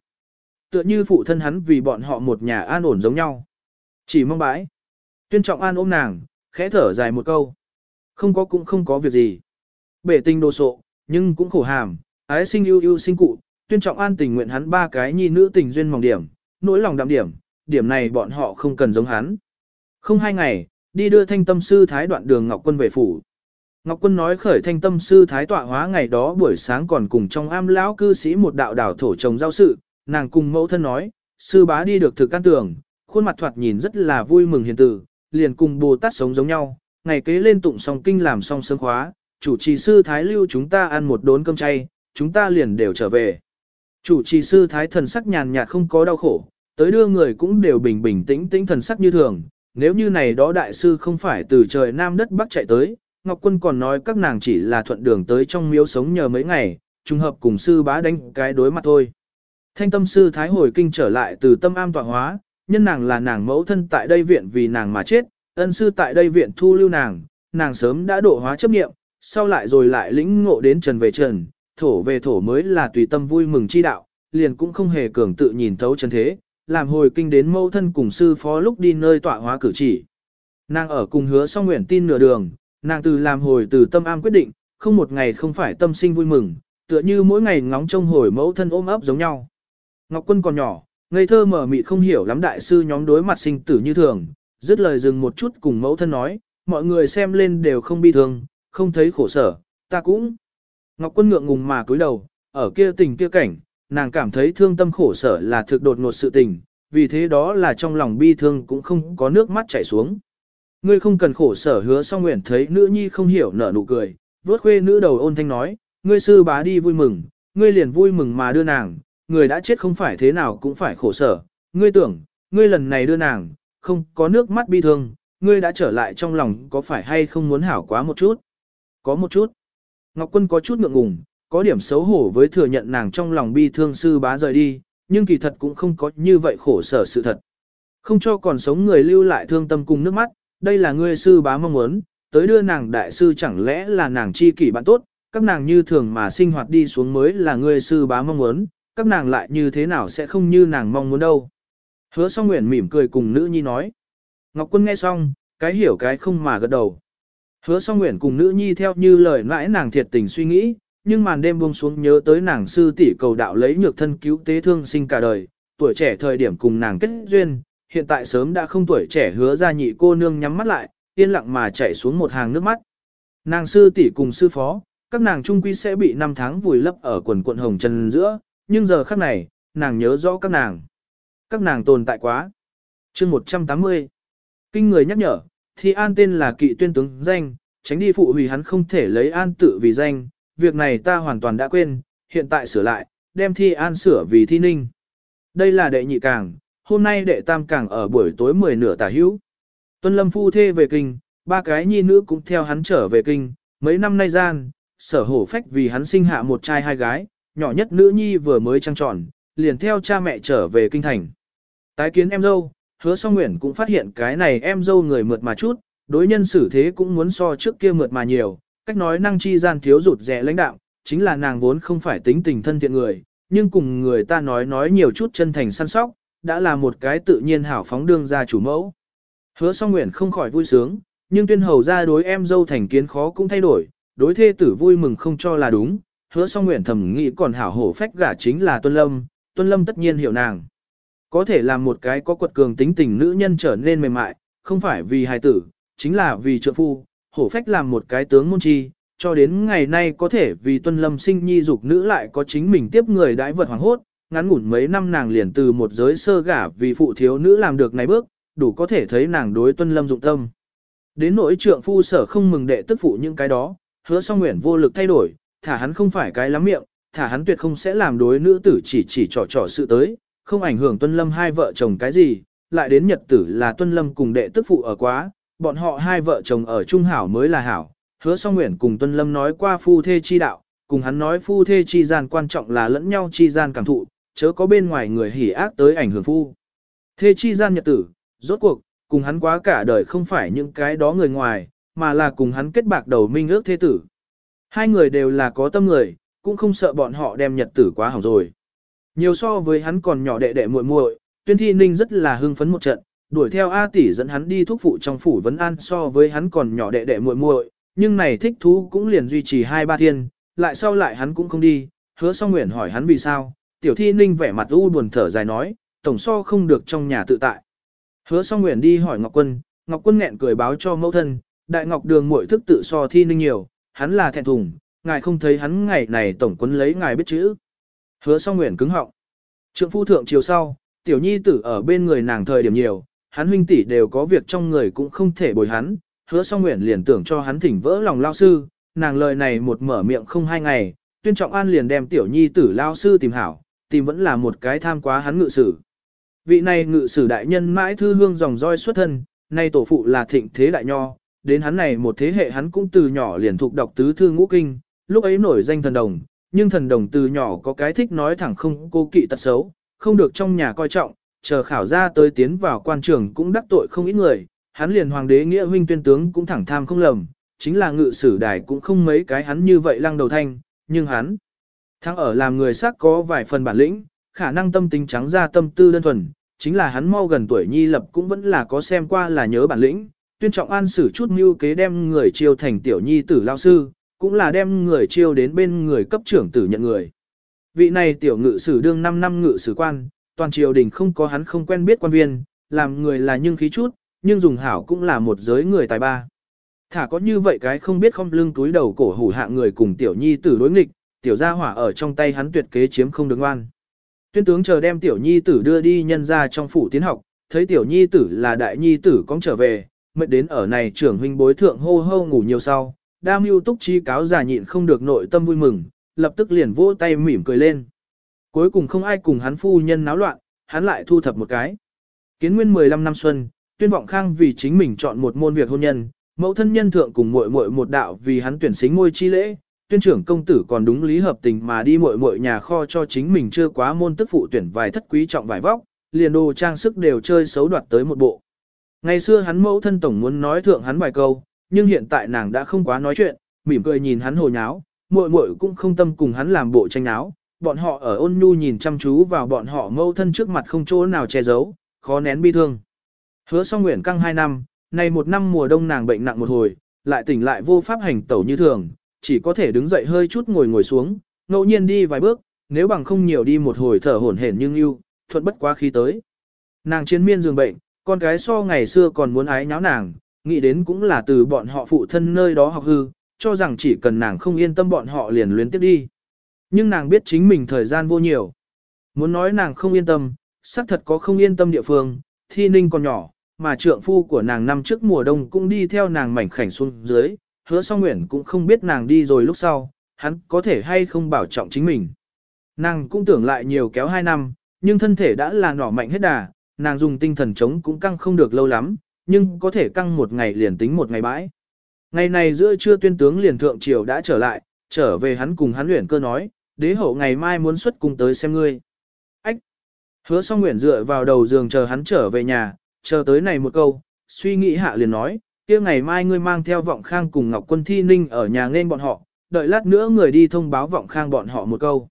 Tựa như phụ thân hắn vì bọn họ một nhà an ổn giống nhau. Chỉ mong bãi. Tuyên trọng an ôm nàng, khẽ thở dài một câu. Không có cũng không có việc gì. Bể tình đồ sộ, nhưng cũng khổ hàm, ái sinh yêu yêu sinh cụ, tuyên trọng an tình nguyện hắn ba cái nhi nữ tình duyên mỏng điểm, nỗi lòng đạm điểm, điểm này bọn họ không cần giống hắn. Không hai ngày, đi đưa thanh tâm sư thái đoạn đường Ngọc Quân về phủ. Ngọc Quân nói khởi thanh tâm sư thái tọa hóa ngày đó buổi sáng còn cùng trong am lão cư sĩ một đạo đảo thổ trồng giao sự, nàng cùng mẫu thân nói, sư bá đi được thực căn tường, khuôn mặt thoạt nhìn rất là vui mừng hiền tử, liền cùng Bồ Tát sống giống nhau, ngày kế lên tụng song kinh làm xong sớm khóa, chủ trì sư Thái lưu chúng ta ăn một đốn cơm chay, chúng ta liền đều trở về. Chủ trì sư Thái thần sắc nhàn nhạt không có đau khổ, tới đưa người cũng đều bình bình tĩnh tĩnh thần sắc như thường. Nếu như này đó đại sư không phải từ trời nam đất bắc chạy tới, Ngọc Quân còn nói các nàng chỉ là thuận đường tới trong miếu sống nhờ mấy ngày, trùng hợp cùng sư bá đánh cái đối mặt thôi. Thanh tâm sư Thái hồi kinh trở lại từ tâm am tọa hóa, nhân nàng là nàng mẫu thân tại đây viện vì nàng mà chết, ân sư tại đây viện thu lưu nàng, nàng sớm đã độ hóa chấp nghiệm, sau lại rồi lại lĩnh ngộ đến trần về trần, thổ về thổ mới là tùy tâm vui mừng chi đạo, liền cũng không hề cường tự nhìn thấu chân thế, làm hồi kinh đến mẫu thân cùng sư phó lúc đi nơi tọa hóa cử chỉ. Nàng ở cùng hứa song nguyện tin nửa đường, nàng từ làm hồi từ tâm am quyết định, không một ngày không phải tâm sinh vui mừng, tựa như mỗi ngày ngóng trông hồi mẫu thân ôm ấp giống nhau. Ngọc Quân còn nhỏ, ngây thơ mở mịt không hiểu lắm đại sư nhóm đối mặt sinh tử như thường, dứt lời dừng một chút cùng mẫu thân nói, mọi người xem lên đều không bi thương, không thấy khổ sở, ta cũng. Ngọc Quân ngượng ngùng mà cúi đầu, ở kia tình kia cảnh, nàng cảm thấy thương tâm khổ sở là thực đột ngột sự tình, vì thế đó là trong lòng bi thương cũng không có nước mắt chảy xuống. Ngươi không cần khổ sở hứa song nguyện thấy nữ nhi không hiểu nở nụ cười, vớt khuê nữ đầu ôn thanh nói, ngươi sư bá đi vui mừng, ngươi liền vui mừng mà đưa nàng, người đã chết không phải thế nào cũng phải khổ sở, ngươi tưởng, ngươi lần này đưa nàng, không có nước mắt bi thương, ngươi đã trở lại trong lòng có phải hay không muốn hảo quá một chút? Có một chút. Ngọc Quân có chút ngượng ngùng, có điểm xấu hổ với thừa nhận nàng trong lòng bi thương sư bá rời đi, nhưng kỳ thật cũng không có như vậy khổ sở sự thật. Không cho còn sống người lưu lại thương tâm cùng nước mắt, đây là ngươi sư bá mong muốn, tới đưa nàng đại sư chẳng lẽ là nàng chi kỷ bạn tốt, các nàng như thường mà sinh hoạt đi xuống mới là ngươi sư bá mong muốn, các nàng lại như thế nào sẽ không như nàng mong muốn đâu. Hứa song nguyện mỉm cười cùng nữ nhi nói. Ngọc Quân nghe xong, cái hiểu cái không mà gật đầu. Hứa song nguyện cùng nữ nhi theo như lời mãi nàng thiệt tình suy nghĩ, nhưng màn đêm buông xuống nhớ tới nàng sư tỷ cầu đạo lấy nhược thân cứu tế thương sinh cả đời, tuổi trẻ thời điểm cùng nàng kết duyên, hiện tại sớm đã không tuổi trẻ hứa ra nhị cô nương nhắm mắt lại, yên lặng mà chảy xuống một hàng nước mắt. Nàng sư tỷ cùng sư phó, các nàng trung quy sẽ bị năm tháng vùi lấp ở quần quận hồng trần giữa, nhưng giờ khắc này, nàng nhớ rõ các nàng. Các nàng tồn tại quá. chương 180. Kinh người nhắc nhở, thì an tên là kỵ tuyên tướng danh, tránh đi phụ hủy hắn không thể lấy an tự vì danh, việc này ta hoàn toàn đã quên, hiện tại sửa lại, đem thi an sửa vì thi ninh. Đây là đệ nhị càng, hôm nay đệ tam càng ở buổi tối 10 nửa tả hữu. Tuân lâm phu thê về kinh, ba cái nhi nữ cũng theo hắn trở về kinh, mấy năm nay gian, sở hổ phách vì hắn sinh hạ một trai hai gái, nhỏ nhất nữ nhi vừa mới trăng tròn, liền theo cha mẹ trở về kinh thành. Tái kiến em dâu, hứa song nguyện cũng phát hiện cái này em dâu người mượt mà chút, đối nhân xử thế cũng muốn so trước kia mượt mà nhiều, cách nói năng chi gian thiếu rụt rẻ lãnh đạo, chính là nàng vốn không phải tính tình thân thiện người, nhưng cùng người ta nói nói nhiều chút chân thành săn sóc, đã là một cái tự nhiên hảo phóng đương ra chủ mẫu. Hứa song nguyện không khỏi vui sướng, nhưng tuyên hầu ra đối em dâu thành kiến khó cũng thay đổi, đối thê tử vui mừng không cho là đúng, hứa song nguyện thầm nghĩ còn hảo hổ phách gả chính là Tuân Lâm, Tuân Lâm tất nhiên hiểu nàng. Có thể làm một cái có quật cường tính tình nữ nhân trở nên mềm mại, không phải vì hài tử, chính là vì trợ phu, hổ phách làm một cái tướng môn chi, cho đến ngày nay có thể vì Tuân Lâm sinh nhi dục nữ lại có chính mình tiếp người đãi vật hoàng hốt, ngắn ngủn mấy năm nàng liền từ một giới sơ gả vì phụ thiếu nữ làm được này bước, đủ có thể thấy nàng đối Tuân Lâm dụng tâm. Đến nỗi trượng phu sở không mừng đệ tức phụ những cái đó, hứa song nguyện vô lực thay đổi, thả hắn không phải cái lắm miệng, thả hắn tuyệt không sẽ làm đối nữ tử chỉ chỉ trò trò sự tới, không ảnh hưởng Tuân Lâm hai vợ chồng cái gì, lại đến nhật tử là Tuân Lâm cùng đệ tức phụ ở quá, bọn họ hai vợ chồng ở trung hảo mới là hảo. Hứa song nguyện cùng Tuân Lâm nói qua phu thê chi đạo, cùng hắn nói phu thê chi gian quan trọng là lẫn nhau chi gian cảm thụ, chớ có bên ngoài người hỉ ác tới ảnh hưởng phu. Thê chi gian nhật tử, rốt cuộc, cùng hắn quá cả đời không phải những cái đó người ngoài, mà là cùng hắn kết bạc đầu minh ước thế tử. Hai người đều là có tâm người, cũng không sợ bọn họ đem nhật tử quá hỏng rồi. Nhiều so với hắn còn nhỏ đệ đệ muội muội, tuyên thi ninh rất là hưng phấn một trận, đuổi theo A tỷ dẫn hắn đi thúc phụ trong phủ vấn an so với hắn còn nhỏ đệ đệ muội muội, nhưng này thích thú cũng liền duy trì hai ba thiên, lại sau lại hắn cũng không đi, hứa song nguyện hỏi hắn vì sao, tiểu thi ninh vẻ mặt u buồn thở dài nói, tổng so không được trong nhà tự tại. Hứa song nguyện đi hỏi Ngọc Quân, Ngọc Quân nghẹn cười báo cho mẫu thân, đại ngọc đường muội thức tự so thi ninh nhiều, hắn là thẹn thùng, ngài không thấy hắn ngày này tổng quân lấy ngài biết chữ. Hứa song nguyện cứng họng. Trượng phu thượng chiều sau, tiểu nhi tử ở bên người nàng thời điểm nhiều, hắn huynh tỷ đều có việc trong người cũng không thể bồi hắn, hứa song nguyện liền tưởng cho hắn thỉnh vỡ lòng lao sư, nàng lời này một mở miệng không hai ngày, tuyên trọng an liền đem tiểu nhi tử lao sư tìm hảo, tìm vẫn là một cái tham quá hắn ngự sử. Vị này ngự sử đại nhân mãi thư hương dòng roi xuất thân, nay tổ phụ là thịnh thế đại nho, đến hắn này một thế hệ hắn cũng từ nhỏ liền thuộc đọc tứ thư ngũ kinh, lúc ấy nổi danh thần đồng, nhưng thần đồng từ nhỏ có cái thích nói thẳng không cô kỵ tật xấu, không được trong nhà coi trọng, chờ khảo ra tới tiến vào quan trường cũng đắc tội không ít người, hắn liền hoàng đế nghĩa huynh tuyên tướng cũng thẳng tham không lầm, chính là ngự sử đài cũng không mấy cái hắn như vậy lăng đầu thanh, nhưng hắn thắng ở làm người sắc có vài phần bản lĩnh, khả năng tâm tính trắng ra tâm tư đơn thuần, chính là hắn mau gần tuổi nhi lập cũng vẫn là có xem qua là nhớ bản lĩnh, tuyên trọng an xử chút mưu kế đem người chiêu thành tiểu nhi tử lao sư, cũng là đem người chiêu đến bên người cấp trưởng tử nhận người. Vị này tiểu ngự sử đương 5 năm ngự sử quan, toàn triều đình không có hắn không quen biết quan viên, làm người là nhưng khí chút, nhưng dùng hảo cũng là một giới người tài ba. Thả có như vậy cái không biết không lưng túi đầu cổ hủ hạ người cùng tiểu nhi tử đối nghịch, tiểu gia hỏa ở trong tay hắn tuyệt kế chiếm không đứng ngoan. Tuyên tướng chờ đem tiểu nhi tử đưa đi nhân ra trong phủ tiến học, thấy tiểu nhi tử là đại nhi tử cũng trở về, mệt đến ở này trưởng huynh bối thượng hô hô ngủ nhiều sau, đam mưu túc chi cáo giả nhịn không được nội tâm vui mừng, lập tức liền vỗ tay mỉm cười lên. Cuối cùng không ai cùng hắn phu nhân náo loạn, hắn lại thu thập một cái. Kiến nguyên 15 năm xuân, tuyên vọng khang vì chính mình chọn một môn việc hôn nhân, mẫu thân nhân thượng cùng muội muội một đạo vì hắn tuyển xính ngôi chi lễ, tuyên trưởng công tử còn đúng lý hợp tình mà đi muội muội nhà kho cho chính mình chưa quá môn tức phụ tuyển vài thất quý trọng vài vóc, liền đồ trang sức đều chơi xấu đoạt tới một bộ. Ngày xưa hắn mẫu thân tổng muốn nói thượng hắn vài câu, nhưng hiện tại nàng đã không quá nói chuyện, mỉm cười nhìn hắn hồ nháo, muội muội cũng không tâm cùng hắn làm bộ tranh nháo, bọn họ ở ôn nhu nhìn chăm chú vào bọn họ mẫu thân trước mặt không chỗ nào che giấu, khó nén bi thương. Hứa song nguyện căng hai năm, nay một năm mùa đông nàng bệnh nặng một hồi, lại tỉnh lại vô pháp hành tẩu như thường, chỉ có thể đứng dậy hơi chút ngồi ngồi xuống, ngẫu nhiên đi vài bước, nếu bằng không nhiều đi một hồi thở hổn hển nhưng ưu, thuận bất quá khí tới. Nàng chiến miên giường bệnh, con cái so ngày xưa còn muốn ái nháo nàng, nghĩ đến cũng là từ bọn họ phụ thân nơi đó học hư, cho rằng chỉ cần nàng không yên tâm bọn họ liền luyến tiếp đi. Nhưng nàng biết chính mình thời gian vô nhiều. Muốn nói nàng không yên tâm, xác thật có không yên tâm địa phương, thi ninh còn nhỏ, mà trượng phu của nàng năm trước mùa đông cũng đi theo nàng mảnh khảnh xuống dưới, hứa song nguyện cũng không biết nàng đi rồi lúc sau, hắn có thể hay không bảo trọng chính mình. Nàng cũng tưởng lại nhiều kéo hai năm, nhưng thân thể đã là nỏ mạnh hết đà, nàng dùng tinh thần chống cũng căng không được lâu lắm, nhưng có thể căng một ngày liền tính một ngày bãi. Ngày này giữa trưa tuyên tướng liền thượng triều đã trở lại, trở về hắn cùng hắn luyện cơ nói, đế hậu ngày mai muốn xuất cung tới xem ngươi. Ách! Hứa song nguyện dựa vào đầu giường chờ hắn trở về nhà, chờ tới này một câu, suy nghĩ hạ liền nói, kia ngày mai ngươi mang theo vọng khang cùng Ngọc Quân Thi Ninh ở nhà nên bọn họ, đợi lát nữa người đi thông báo vọng khang bọn họ một câu.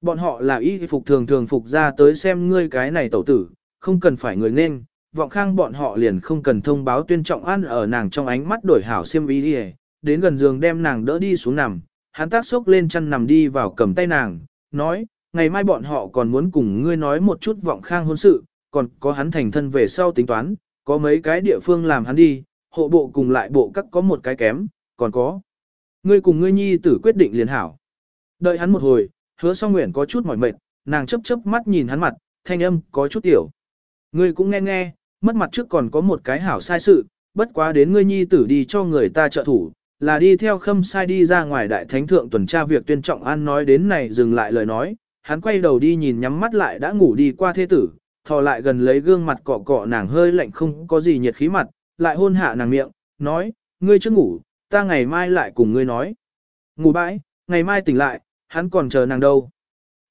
Bọn họ là y phục thường thường phục ra tới xem ngươi cái này tẩu tử, không cần phải người nên, vọng khang bọn họ liền không cần thông báo tuyên trọng ăn ở nàng trong ánh mắt đổi hảo xiêm ý đi đến gần giường đem nàng đỡ đi xuống nằm, hắn tác sốc lên chăn nằm đi vào cầm tay nàng, nói, ngày mai bọn họ còn muốn cùng ngươi nói một chút vọng khang hôn sự, còn có hắn thành thân về sau tính toán, có mấy cái địa phương làm hắn đi, hộ bộ cùng lại bộ các có một cái kém, còn có. Ngươi cùng ngươi nhi tử quyết định liền hảo. Đợi hắn một hồi, hứa song nguyện có chút mỏi mệt, nàng chấp chấp mắt nhìn hắn mặt, thanh âm có chút tiểu. Ngươi cũng nghe nghe, mất mặt trước còn có một cái hảo sai sự, bất quá đến ngươi nhi tử đi cho người ta trợ thủ, là đi theo khâm sai đi ra ngoài đại thánh thượng tuần tra việc tuyên trọng an nói đến này dừng lại lời nói, hắn quay đầu đi nhìn nhắm mắt lại đã ngủ đi qua thế tử, thò lại gần lấy gương mặt cọ cọ nàng hơi lạnh không có gì nhiệt khí mặt, lại hôn hạ nàng miệng, nói, ngươi chưa ngủ, ta ngày mai lại cùng ngươi nói. Ngủ bãi, ngày mai tỉnh lại, hắn còn chờ nàng đâu.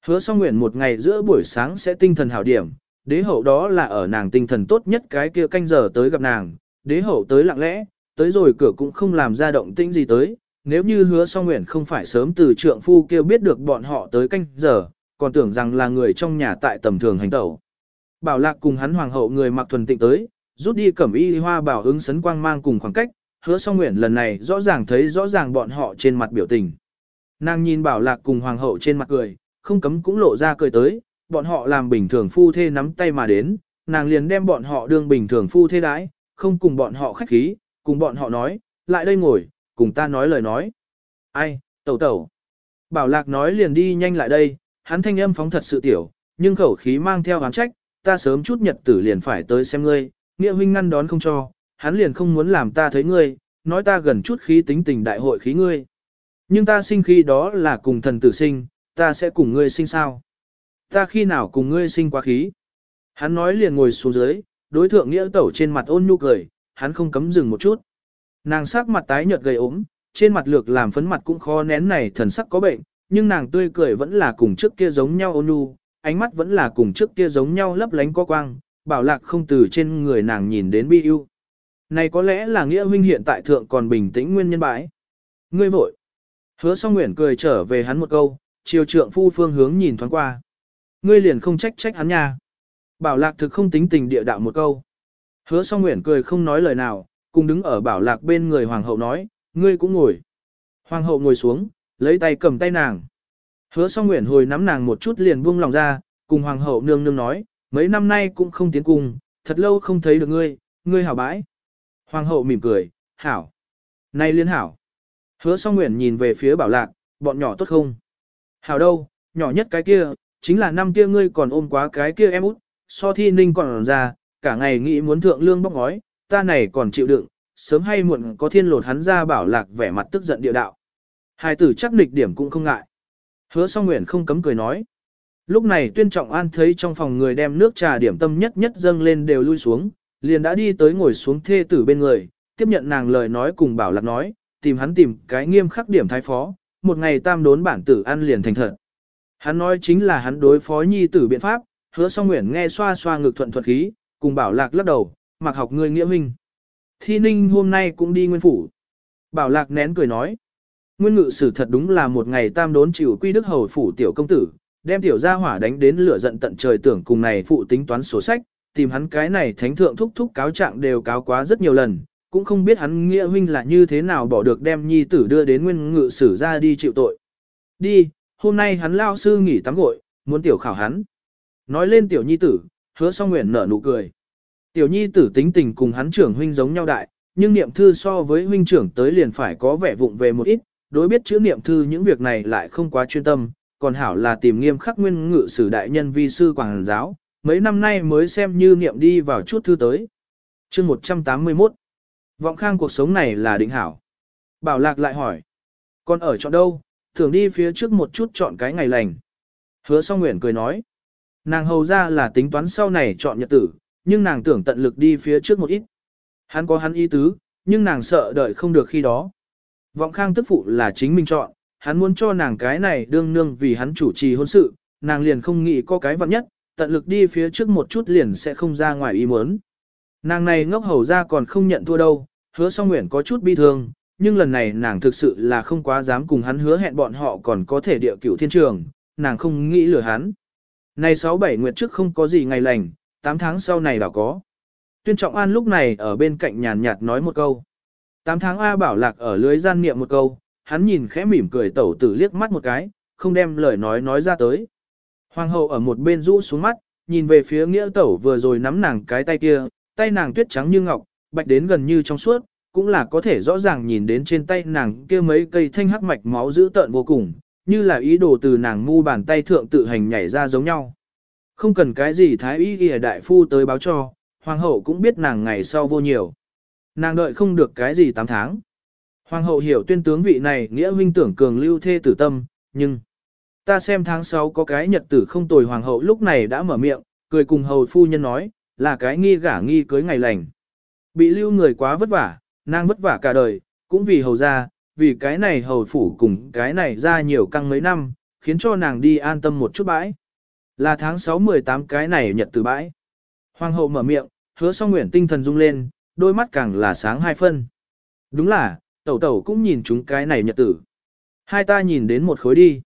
Hứa song nguyện một ngày giữa buổi sáng sẽ tinh thần hảo điểm, đế hậu đó là ở nàng tinh thần tốt nhất cái kia canh giờ tới gặp nàng, đế hậu tới lặng lẽ, tới rồi cửa cũng không làm ra động tĩnh gì tới, nếu như hứa song nguyện không phải sớm từ trượng phu kêu biết được bọn họ tới canh giờ, còn tưởng rằng là người trong nhà tại tầm thường hành tẩu. Bảo lạc cùng hắn hoàng hậu người mặc thuần tịnh tới, rút đi cẩm y hoa bảo ứng sấn quang mang cùng khoảng cách, hứa song nguyện lần này rõ ràng thấy rõ ràng bọn họ trên mặt biểu tình. Nàng nhìn bảo lạc cùng hoàng hậu trên mặt cười, không cấm cũng lộ ra cười tới, bọn họ làm bình thường phu thê nắm tay mà đến, nàng liền đem bọn họ đương bình thường phu thê đãi, không cùng bọn họ khách khí, cùng bọn họ nói, lại đây ngồi, cùng ta nói lời nói. Ai, tẩu tẩu. Bảo lạc nói liền đi nhanh lại đây, hắn thanh âm phóng thật sự tiểu, nhưng khẩu khí mang theo hán trách, ta sớm chút nhật tử liền phải tới xem ngươi, nghĩa huynh ngăn đón không cho, hắn liền không muốn làm ta thấy ngươi, nói ta gần chút khí tính tình đại hội khí ngươi. Nhưng ta sinh khi đó là cùng thần tử sinh, ta sẽ cùng ngươi sinh sao? Ta khi nào cùng ngươi sinh quá khí? Hắn nói liền ngồi xuống dưới, đối thượng nghĩa tẩu trên mặt ôn nhu cười, hắn không cấm dừng một chút. Nàng sắc mặt tái nhợt gầy ốm, trên mặt lược làm phấn mặt cũng khó nén này thần sắc có bệnh, nhưng nàng tươi cười vẫn là cùng trước kia giống nhau ôn nhu, ánh mắt vẫn là cùng trước kia giống nhau lấp lánh có quang, bảo lạc không từ trên người nàng nhìn đến bi ưu. Này có lẽ là nghĩa huynh hiện tại thượng còn bình tĩnh nguyên nhân bãi. Ngươi vội. Hứa song nguyện cười trở về hắn một câu, chiều trượng phu phương hướng nhìn thoáng qua. Ngươi liền không trách trách hắn nha. Bảo lạc thực không tính tình địa đạo một câu. Hứa song nguyện cười không nói lời nào, cùng đứng ở bảo lạc bên người hoàng hậu nói, ngươi cũng ngồi. Hoàng hậu ngồi xuống, lấy tay cầm tay nàng. Hứa song nguyện hồi nắm nàng một chút liền buông lòng ra, cùng hoàng hậu nương nương nói, mấy năm nay cũng không tiến cùng, thật lâu không thấy được ngươi, ngươi hảo bãi. Hoàng hậu mỉm cười, hảo. nay liên hảo. Hứa song nguyện nhìn về phía bảo lạc, bọn nhỏ tốt không? Hảo đâu, nhỏ nhất cái kia, chính là năm kia ngươi còn ôm quá cái kia em út, so thi ninh còn ra, cả ngày nghĩ muốn thượng lương bóc ngói, ta này còn chịu đựng, sớm hay muộn có thiên lột hắn ra bảo lạc vẻ mặt tức giận địa đạo. Hai tử chắc nịch điểm cũng không ngại. Hứa song nguyện không cấm cười nói. Lúc này tuyên trọng an thấy trong phòng người đem nước trà điểm tâm nhất nhất dâng lên đều lui xuống, liền đã đi tới ngồi xuống thê tử bên người, tiếp nhận nàng lời nói cùng bảo lạc nói, tìm hắn tìm cái nghiêm khắc điểm thái phó, một ngày tam đốn bản tử ăn liền thành thật. Hắn nói chính là hắn đối phó nhi tử biện pháp, hứa song nguyện nghe xoa xoa ngực thuận thuật khí, cùng bảo lạc lắc đầu, mặc học người nghĩa minh. Thi ninh hôm nay cũng đi nguyên phủ. Bảo lạc nén cười nói. Nguyên ngự sử thật đúng là một ngày tam đốn chịu quy đức hầu phủ tiểu công tử, đem tiểu gia hỏa đánh đến lửa giận tận trời tưởng cùng này phụ tính toán sổ sách, tìm hắn cái này thánh thượng thúc thúc cáo trạng đều cáo quá rất nhiều lần, cũng không biết hắn nghĩa huynh là như thế nào bỏ được đem nhi tử đưa đến nguyên ngự sử ra đi chịu tội. Đi, hôm nay hắn lao sư nghỉ tắm gội, muốn tiểu khảo hắn. Nói lên tiểu nhi tử, hứa song nguyện nở nụ cười. Tiểu nhi tử tính tình cùng hắn trưởng huynh giống nhau đại, nhưng niệm thư so với huynh trưởng tới liền phải có vẻ vụng về một ít, đối biết chữ niệm thư những việc này lại không quá chuyên tâm, còn hảo là tìm nghiêm khắc nguyên ngự sử đại nhân vi sư quảng giáo, mấy năm nay mới xem như niệm đi vào chút thư tới. chương 181 Vọng khang cuộc sống này là định hảo. Bảo lạc lại hỏi. Còn ở chọn đâu, thường đi phía trước một chút chọn cái ngày lành. Hứa song nguyện cười nói. Nàng hầu ra là tính toán sau này chọn nhật tử, nhưng nàng tưởng tận lực đi phía trước một ít. Hắn có hắn ý tứ, nhưng nàng sợ đợi không được khi đó. Vọng khang tức phụ là chính mình chọn, hắn muốn cho nàng cái này đương nương vì hắn chủ trì hôn sự, nàng liền không nghĩ có cái vật nhất, tận lực đi phía trước một chút liền sẽ không ra ngoài ý muốn. Nàng này ngốc hầu ra còn không nhận thua đâu, hứa song nguyện có chút bi thương, nhưng lần này nàng thực sự là không quá dám cùng hắn hứa hẹn bọn họ còn có thể địa cửu thiên trường, nàng không nghĩ lừa hắn. Này 6-7 nguyệt trước không có gì ngày lành, 8 tháng sau này đảo có. Tuyên Trọng An lúc này ở bên cạnh nhàn nhạt nói một câu. 8 tháng A bảo lạc ở lưới gian niệm một câu, hắn nhìn khẽ mỉm cười tẩu tử liếc mắt một cái, không đem lời nói nói ra tới. Hoàng hậu ở một bên rũ xuống mắt, nhìn về phía nghĩa tẩu vừa rồi nắm nàng cái tay kia, tay nàng tuyết trắng như ngọc, bạch đến gần như trong suốt, cũng là có thể rõ ràng nhìn đến trên tay nàng kia mấy cây thanh hắc mạch máu dữ tợn vô cùng, như là ý đồ từ nàng mu bàn tay thượng tự hành nhảy ra giống nhau. Không cần cái gì thái y ghi đại phu tới báo cho, hoàng hậu cũng biết nàng ngày sau vô nhiều. Nàng đợi không được cái gì 8 tháng. Hoàng hậu hiểu tuyên tướng vị này nghĩa huynh tưởng cường lưu thê tử tâm, nhưng ta xem tháng 6 có cái nhật tử không tồi hoàng hậu lúc này đã mở miệng, cười cùng hầu phu nhân nói, là cái nghi gả nghi cưới ngày lành. Bị lưu người quá vất vả, nàng vất vả cả đời, cũng vì hầu ra, vì cái này hầu phủ cùng cái này ra nhiều căng mấy năm, khiến cho nàng đi an tâm một chút bãi. Là tháng 6-18 cái này nhật tử bãi. Hoàng hậu mở miệng, hứa song nguyện tinh thần rung lên, đôi mắt càng là sáng hai phân. Đúng là, tẩu tẩu cũng nhìn chúng cái này nhật tử. Hai ta nhìn đến một khối đi.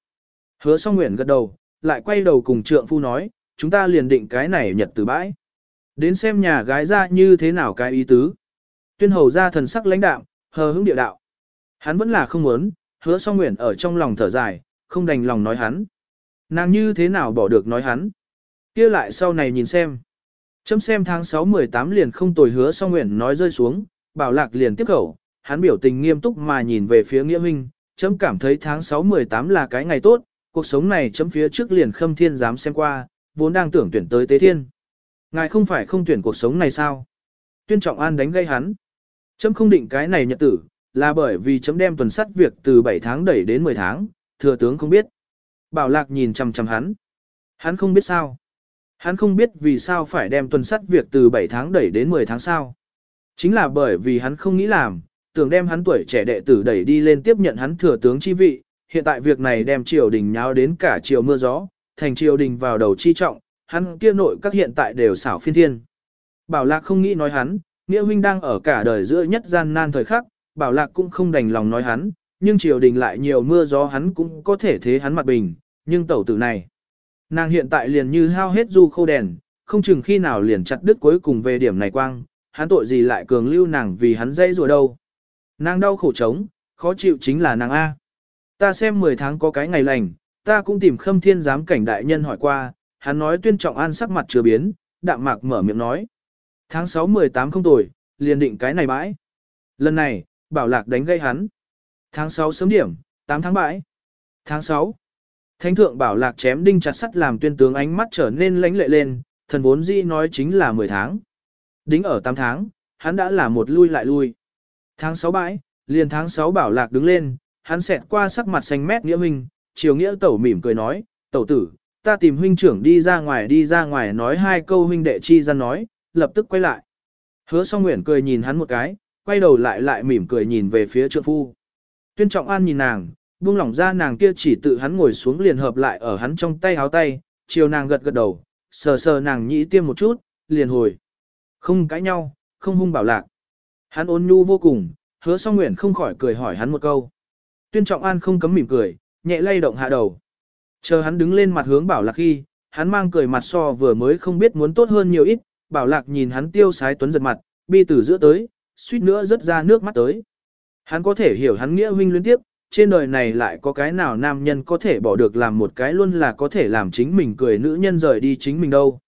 Hứa song nguyện gật đầu, lại quay đầu cùng trượng phu nói, chúng ta liền định cái này nhật tử bãi. Đến xem nhà gái ra như thế nào cái ý tứ. Tuyên hầu ra thần sắc lãnh đạm, hờ hững địa đạo. Hắn vẫn là không muốn, hứa song nguyện ở trong lòng thở dài, không đành lòng nói hắn. Nàng như thế nào bỏ được nói hắn. kia lại sau này nhìn xem. Chấm xem tháng 6-18 liền không tồi hứa song nguyện nói rơi xuống, bảo lạc liền tiếp khẩu, hắn biểu tình nghiêm túc mà nhìn về phía nghĩa huynh, chấm cảm thấy tháng 6-18 là cái ngày tốt, cuộc sống này chấm phía trước liền khâm thiên dám xem qua, vốn đang tưởng tuyển tới tế thiên. Ngài không phải không tuyển cuộc sống này sao? Tuyên trọng an đánh gây hắn. Chấm không định cái này nhật tử, là bởi vì chấm đem tuần sắt việc từ 7 tháng đẩy đến 10 tháng, thừa tướng không biết. Bảo lạc nhìn chằm chằm hắn. Hắn không biết sao. Hắn không biết vì sao phải đem tuần sắt việc từ 7 tháng đẩy đến 10 tháng sao. Chính là bởi vì hắn không nghĩ làm, tưởng đem hắn tuổi trẻ đệ tử đẩy đi lên tiếp nhận hắn thừa tướng chi vị, hiện tại việc này đem triều đình nháo đến cả triều mưa gió, thành triều đình vào đầu chi trọng, hắn kia nội các hiện tại đều xảo phiên thiên. Bảo Lạc không nghĩ nói hắn, nghĩa huynh đang ở cả đời giữa nhất gian nan thời khắc, Bảo Lạc cũng không đành lòng nói hắn, nhưng triều đình lại nhiều mưa gió hắn cũng có thể thế hắn mặt bình, nhưng tẩu tử này. Nàng hiện tại liền như hao hết du khâu đèn, không chừng khi nào liền chặt đứt cuối cùng về điểm này quang, hắn tội gì lại cường lưu nàng vì hắn dây rùa đâu. Nàng đau khổ trống, khó chịu chính là nàng A. Ta xem 10 tháng có cái ngày lành, ta cũng tìm khâm thiên giám cảnh đại nhân hỏi qua, hắn nói tuyên trọng an sắc mặt chưa biến, đạm mạc mở miệng nói. Tháng 6-18 không tuổi, liền định cái này bãi. Lần này, bảo lạc đánh gây hắn. Tháng 6 sớm điểm, 8 tháng bãi. Tháng 6. Thánh thượng bảo lạc chém đinh chặt sắt làm tuyên tướng ánh mắt trở nên lãnh lệ lên, thần vốn dĩ nói chính là 10 tháng. Đính ở 8 tháng, hắn đã là một lui lại lui. Tháng 6 bãi, liền tháng 6 bảo lạc đứng lên, hắn xẹt qua sắc mặt xanh mét nghĩa huynh, chiều nghĩa tẩu mỉm cười nói, tẩu tử, ta tìm huynh trưởng đi ra ngoài đi ra ngoài nói hai câu huynh đệ chi gian nói, lập tức quay lại. Hứa song nguyện cười nhìn hắn một cái, quay đầu lại lại mỉm cười nhìn về phía trượng phu. Tuyên trọng an nhìn nàng, buông lỏng ra nàng kia chỉ tự hắn ngồi xuống liền hợp lại ở hắn trong tay háo tay, chiều nàng gật gật đầu, sờ sờ nàng nhĩ tiêm một chút, liền hồi. Không cãi nhau, không hung bảo lạc. Hắn ôn nhu vô cùng, hứa song nguyện không khỏi cười hỏi hắn một câu. Tuyên trọng an không cấm mỉm cười, nhẹ lay động hạ đầu. Chờ hắn đứng lên mặt hướng bảo lạc khi, hắn mang cười mặt so vừa mới không biết muốn tốt hơn nhiều ít, bảo lạc nhìn hắn tiêu sái tuấn giật mặt, bi từ giữa tới, suýt nữa rớt ra nước mắt tới. Hắn có thể hiểu hắn nghĩa huynh luyến tiếp, trên đời này lại có cái nào nam nhân có thể bỏ được làm một cái luôn là có thể làm chính mình cười nữ nhân rời đi chính mình đâu.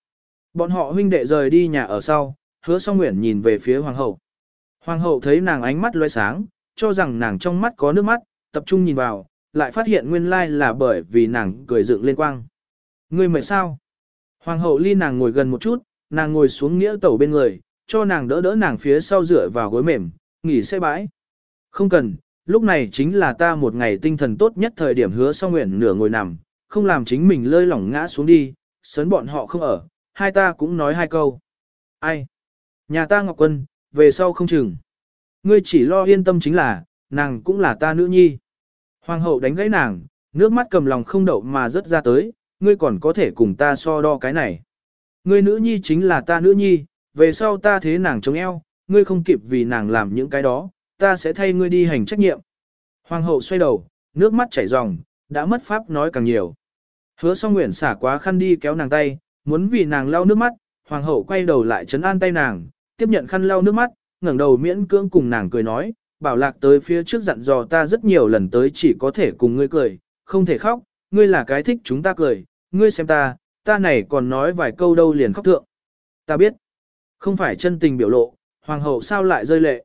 Bọn họ huynh đệ rời đi nhà ở sau, hứa song nguyện nhìn về phía hoàng hậu. Hoàng hậu thấy nàng ánh mắt loe sáng, cho rằng nàng trong mắt có nước mắt, tập trung nhìn vào, lại phát hiện nguyên lai là bởi vì nàng cười dựng lên quang. Ngươi mệt sao? Hoàng hậu ly nàng ngồi gần một chút, nàng ngồi xuống nghĩa tẩu bên người, cho nàng đỡ đỡ nàng phía sau dựa vào gối mềm, nghỉ xe bãi. Không cần, lúc này chính là ta một ngày tinh thần tốt nhất thời điểm hứa song nguyện nửa ngồi nằm, không làm chính mình lơi lỏng ngã xuống đi, sớn bọn họ không ở, hai ta cũng nói hai câu. Ai? Nhà ta Ngọc Quân, về sau không chừng. Ngươi chỉ lo yên tâm chính là, nàng cũng là ta nữ nhi. Hoàng hậu đánh gãy nàng, nước mắt cầm lòng không đậu mà rớt ra tới, ngươi còn có thể cùng ta so đo cái này. Ngươi nữ nhi chính là ta nữ nhi, về sau ta thế nàng chống eo, ngươi không kịp vì nàng làm những cái đó, ta sẽ thay ngươi đi hành trách nhiệm. Hoàng hậu xoay đầu, nước mắt chảy ròng, đã mất pháp nói càng nhiều. Hứa song nguyện xả quá khăn đi kéo nàng tay, muốn vì nàng lau nước mắt, hoàng hậu quay đầu lại chấn an tay nàng, tiếp nhận khăn lau nước mắt, ngẩng đầu miễn cưỡng cùng nàng cười nói, bảo lạc tới phía trước dặn dò ta rất nhiều lần tới chỉ có thể cùng ngươi cười, không thể khóc, ngươi là cái thích chúng ta cười, ngươi xem ta, ta này còn nói vài câu đâu liền khóc thượng. Ta biết, không phải chân tình biểu lộ, hoàng hậu sao lại rơi lệ.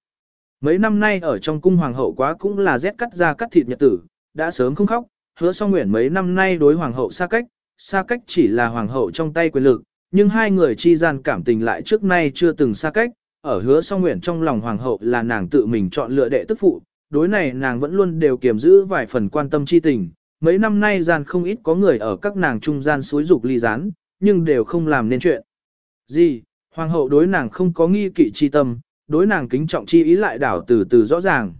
Mấy năm nay ở trong cung hoàng hậu quá cũng là rét cắt ra cắt thịt nhật tử, đã sớm không khóc, hứa song nguyện mấy năm nay đối hoàng hậu xa cách, xa cách chỉ là hoàng hậu trong tay quyền lực, nhưng hai người chi gian cảm tình lại trước nay chưa từng xa cách, ở hứa song nguyện trong lòng hoàng hậu là nàng tự mình chọn lựa đệ tức phụ, đối này nàng vẫn luôn đều kiềm giữ vài phần quan tâm chi tình, mấy năm nay gian không ít có người ở các nàng trung gian suối dục ly gián, nhưng đều không làm nên chuyện. Gì, hoàng hậu đối nàng không có nghi kỵ chi tâm, đối nàng kính trọng chi ý lại đảo từ từ rõ ràng.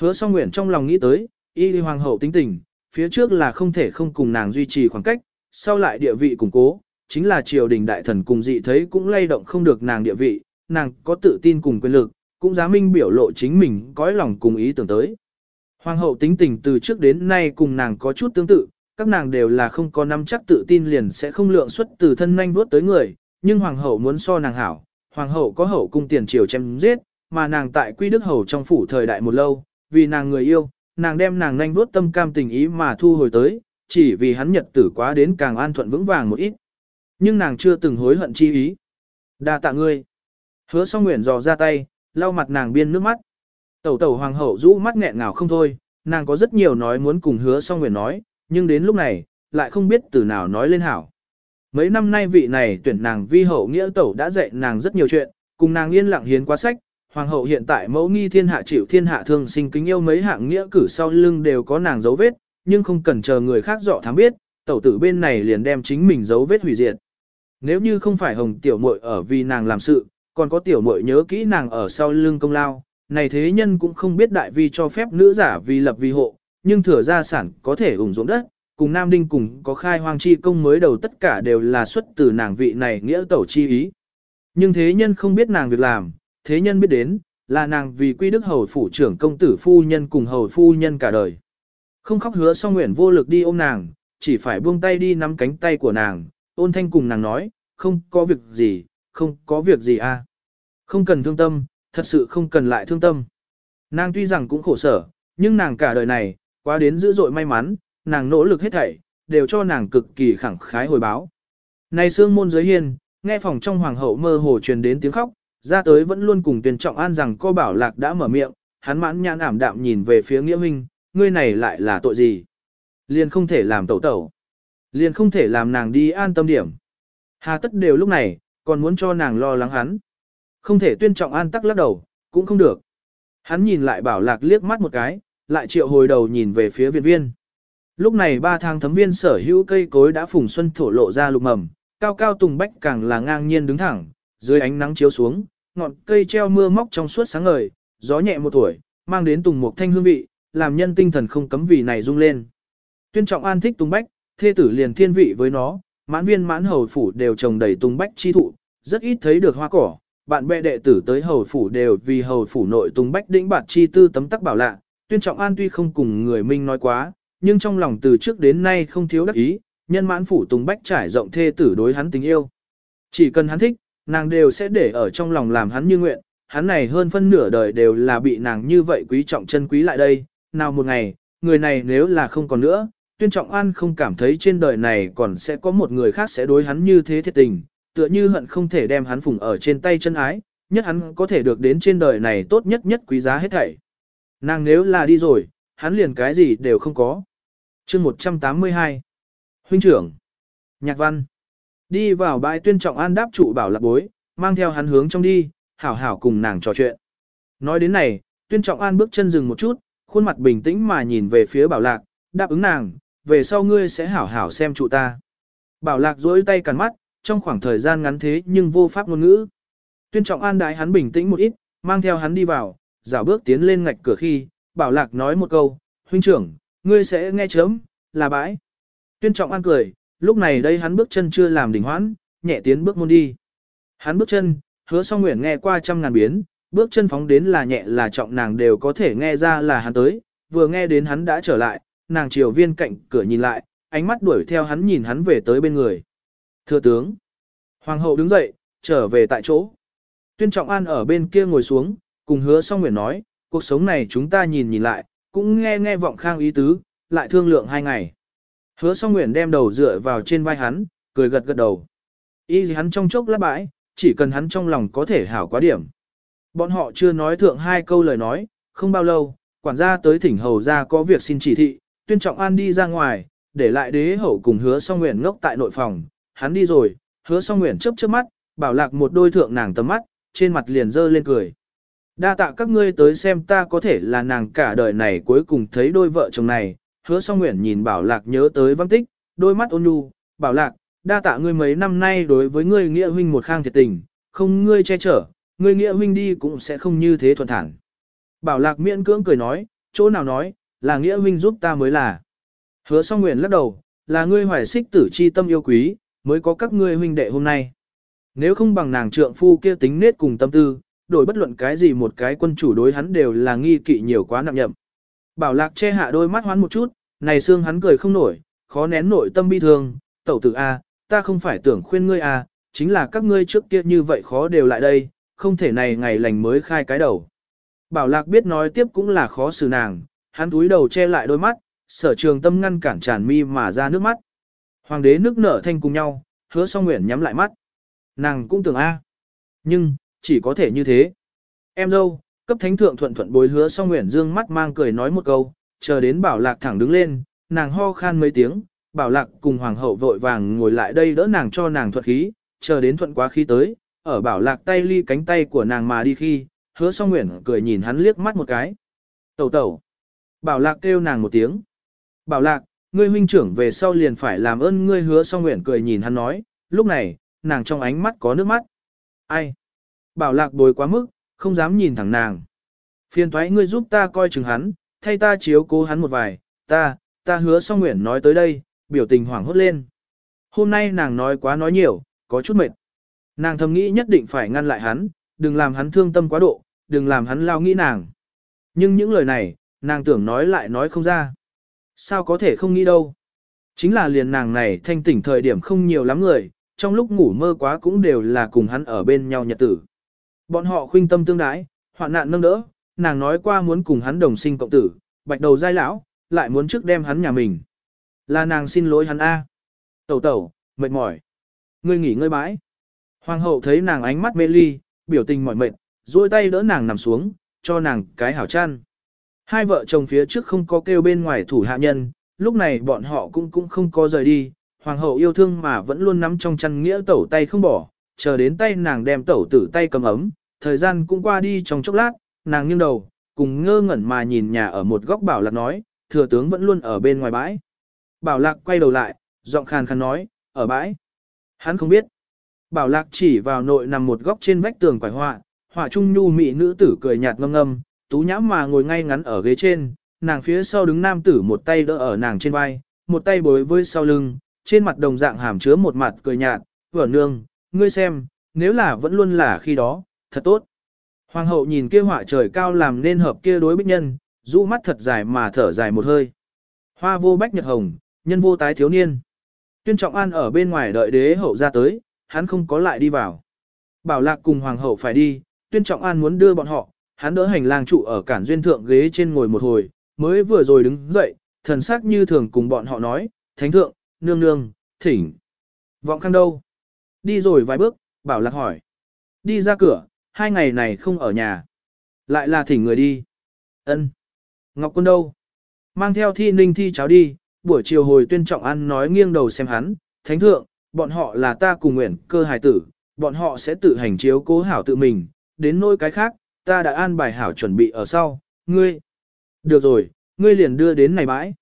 Hứa song nguyện trong lòng nghĩ tới, y hoàng hậu tính tình, phía trước là không thể không cùng nàng duy trì khoảng cách, sau lại địa vị củng cố, chính là triều đình đại thần cùng dị thấy cũng lay động không được nàng địa vị, nàng có tự tin cùng quyền lực, cũng dám minh biểu lộ chính mình cõi lòng cùng ý tưởng tới. Hoàng hậu tính tình từ trước đến nay cùng nàng có chút tương tự, các nàng đều là không có nắm chắc tự tin liền sẽ không lượng xuất từ thân nhanh vuốt tới người, nhưng hoàng hậu muốn so nàng hảo, hoàng hậu có hậu cung tiền triều chém giết, mà nàng tại quy đức hầu trong phủ thời đại một lâu, vì nàng người yêu, nàng đem nàng nhanh vuốt tâm cam tình ý mà thu hồi tới, chỉ vì hắn nhật tử quá đến càng an thuận vững vàng một ít. Nhưng nàng chưa từng hối hận chi ý. đa tạ ngươi. Hứa song nguyện dò ra tay, lau mặt nàng biên nước mắt. Tẩu tẩu hoàng hậu rũ mắt nghẹn ngào không thôi, nàng có rất nhiều nói muốn cùng hứa song nguyện nói, nhưng đến lúc này, lại không biết từ nào nói lên hảo. Mấy năm nay vị này tuyển nàng vi hậu nghĩa tẩu đã dạy nàng rất nhiều chuyện, cùng nàng yên lặng hiến quá sách, hoàng hậu hiện tại mẫu nghi thiên hạ chịu thiên hạ thương sinh kính yêu mấy hạng nghĩa cử sau lưng đều có nàng dấu vết, nhưng không cần chờ người khác dọ thám biết, tẩu tử bên này liền đem chính mình dấu vết hủy diệt. Nếu như không phải hồng tiểu muội ở vì nàng làm sự, còn có tiểu muội nhớ kỹ nàng ở sau lưng công lao, này thế nhân cũng không biết đại vi cho phép nữ giả vì lập vi hộ, nhưng thừa gia sản có thể ủng dụng đất, cùng Nam Đinh cùng có khai hoang chi công mới đầu tất cả đều là xuất từ nàng vị này nghĩa tẩu chi ý. Nhưng thế nhân không biết nàng việc làm, thế nhân biết đến, là nàng vì quy đức hầu phủ trưởng công tử phu nhân cùng hầu phu nhân cả đời. Không khóc hứa song nguyện vô lực đi ôm nàng, chỉ phải buông tay đi nắm cánh tay của nàng, ôn thanh cùng nàng nói, không có việc gì, không có việc gì à. Không cần thương tâm, thật sự không cần lại thương tâm. Nàng tuy rằng cũng khổ sở, nhưng nàng cả đời này, quá đến dữ dội may mắn, nàng nỗ lực hết thảy, đều cho nàng cực kỳ khẳng khái hồi báo. Này sương môn giới hiên, nghe phòng trong hoàng hậu mơ hồ truyền đến tiếng khóc, ra tới vẫn luôn cùng tuyên trọng an rằng cô bảo lạc đã mở miệng, hắn mãn nhãn ảm đạm nhìn về phía nghĩa huynh, ngươi này lại là tội gì? Liền không thể làm tẩu tẩu. Liền không thể làm nàng đi an tâm điểm. Hà tất đều lúc này, còn muốn cho nàng lo lắng hắn. Không thể tuyên trọng an tắc lắc đầu, cũng không được. Hắn nhìn lại bảo lạc liếc mắt một cái, lại triệu hồi đầu nhìn về phía viện viên. Lúc này ba thang thấm viên sở hữu cây cối đã phùng xuân thổ lộ ra lục mầm, cao cao tùng bách càng là ngang nhiên đứng thẳng, dưới ánh nắng chiếu xuống, ngọn cây treo mưa móc trong suốt sáng ngời, gió nhẹ một tuổi, mang đến tùng một thanh hương vị, làm nhân tinh thần không cấm vì này rung lên. Tuyên trọng an thích tùng bách, thê tử liền thiên vị với nó, mãn viên mãn hầu phủ đều trồng đầy tùng bách chi thụ, rất ít thấy được hoa cỏ, bạn bè đệ tử tới hầu phủ đều vì hầu phủ nội tùng bách đĩnh bạt chi tư tấm tắc bảo lạ, tuyên trọng an tuy không cùng người minh nói quá, nhưng trong lòng từ trước đến nay không thiếu đắc ý, nhân mãn phủ tùng bách trải rộng thê tử đối hắn tình yêu. Chỉ cần hắn thích, nàng đều sẽ để ở trong lòng làm hắn như nguyện, hắn này hơn phân nửa đời đều là bị nàng như vậy quý trọng chân quý lại đây, nào một ngày, người này nếu là không còn nữa, tuyên trọng an không cảm thấy trên đời này còn sẽ có một người khác sẽ đối hắn như thế thiệt tình, tựa như hận không thể đem hắn phủng ở trên tay chân ái, nhất hắn có thể được đến trên đời này tốt nhất nhất quý giá hết thảy. Nàng nếu là đi rồi, hắn liền cái gì đều không có. chương 182 Huynh trưởng Nhạc văn Đi vào bãi tuyên trọng an đáp trụ bảo lạc bối, mang theo hắn hướng trong đi, hảo hảo cùng nàng trò chuyện. Nói đến này, tuyên trọng an bước chân dừng một chút, khuôn mặt bình tĩnh mà nhìn về phía bảo lạc, đáp ứng nàng, về sau ngươi sẽ hảo hảo xem trụ ta. Bảo lạc duỗi tay cắn mắt, trong khoảng thời gian ngắn thế nhưng vô pháp ngôn ngữ. Tuyên trọng an đại hắn bình tĩnh một ít, mang theo hắn đi vào, dạo bước tiến lên ngạch cửa khi, bảo lạc nói một câu, huynh trưởng, ngươi sẽ nghe chớm, là bãi. Tuyên trọng an cười, lúc này đây hắn bước chân chưa làm đỉnh hoãn, nhẹ tiến bước môn đi. Hắn bước chân, hứa song nguyện nghe qua trăm ngàn biến, bước chân phóng đến là nhẹ là trọng nàng đều có thể nghe ra là hắn tới, vừa nghe đến hắn đã trở lại, nàng chiều viên cạnh cửa nhìn lại, ánh mắt đuổi theo hắn nhìn hắn về tới bên người. Thưa tướng, hoàng hậu đứng dậy, trở về tại chỗ. Tuyên trọng an ở bên kia ngồi xuống, cùng hứa song nguyện nói, cuộc sống này chúng ta nhìn nhìn lại, cũng nghe nghe vọng khang ý tứ, lại thương lượng hai ngày. Hứa song nguyện đem đầu dựa vào trên vai hắn, cười gật gật đầu. Ý gì hắn trong chốc lát bãi, chỉ cần hắn trong lòng có thể hảo quá điểm. Bọn họ chưa nói thượng hai câu lời nói, không bao lâu, quản gia tới thỉnh hầu ra có việc xin chỉ thị, tuyên trọng an đi ra ngoài, để lại đế hậu cùng hứa song nguyện ngốc tại nội phòng, hắn đi rồi, hứa song nguyện chớp chớp mắt, bảo lạc một đôi thượng nàng tầm mắt, trên mặt liền dơ lên cười. Đa tạ các ngươi tới xem ta có thể là nàng cả đời này cuối cùng thấy đôi vợ chồng này, hứa song nguyện nhìn bảo lạc nhớ tới văn tích, đôi mắt ôn nhu, bảo lạc, đa tạ ngươi mấy năm nay đối với ngươi nghĩa huynh một khang thiệt tình, không ngươi che chở, ngươi nghĩa huynh đi cũng sẽ không như thế thuận thản. Bảo lạc miễn cưỡng cười nói, chỗ nào nói, là nghĩa huynh giúp ta mới là. Hứa song nguyện lắc đầu, là ngươi hoài xích tử chi tâm yêu quý, mới có các ngươi huynh đệ hôm nay. Nếu không bằng nàng trượng phu kia tính nết cùng tâm tư, đổi bất luận cái gì một cái quân chủ đối hắn đều là nghi kỵ nhiều quá nặng nhậm. Bảo lạc che hạ đôi mắt hoán một chút, này xương hắn cười không nổi, khó nén nội tâm bi thương, tẩu tử A, ta không phải tưởng khuyên ngươi A, chính là các ngươi trước kia như vậy khó đều lại đây, không thể này ngày lành mới khai cái đầu. Bảo lạc biết nói tiếp cũng là khó xử nàng, hắn túi đầu che lại đôi mắt, sở trường tâm ngăn cản tràn mi mà ra nước mắt. Hoàng đế nước nở thanh cùng nhau, hứa song nguyện nhắm lại mắt. Nàng cũng tưởng A. Nhưng, chỉ có thể như thế. Em dâu, cấp thánh thượng thuận thuận bối hứa song nguyện dương mắt mang cười nói một câu, chờ đến bảo lạc thẳng đứng lên, nàng ho khan mấy tiếng, bảo lạc cùng hoàng hậu vội vàng ngồi lại đây đỡ nàng cho nàng thuận khí, chờ đến thuận quá khí tới, ở bảo lạc tay ly cánh tay của nàng mà đi khi, hứa song nguyện cười nhìn hắn liếc mắt một cái. Tẩu tẩu. Bảo lạc kêu nàng một tiếng. Bảo lạc, ngươi huynh trưởng về sau liền phải làm ơn ngươi hứa song nguyện cười nhìn hắn nói, lúc này, nàng trong ánh mắt có nước mắt. Ai? Bảo lạc bồi quá mức, không dám nhìn thẳng nàng. Phiền thoái ngươi giúp ta coi chừng hắn, thay ta chiếu cố hắn một vài, ta, ta hứa song nguyện nói tới đây, biểu tình hoảng hốt lên. Hôm nay nàng nói quá nói nhiều, có chút mệt. Nàng thầm nghĩ nhất định phải ngăn lại hắn, đừng làm hắn thương tâm quá độ, đừng làm hắn lao nghĩ nàng. Nhưng những lời này, nàng tưởng nói lại nói không ra. Sao có thể không nghĩ đâu. Chính là liền nàng này thanh tỉnh thời điểm không nhiều lắm người, trong lúc ngủ mơ quá cũng đều là cùng hắn ở bên nhau nhật tử. Bọn họ khuynh tâm tương đái, hoạn nạn nâng đỡ, nàng nói qua muốn cùng hắn đồng sinh cộng tử, bạch đầu giai lão, lại muốn trước đem hắn nhà mình. Là nàng xin lỗi hắn A. Tẩu tẩu, mệt mỏi. Ngươi nghỉ ngơi bãi. Hoàng hậu thấy nàng ánh mắt mê ly, biểu tình mỏi mệt, duỗi tay đỡ nàng nằm xuống, cho nàng cái hảo chăn. Hai vợ chồng phía trước không có kêu bên ngoài thủ hạ nhân, lúc này bọn họ cũng cũng không có rời đi. Hoàng hậu yêu thương mà vẫn luôn nắm trong chăn nghĩa tẩu tay không bỏ, chờ đến tay nàng đem tẩu tử tay cầm ấm, thời gian cũng qua đi trong chốc lát, nàng nghiêng đầu, cùng ngơ ngẩn mà nhìn nhà ở một góc bảo lạc nói, thừa tướng vẫn luôn ở bên ngoài bãi. Bảo lạc quay đầu lại, giọng khàn khàn nói, ở bãi. Hắn không biết. Bảo lạc chỉ vào nội nằm một góc trên vách tường quải họa, họa trung nhu mị nữ tử cười nhạt ngâm ngâm, tú nhã mà ngồi ngay ngắn ở ghế trên, nàng phía sau đứng nam tử một tay đỡ ở nàng trên vai, một tay bối với sau lưng, trên mặt đồng dạng hàm chứa một mặt cười nhạt, vở nương, ngươi xem, nếu là vẫn luôn là khi đó, thật tốt. Hoàng hậu nhìn kia họa trời cao làm nên hợp kia đối bích nhân, rũ mắt thật dài mà thở dài một hơi. Hoa vô bách nhật hồng, nhân vô tái thiếu niên. Tuyên trọng an ở bên ngoài đợi đế hậu ra tới, hắn không có lại đi vào. Bảo lạc cùng hoàng hậu phải đi, tuyên trọng an muốn đưa bọn họ, hắn đỡ hành lang trụ ở cản duyên thượng ghế trên ngồi một hồi, mới vừa rồi đứng dậy, thần sắc như thường cùng bọn họ nói, thánh thượng, nương nương, thỉnh. Vọng khăn đâu? Đi rồi vài bước, bảo lạc hỏi. Đi ra cửa, hai ngày này không ở nhà. Lại là thỉnh người đi. ân Ngọc quân đâu? Mang theo thi ninh thi cháu đi, buổi chiều hồi tuyên trọng ăn nói nghiêng đầu xem hắn, thánh thượng, bọn họ là ta cùng nguyện cơ hài tử, bọn họ sẽ tự hành chiếu cố hảo tự mình, đến nỗi cái khác, ta đã an bài hảo chuẩn bị ở sau, ngươi. Được rồi, ngươi liền đưa đến này bãi.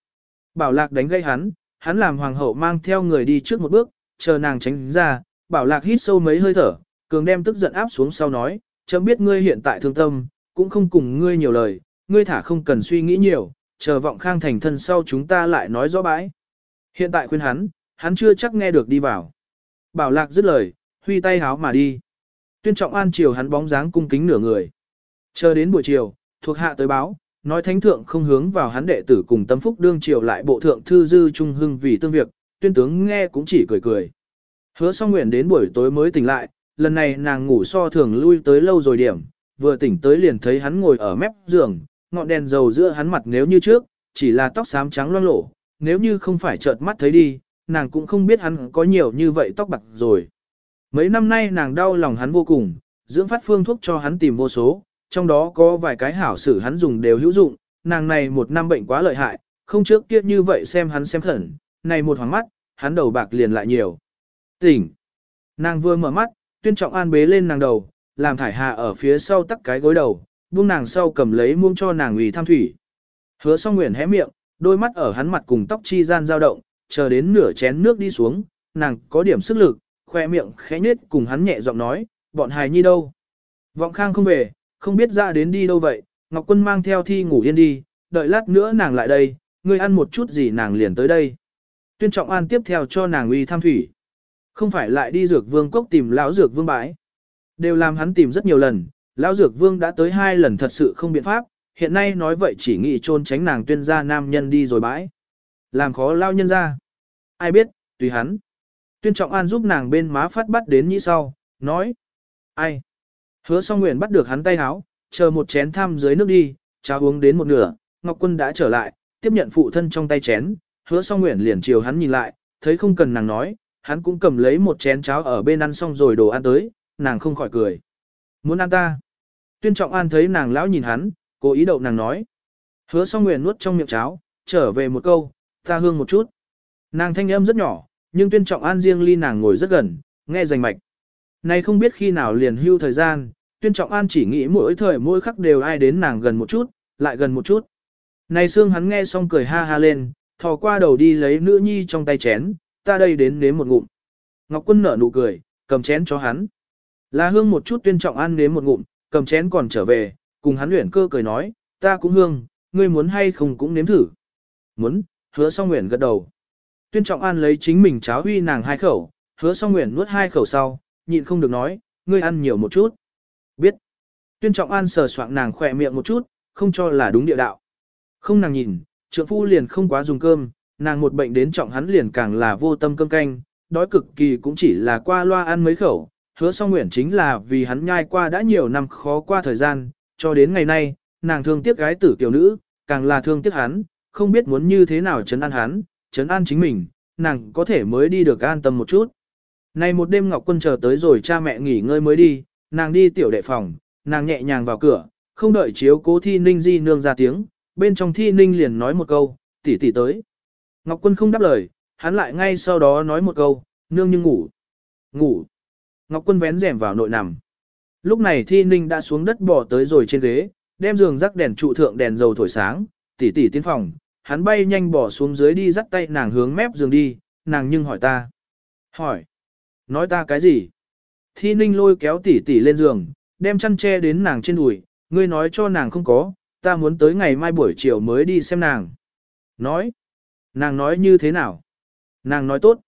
Bảo lạc đánh gây hắn, hắn làm hoàng hậu mang theo người đi trước một bước, chờ nàng tránh ra, bảo lạc hít sâu mấy hơi thở, cường đem tức giận áp xuống sau nói, chấm biết ngươi hiện tại thương tâm, cũng không cùng ngươi nhiều lời, ngươi thả không cần suy nghĩ nhiều, chờ vọng khang thành thân sau chúng ta lại nói rõ bãi. Hiện tại khuyên hắn, hắn chưa chắc nghe được đi vào. Bảo lạc dứt lời, huy tay háo mà đi. Tuyên trọng an chiều hắn bóng dáng cung kính nửa người. Chờ đến buổi chiều, thuộc hạ tới báo, nói thánh thượng không hướng vào hắn đệ tử cùng tâm phúc đương triều lại bộ thượng thư dư trung hưng vì tương việc, tuyên tướng nghe cũng chỉ cười cười. Hứa song nguyện đến buổi tối mới tỉnh lại, lần này nàng ngủ so thường lui tới lâu rồi điểm, vừa tỉnh tới liền thấy hắn ngồi ở mép giường, ngọn đèn dầu giữa hắn mặt nếu như trước, chỉ là tóc xám trắng loang lổ, nếu như không phải chợt mắt thấy đi, nàng cũng không biết hắn có nhiều như vậy tóc bạc rồi. Mấy năm nay nàng đau lòng hắn vô cùng, dưỡng phát phương thuốc cho hắn tìm vô số, trong đó có vài cái hảo sử hắn dùng đều hữu dụng, nàng này một năm bệnh quá lợi hại, không trước kia như vậy xem hắn xem khẩn, này một hoàng mắt, hắn đầu bạc liền lại nhiều. Tỉnh! Nàng vừa mở mắt, tuyên trọng an bế lên nàng đầu, làm thải hà ở phía sau tắc cái gối đầu, buông nàng sau cầm lấy muông cho nàng ủy tham thủy. Hứa song nguyện hé miệng, đôi mắt ở hắn mặt cùng tóc chi gian dao động, chờ đến nửa chén nước đi xuống, nàng có điểm sức lực, khoe miệng khẽ nhếch cùng hắn nhẹ giọng nói, bọn hài nhi đâu? Vọng khang không về, không biết ra đến đi đâu vậy, Ngọc Quân mang theo thi ngủ yên đi, đợi lát nữa nàng lại đây, ngươi ăn một chút gì nàng liền tới đây. Tuyên trọng an tiếp theo cho nàng uy tham thủy. Không phải lại đi dược vương cốc tìm lão dược vương bãi. Đều làm hắn tìm rất nhiều lần, lão dược vương đã tới hai lần thật sự không biện pháp, hiện nay nói vậy chỉ nghĩ trôn tránh nàng tuyên gia nam nhân đi rồi bãi. Làm khó lao nhân ra. Ai biết, tùy hắn. Tuyên trọng an giúp nàng bên má phát bắt đến như sau, nói. Ai? Hứa song nguyện bắt được hắn tay háo, chờ một chén tham dưới nước đi, cháo uống đến một nửa, Ngọc Quân đã trở lại, tiếp nhận phụ thân trong tay chén, hứa song nguyện liền chiều hắn nhìn lại, thấy không cần nàng nói, hắn cũng cầm lấy một chén cháo ở bên ăn xong rồi đồ ăn tới, nàng không khỏi cười. Muốn ăn ta? Tuyên trọng an thấy nàng lão nhìn hắn, cố ý đậu nàng nói. Hứa song nguyện nuốt trong miệng cháo, trở về một câu, ta hương một chút. Nàng thanh âm rất nhỏ, nhưng tuyên trọng an riêng ly nàng ngồi rất gần, nghe rành mạch nay không biết khi nào liền hưu thời gian, tuyên trọng an chỉ nghĩ mỗi thời mỗi khắc đều ai đến nàng gần một chút, lại gần một chút. Này xương hắn nghe xong cười ha ha lên, thò qua đầu đi lấy nữ nhi trong tay chén, ta đây đến nếm một ngụm. Ngọc Quân nở nụ cười, cầm chén cho hắn. Là hương một chút tuyên trọng an nếm một ngụm, cầm chén còn trở về, cùng hắn luyện cơ cười nói, ta cũng hương, ngươi muốn hay không cũng nếm thử. Muốn, hứa song nguyện gật đầu. Tuyên trọng an lấy chính mình cháo huy nàng hai khẩu, hứa song nguyện nuốt hai khẩu sau, nhịn không được nói, ngươi ăn nhiều một chút. Biết. Tuyên trọng an sờ soạng nàng khỏe miệng một chút, không cho là đúng địa đạo. Không nàng nhìn, trượng phu liền không quá dùng cơm, nàng một bệnh đến trọng hắn liền càng là vô tâm cơm canh, đói cực kỳ cũng chỉ là qua loa ăn mấy khẩu, hứa song nguyện chính là vì hắn nhai qua đã nhiều năm khó qua thời gian, cho đến ngày nay, nàng thương tiếc gái tử tiểu nữ, càng là thương tiếc hắn, không biết muốn như thế nào chấn an hắn, chấn an chính mình, nàng có thể mới đi được an tâm một chút. Này một đêm Ngọc Quân chờ tới rồi cha mẹ nghỉ ngơi mới đi, nàng đi tiểu đệ phòng, nàng nhẹ nhàng vào cửa, không đợi chiếu cố thi ninh di nương ra tiếng, bên trong thi ninh liền nói một câu, tỷ tỷ tới. Ngọc Quân không đáp lời, hắn lại ngay sau đó nói một câu, nương nhưng ngủ. Ngủ. Ngọc Quân vén rèm vào nội nằm. Lúc này thi ninh đã xuống đất bỏ tới rồi trên ghế, đem giường rắc đèn trụ thượng đèn dầu thổi sáng, tỷ tỷ tiến phòng, hắn bay nhanh bỏ xuống dưới đi dắt tay nàng hướng mép giường đi, nàng nhưng hỏi ta. Hỏi. Nói ta cái gì? Thi ninh lôi kéo tỷ tỷ lên giường, đem chăn che đến nàng trên đùi, ngươi nói cho nàng không có, ta muốn tới ngày mai buổi chiều mới đi xem nàng. Nói. Nàng nói như thế nào? Nàng nói tốt.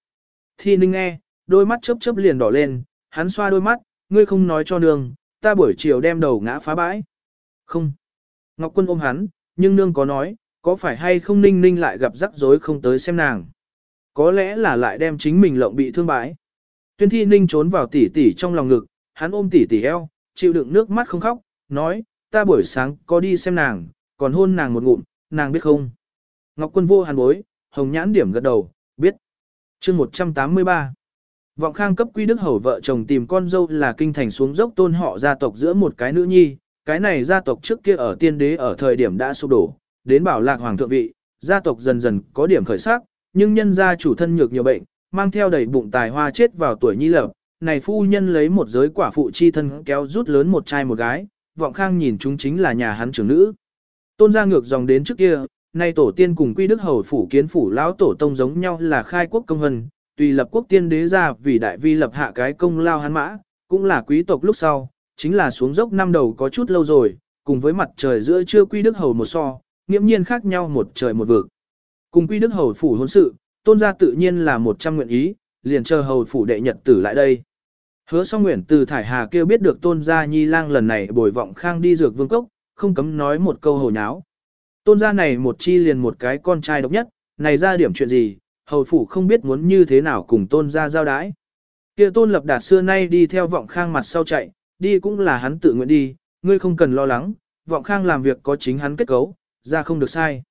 Thi ninh nghe, đôi mắt chớp chớp liền đỏ lên, hắn xoa đôi mắt, ngươi không nói cho nương, ta buổi chiều đem đầu ngã phá bãi. Không. Ngọc Quân ôm hắn, nhưng nương có nói, có phải hay không ninh ninh lại gặp rắc rối không tới xem nàng. Có lẽ là lại đem chính mình lộng bị thương bãi. Tuyên thi ninh trốn vào tỷ tỷ trong lòng ngực, hắn ôm tỷ tỷ eo, chịu đựng nước mắt không khóc, nói, ta buổi sáng có đi xem nàng, còn hôn nàng một ngụm, nàng biết không. Ngọc Quân vô hàn bối, hồng nhãn điểm gật đầu, biết. chương 183 Vọng khang cấp quy đức hầu vợ chồng tìm con dâu là kinh thành xuống dốc tôn họ gia tộc giữa một cái nữ nhi, cái này gia tộc trước kia ở tiên đế ở thời điểm đã sụp đổ, đến bảo lạc hoàng thượng vị, gia tộc dần dần có điểm khởi sắc, nhưng nhân gia chủ thân nhược nhiều bệnh, mang theo đầy bụng tài hoa chết vào tuổi nhi lập, này phu nhân lấy một giới quả phụ chi thân kéo rút lớn một trai một gái, vọng khang nhìn chúng chính là nhà hắn trưởng nữ. Tôn gia ngược dòng đến trước kia, nay tổ tiên cùng quy đức hầu phủ kiến phủ lão tổ tông giống nhau là khai quốc công hân, tùy lập quốc tiên đế ra vì đại vi lập hạ cái công lao hắn mã, cũng là quý tộc lúc sau, chính là xuống dốc năm đầu có chút lâu rồi, cùng với mặt trời giữa chưa quy đức hầu một so, nghiễm nhiên khác nhau một trời một vực. Cùng quy đức hầu phủ hôn sự, tôn gia tự nhiên là một trăm nguyện ý, liền chờ hầu phủ đệ nhật tử lại đây. Hứa song nguyện từ thải hà kêu biết được tôn gia nhi lang lần này bồi vọng khang đi dược vương cốc, không cấm nói một câu hồ nháo. Tôn gia này một chi liền một cái con trai độc nhất, này ra điểm chuyện gì, hầu phủ không biết muốn như thế nào cùng tôn gia giao đái. Kia tôn lập đạt xưa nay đi theo vọng khang mặt sau chạy, đi cũng là hắn tự nguyện đi, ngươi không cần lo lắng, vọng khang làm việc có chính hắn kết cấu, ra không được sai.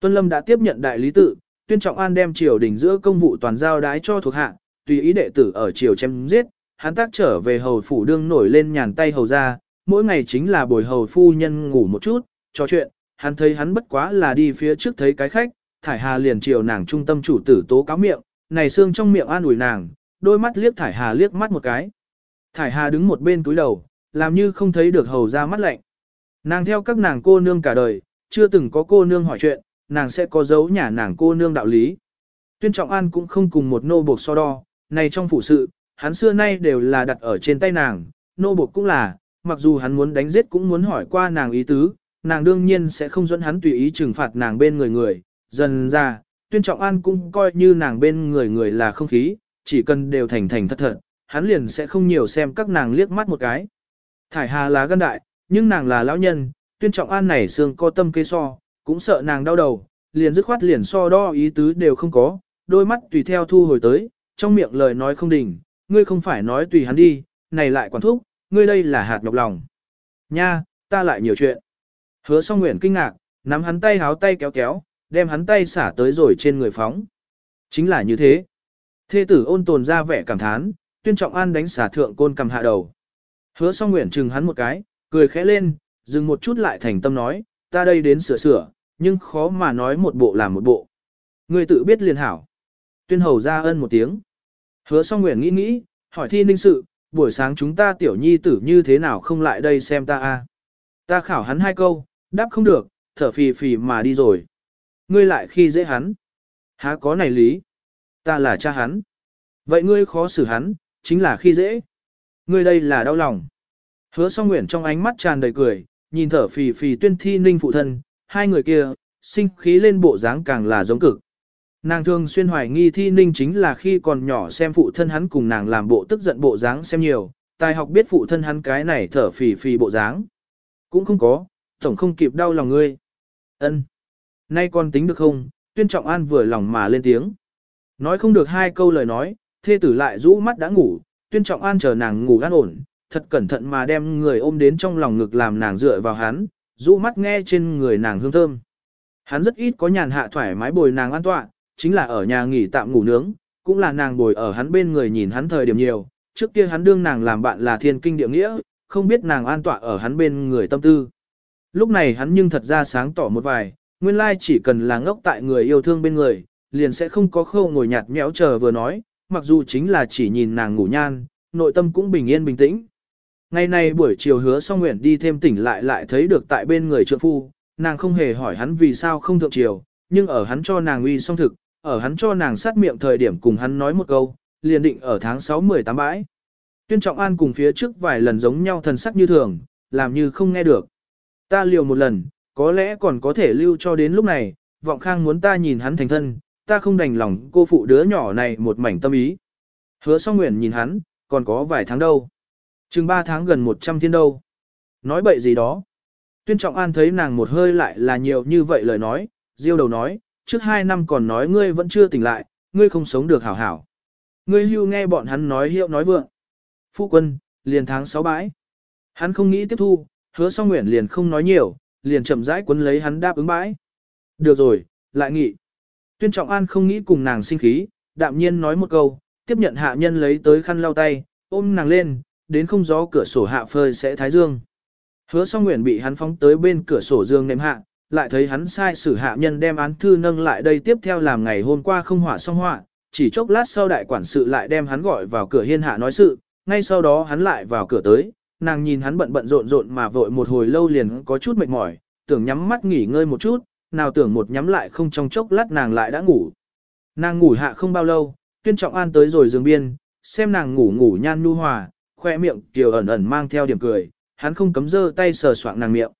Tuân Lâm đã tiếp nhận đại lý tự, tuyên trọng an đem triều đình giữa công vụ toàn giao đái cho thuộc hạ, tùy ý đệ tử ở triều chém giết, hắn tác trở về hầu phủ đương nổi lên nhàn tay hầu ra, mỗi ngày chính là buổi hầu phu nhân ngủ một chút, trò chuyện, hắn thấy hắn bất quá là đi phía trước thấy cái khách, thải hà liền chiều nàng trung tâm chủ tử tố cáo miệng, này xương trong miệng an ủi nàng, đôi mắt liếc thải hà liếc mắt một cái. Thải hà đứng một bên túi đầu, làm như không thấy được hầu ra mắt lạnh. Nàng theo các nàng cô nương cả đời, chưa từng có cô nương hỏi chuyện, nàng sẽ có dấu nhà nàng cô nương đạo lý. Tuyên Trọng An cũng không cùng một nô buộc so đo, này trong phủ sự, hắn xưa nay đều là đặt ở trên tay nàng, nô buộc cũng là, mặc dù hắn muốn đánh giết cũng muốn hỏi qua nàng ý tứ, nàng đương nhiên sẽ không dẫn hắn tùy ý trừng phạt nàng bên người người, dần ra, tuyên trọng an cũng coi như nàng bên người người là không khí, chỉ cần đều thành thành thật thật, hắn liền sẽ không nhiều xem các nàng liếc mắt một cái. Thải hà là gân đại, nhưng nàng là lão nhân, tuyên trọng an này xương co tâm kế so, cũng sợ nàng đau đầu, liền dứt khoát liền so đo ý tứ đều không có, đôi mắt tùy theo thu hồi tới, trong miệng lời nói không đỉnh, ngươi không phải nói tùy hắn đi, này lại quản thúc, ngươi đây là hạt nhọc lòng. Nha, ta lại nhiều chuyện. Hứa song nguyện kinh ngạc, nắm hắn tay háo tay kéo kéo, đem hắn tay xả tới rồi trên người phóng. Chính là như thế. Thê tử ôn tồn ra vẻ cảm thán, tuyên trọng an đánh xả thượng côn cầm hạ đầu. Hứa song nguyện chừng hắn một cái, cười khẽ lên, dừng một chút lại thành tâm nói, ta đây đến sửa sửa, nhưng khó mà nói một bộ làm một bộ. Người tự biết liền hảo. Tuyên hầu ra ân một tiếng. Hứa song nguyện nghĩ nghĩ, hỏi thi ninh sự, buổi sáng chúng ta tiểu nhi tử như thế nào không lại đây xem ta a? Ta khảo hắn hai câu, đáp không được, thở phì phì mà đi rồi. Ngươi lại khi dễ hắn. Há có này lý. Ta là cha hắn. Vậy ngươi khó xử hắn, chính là khi dễ. Ngươi đây là đau lòng. Hứa song nguyện trong ánh mắt tràn đầy cười, nhìn thở phì phì tuyên thi ninh phụ thân, hai người kia, sinh khí lên bộ dáng càng là giống cực. Nàng thường xuyên hoài nghi thi ninh chính là khi còn nhỏ xem phụ thân hắn cùng nàng làm bộ tức giận bộ dáng xem nhiều, tài học biết phụ thân hắn cái này thở phì phì bộ dáng. Cũng không có, tổng không kịp đau lòng ngươi. ân Nay con tính được không, tuyên trọng an vừa lòng mà lên tiếng. Nói không được hai câu lời nói, thê tử lại rũ mắt đã ngủ, tuyên trọng an chờ nàng ngủ an ổn, thật cẩn thận mà đem người ôm đến trong lòng ngực làm nàng dựa vào hắn, rũ mắt nghe trên người nàng hương thơm. Hắn rất ít có nhàn hạ thoải mái bồi nàng an tọa, chính là ở nhà nghỉ tạm ngủ nướng, cũng là nàng bồi ở hắn bên người nhìn hắn thời điểm nhiều, trước kia hắn đương nàng làm bạn là thiên kinh địa nghĩa, không biết nàng an tọa ở hắn bên người tâm tư. Lúc này hắn nhưng thật ra sáng tỏ một vài, nguyên lai chỉ cần là ngốc tại người yêu thương bên người, liền sẽ không có khâu ngồi nhạt nhẽo chờ vừa nói, mặc dù chính là chỉ nhìn nàng ngủ nhan, nội tâm cũng bình yên bình tĩnh. Ngày nay buổi chiều hứa xong nguyện đi thêm tỉnh lại lại thấy được tại bên người trượng phu, nàng không hề hỏi hắn vì sao không thượng chiều, nhưng ở hắn cho nàng uy song thực, ở hắn cho nàng sát miệng thời điểm cùng hắn nói một câu, liền định ở tháng 6-18 bãi. Tuyên Trọng An cùng phía trước vài lần giống nhau thần sắc như thường, làm như không nghe được. Ta liều một lần, có lẽ còn có thể lưu cho đến lúc này, vọng khang muốn ta nhìn hắn thành thân, ta không đành lòng cô phụ đứa nhỏ này một mảnh tâm ý. Hứa song nguyện nhìn hắn, còn có vài tháng đâu. Chừng 3 tháng gần 100 thiên đâu. Nói bậy gì đó. Tuyên Trọng An thấy nàng một hơi lại là nhiều như vậy lời nói, diêu đầu nói, trước hai năm còn nói ngươi vẫn chưa tỉnh lại, ngươi không sống được hảo hảo. Ngươi hưu nghe bọn hắn nói hiệu nói vượng. Phu quân, liền tháng 6 bãi. Hắn không nghĩ tiếp thu, hứa song nguyện liền không nói nhiều, liền chậm rãi quấn lấy hắn đáp ứng bãi. Được rồi, lại nghị. Tuyên Trọng An không nghĩ cùng nàng sinh khí, đạm nhiên nói một câu, tiếp nhận hạ nhân lấy tới khăn lau tay, ôm nàng lên, đến không gió cửa sổ hạ phơi sẽ thái dương. Hứa song nguyện bị hắn phóng tới bên cửa sổ dương nệm hạ, lại thấy hắn sai sử hạ nhân đem án thư nâng lại đây tiếp theo làm ngày hôm qua không hỏa xong họa, chỉ chốc lát sau đại quản sự lại đem hắn gọi vào cửa hiên hạ nói sự, ngay sau đó hắn lại vào cửa tới, nàng nhìn hắn bận bận rộn rộn mà vội một hồi lâu liền có chút mệt mỏi, tưởng nhắm mắt nghỉ ngơi một chút, nào tưởng một nhắm lại không trong chốc lát nàng lại đã ngủ. Nàng ngủ hạ không bao lâu, tuyên trọng an tới rồi giường biên, xem nàng ngủ ngủ nhan nu hòa, khoe miệng kiều ẩn ẩn mang theo điểm cười, hắn không cấm dơ tay sờ soạng nàng miệng.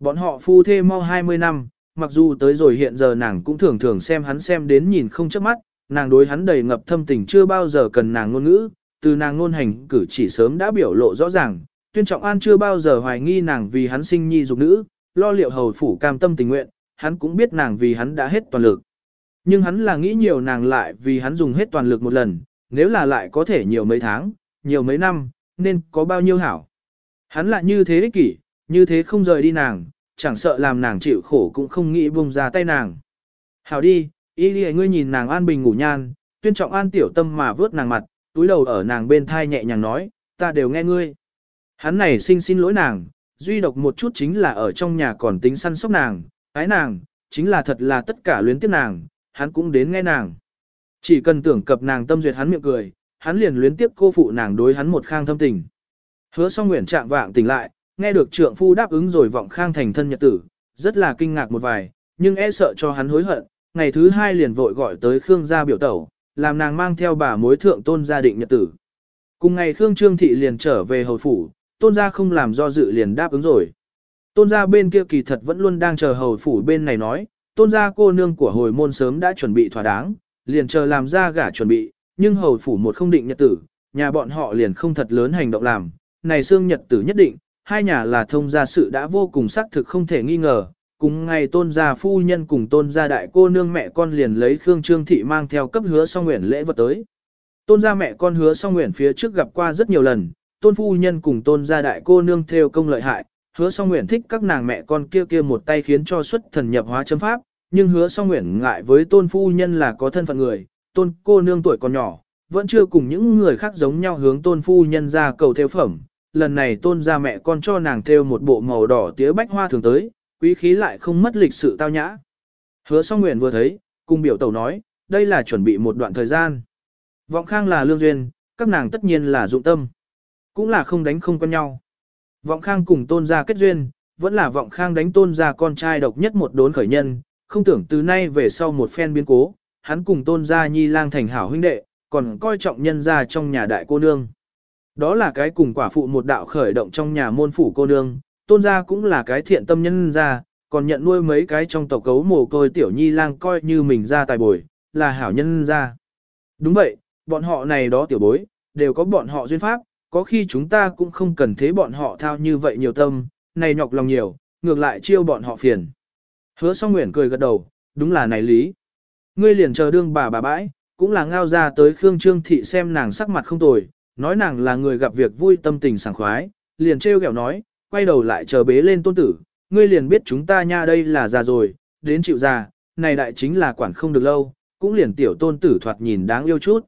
Bọn họ phu thê mau 20 năm, mặc dù tới rồi hiện giờ nàng cũng thường thường xem hắn xem đến nhìn không chớp mắt, nàng đối hắn đầy ngập thâm tình chưa bao giờ cần nàng ngôn ngữ, từ nàng ngôn hành cử chỉ sớm đã biểu lộ rõ ràng, tuyên trọng an chưa bao giờ hoài nghi nàng vì hắn sinh nhi dục nữ, lo liệu hầu phủ cam tâm tình nguyện, hắn cũng biết nàng vì hắn đã hết toàn lực. Nhưng hắn là nghĩ nhiều nàng lại vì hắn dùng hết toàn lực một lần, nếu là lại có thể nhiều mấy tháng, nhiều mấy năm, nên có bao nhiêu hảo. Hắn lại như thế ích kỷ, như thế không rời đi nàng, chẳng sợ làm nàng chịu khổ cũng không nghĩ buông ra tay nàng. Hảo đi, ý đi ngươi nhìn nàng an bình ngủ nhan, tuyên trọng an tiểu tâm mà vớt nàng mặt, túi đầu ở nàng bên thai nhẹ nhàng nói, ta đều nghe ngươi. Hắn này xin xin lỗi nàng, duy độc một chút chính là ở trong nhà còn tính săn sóc nàng, ái nàng, chính là thật là tất cả luyến tiếc nàng, hắn cũng đến nghe nàng. Chỉ cần tưởng cập nàng tâm duyệt hắn miệng cười, hắn liền luyến tiếp cô phụ nàng đối hắn một khang thâm tình. Hứa song nguyện trạng vạng tỉnh lại, nghe được trượng phu đáp ứng rồi vọng khang thành thân nhật tử, rất là kinh ngạc một vài, nhưng e sợ cho hắn hối hận, ngày thứ hai liền vội gọi tới Khương gia biểu tẩu, làm nàng mang theo bà mối thượng tôn gia định nhật tử. Cùng ngày Khương Trương Thị liền trở về hầu phủ, tôn gia không làm do dự liền đáp ứng rồi. Tôn gia bên kia kỳ thật vẫn luôn đang chờ hầu phủ bên này nói, tôn gia cô nương của hồi môn sớm đã chuẩn bị thỏa đáng, liền chờ làm ra gả chuẩn bị, nhưng hầu phủ một không định nhật tử, nhà bọn họ liền không thật lớn hành động làm, này xương nhật tử nhất định, hai nhà là thông gia sự đã vô cùng xác thực không thể nghi ngờ, cùng ngày tôn gia phu nhân cùng tôn gia đại cô nương mẹ con liền lấy Khương Trương Thị mang theo cấp hứa song nguyện lễ vật tới. Tôn gia mẹ con hứa song nguyện phía trước gặp qua rất nhiều lần, tôn phu nhân cùng tôn gia đại cô nương theo công lợi hại, hứa song nguyện thích các nàng mẹ con kia kia một tay khiến cho xuất thần nhập hóa chấm pháp, nhưng hứa song nguyện ngại với tôn phu nhân là có thân phận người, tôn cô nương tuổi còn nhỏ, vẫn chưa cùng những người khác giống nhau hướng tôn phu nhân ra cầu theo phẩm. Lần này tôn gia mẹ con cho nàng theo một bộ màu đỏ tía bách hoa thường tới, quý khí lại không mất lịch sự tao nhã. Hứa song nguyện vừa thấy, cùng biểu tẩu nói, đây là chuẩn bị một đoạn thời gian. Vọng khang là lương duyên, các nàng tất nhiên là dụng tâm. Cũng là không đánh không con nhau. Vọng khang cùng tôn gia kết duyên, vẫn là vọng khang đánh tôn gia con trai độc nhất một đốn khởi nhân, không tưởng từ nay về sau một phen biến cố, hắn cùng tôn gia nhi lang thành hảo huynh đệ, còn coi trọng nhân gia trong nhà đại cô nương. Đó là cái cùng quả phụ một đạo khởi động trong nhà môn phủ cô nương, tôn gia cũng là cái thiện tâm nhân gia, còn nhận nuôi mấy cái trong tộc cấu mồ côi tiểu nhi lang coi như mình ra tài bồi, là hảo nhân gia. Đúng vậy, bọn họ này đó tiểu bối, đều có bọn họ duyên pháp, có khi chúng ta cũng không cần thế bọn họ thao như vậy nhiều tâm, này nhọc lòng nhiều, ngược lại chiêu bọn họ phiền. Hứa song nguyện cười gật đầu, đúng là này lý. Ngươi liền chờ đương bà bà bãi, cũng là ngao ra tới Khương Trương Thị xem nàng sắc mặt không tồi, nói nàng là người gặp việc vui tâm tình sảng khoái, liền trêu ghẹo nói, quay đầu lại chờ bế lên tôn tử, ngươi liền biết chúng ta nha đây là già rồi, đến chịu già, này đại chính là quản không được lâu, cũng liền tiểu tôn tử thoạt nhìn đáng yêu chút.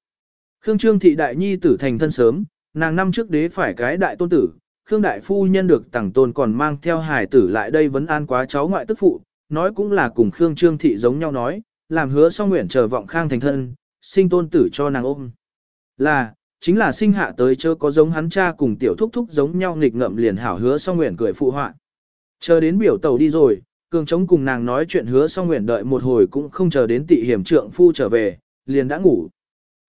Khương Trương Thị đại nhi tử thành thân sớm, nàng năm trước đế phải cái đại tôn tử, Khương đại phu nhân được tặng tôn còn mang theo hài tử lại đây vấn an quá cháu ngoại tức phụ, nói cũng là cùng Khương Trương Thị giống nhau nói, làm hứa song nguyện chờ vọng khang thành thân, sinh tôn tử cho nàng ôm. Là, chính là sinh hạ tới chớ có giống hắn cha cùng tiểu thúc thúc giống nhau nghịch ngậm liền hảo hứa song nguyện cười phụ họa. Chờ đến biểu tàu đi rồi, cường trống cùng nàng nói chuyện hứa song nguyện đợi một hồi cũng không chờ đến tị hiểm trượng phu trở về, liền đã ngủ.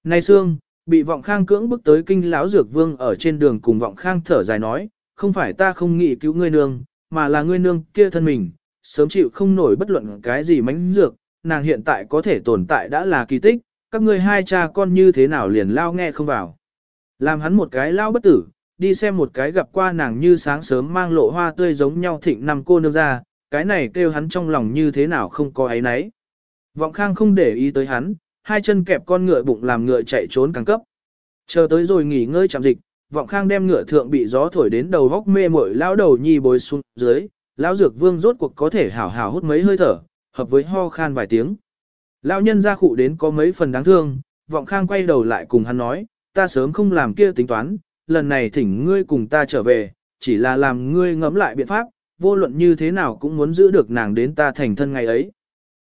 Nay Sương, bị vọng khang cưỡng bức tới kinh lão dược vương ở trên đường cùng vọng khang thở dài nói, không phải ta không nghĩ cứu ngươi nương, mà là ngươi nương kia thân mình, sớm chịu không nổi bất luận cái gì mánh dược, nàng hiện tại có thể tồn tại đã là kỳ tích, các ngươi hai cha con như thế nào liền lao nghe không vào. Làm hắn một cái lao bất tử, đi xem một cái gặp qua nàng như sáng sớm mang lộ hoa tươi giống nhau thịnh năm cô nương ra, cái này kêu hắn trong lòng như thế nào không có ấy nấy. Vọng khang không để ý tới hắn, hai chân kẹp con ngựa bụng làm ngựa chạy trốn càng cấp. Chờ tới rồi nghỉ ngơi chạm dịch, vọng khang đem ngựa thượng bị gió thổi đến đầu góc mê mội lao đầu nhi bồi xuống dưới, lão dược vương rốt cuộc có thể hảo hảo hút mấy hơi thở, hợp với ho khan vài tiếng. Lão nhân ra khụ đến có mấy phần đáng thương, vọng khang quay đầu lại cùng hắn nói, ta sớm không làm kia tính toán, lần này thỉnh ngươi cùng ta trở về, chỉ là làm ngươi ngẫm lại biện pháp, vô luận như thế nào cũng muốn giữ được nàng đến ta thành thân ngày ấy.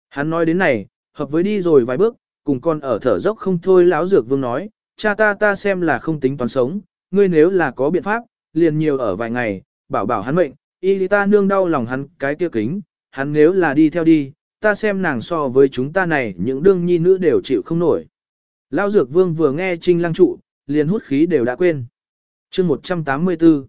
Hắn nói đến này, hợp với đi rồi vài bước, cùng con ở thở dốc không thôi lão dược vương nói, cha ta ta xem là không tính toán sống, ngươi nếu là có biện pháp, liền nhiều ở vài ngày, bảo bảo hắn mệnh, y ta nương đau lòng hắn cái kia kính, hắn nếu là đi theo đi, ta xem nàng so với chúng ta này những đương nhi nữ đều chịu không nổi. Lão Dược Vương vừa nghe Trinh Lăng trụ, liền hút khí đều đã quên. chương 184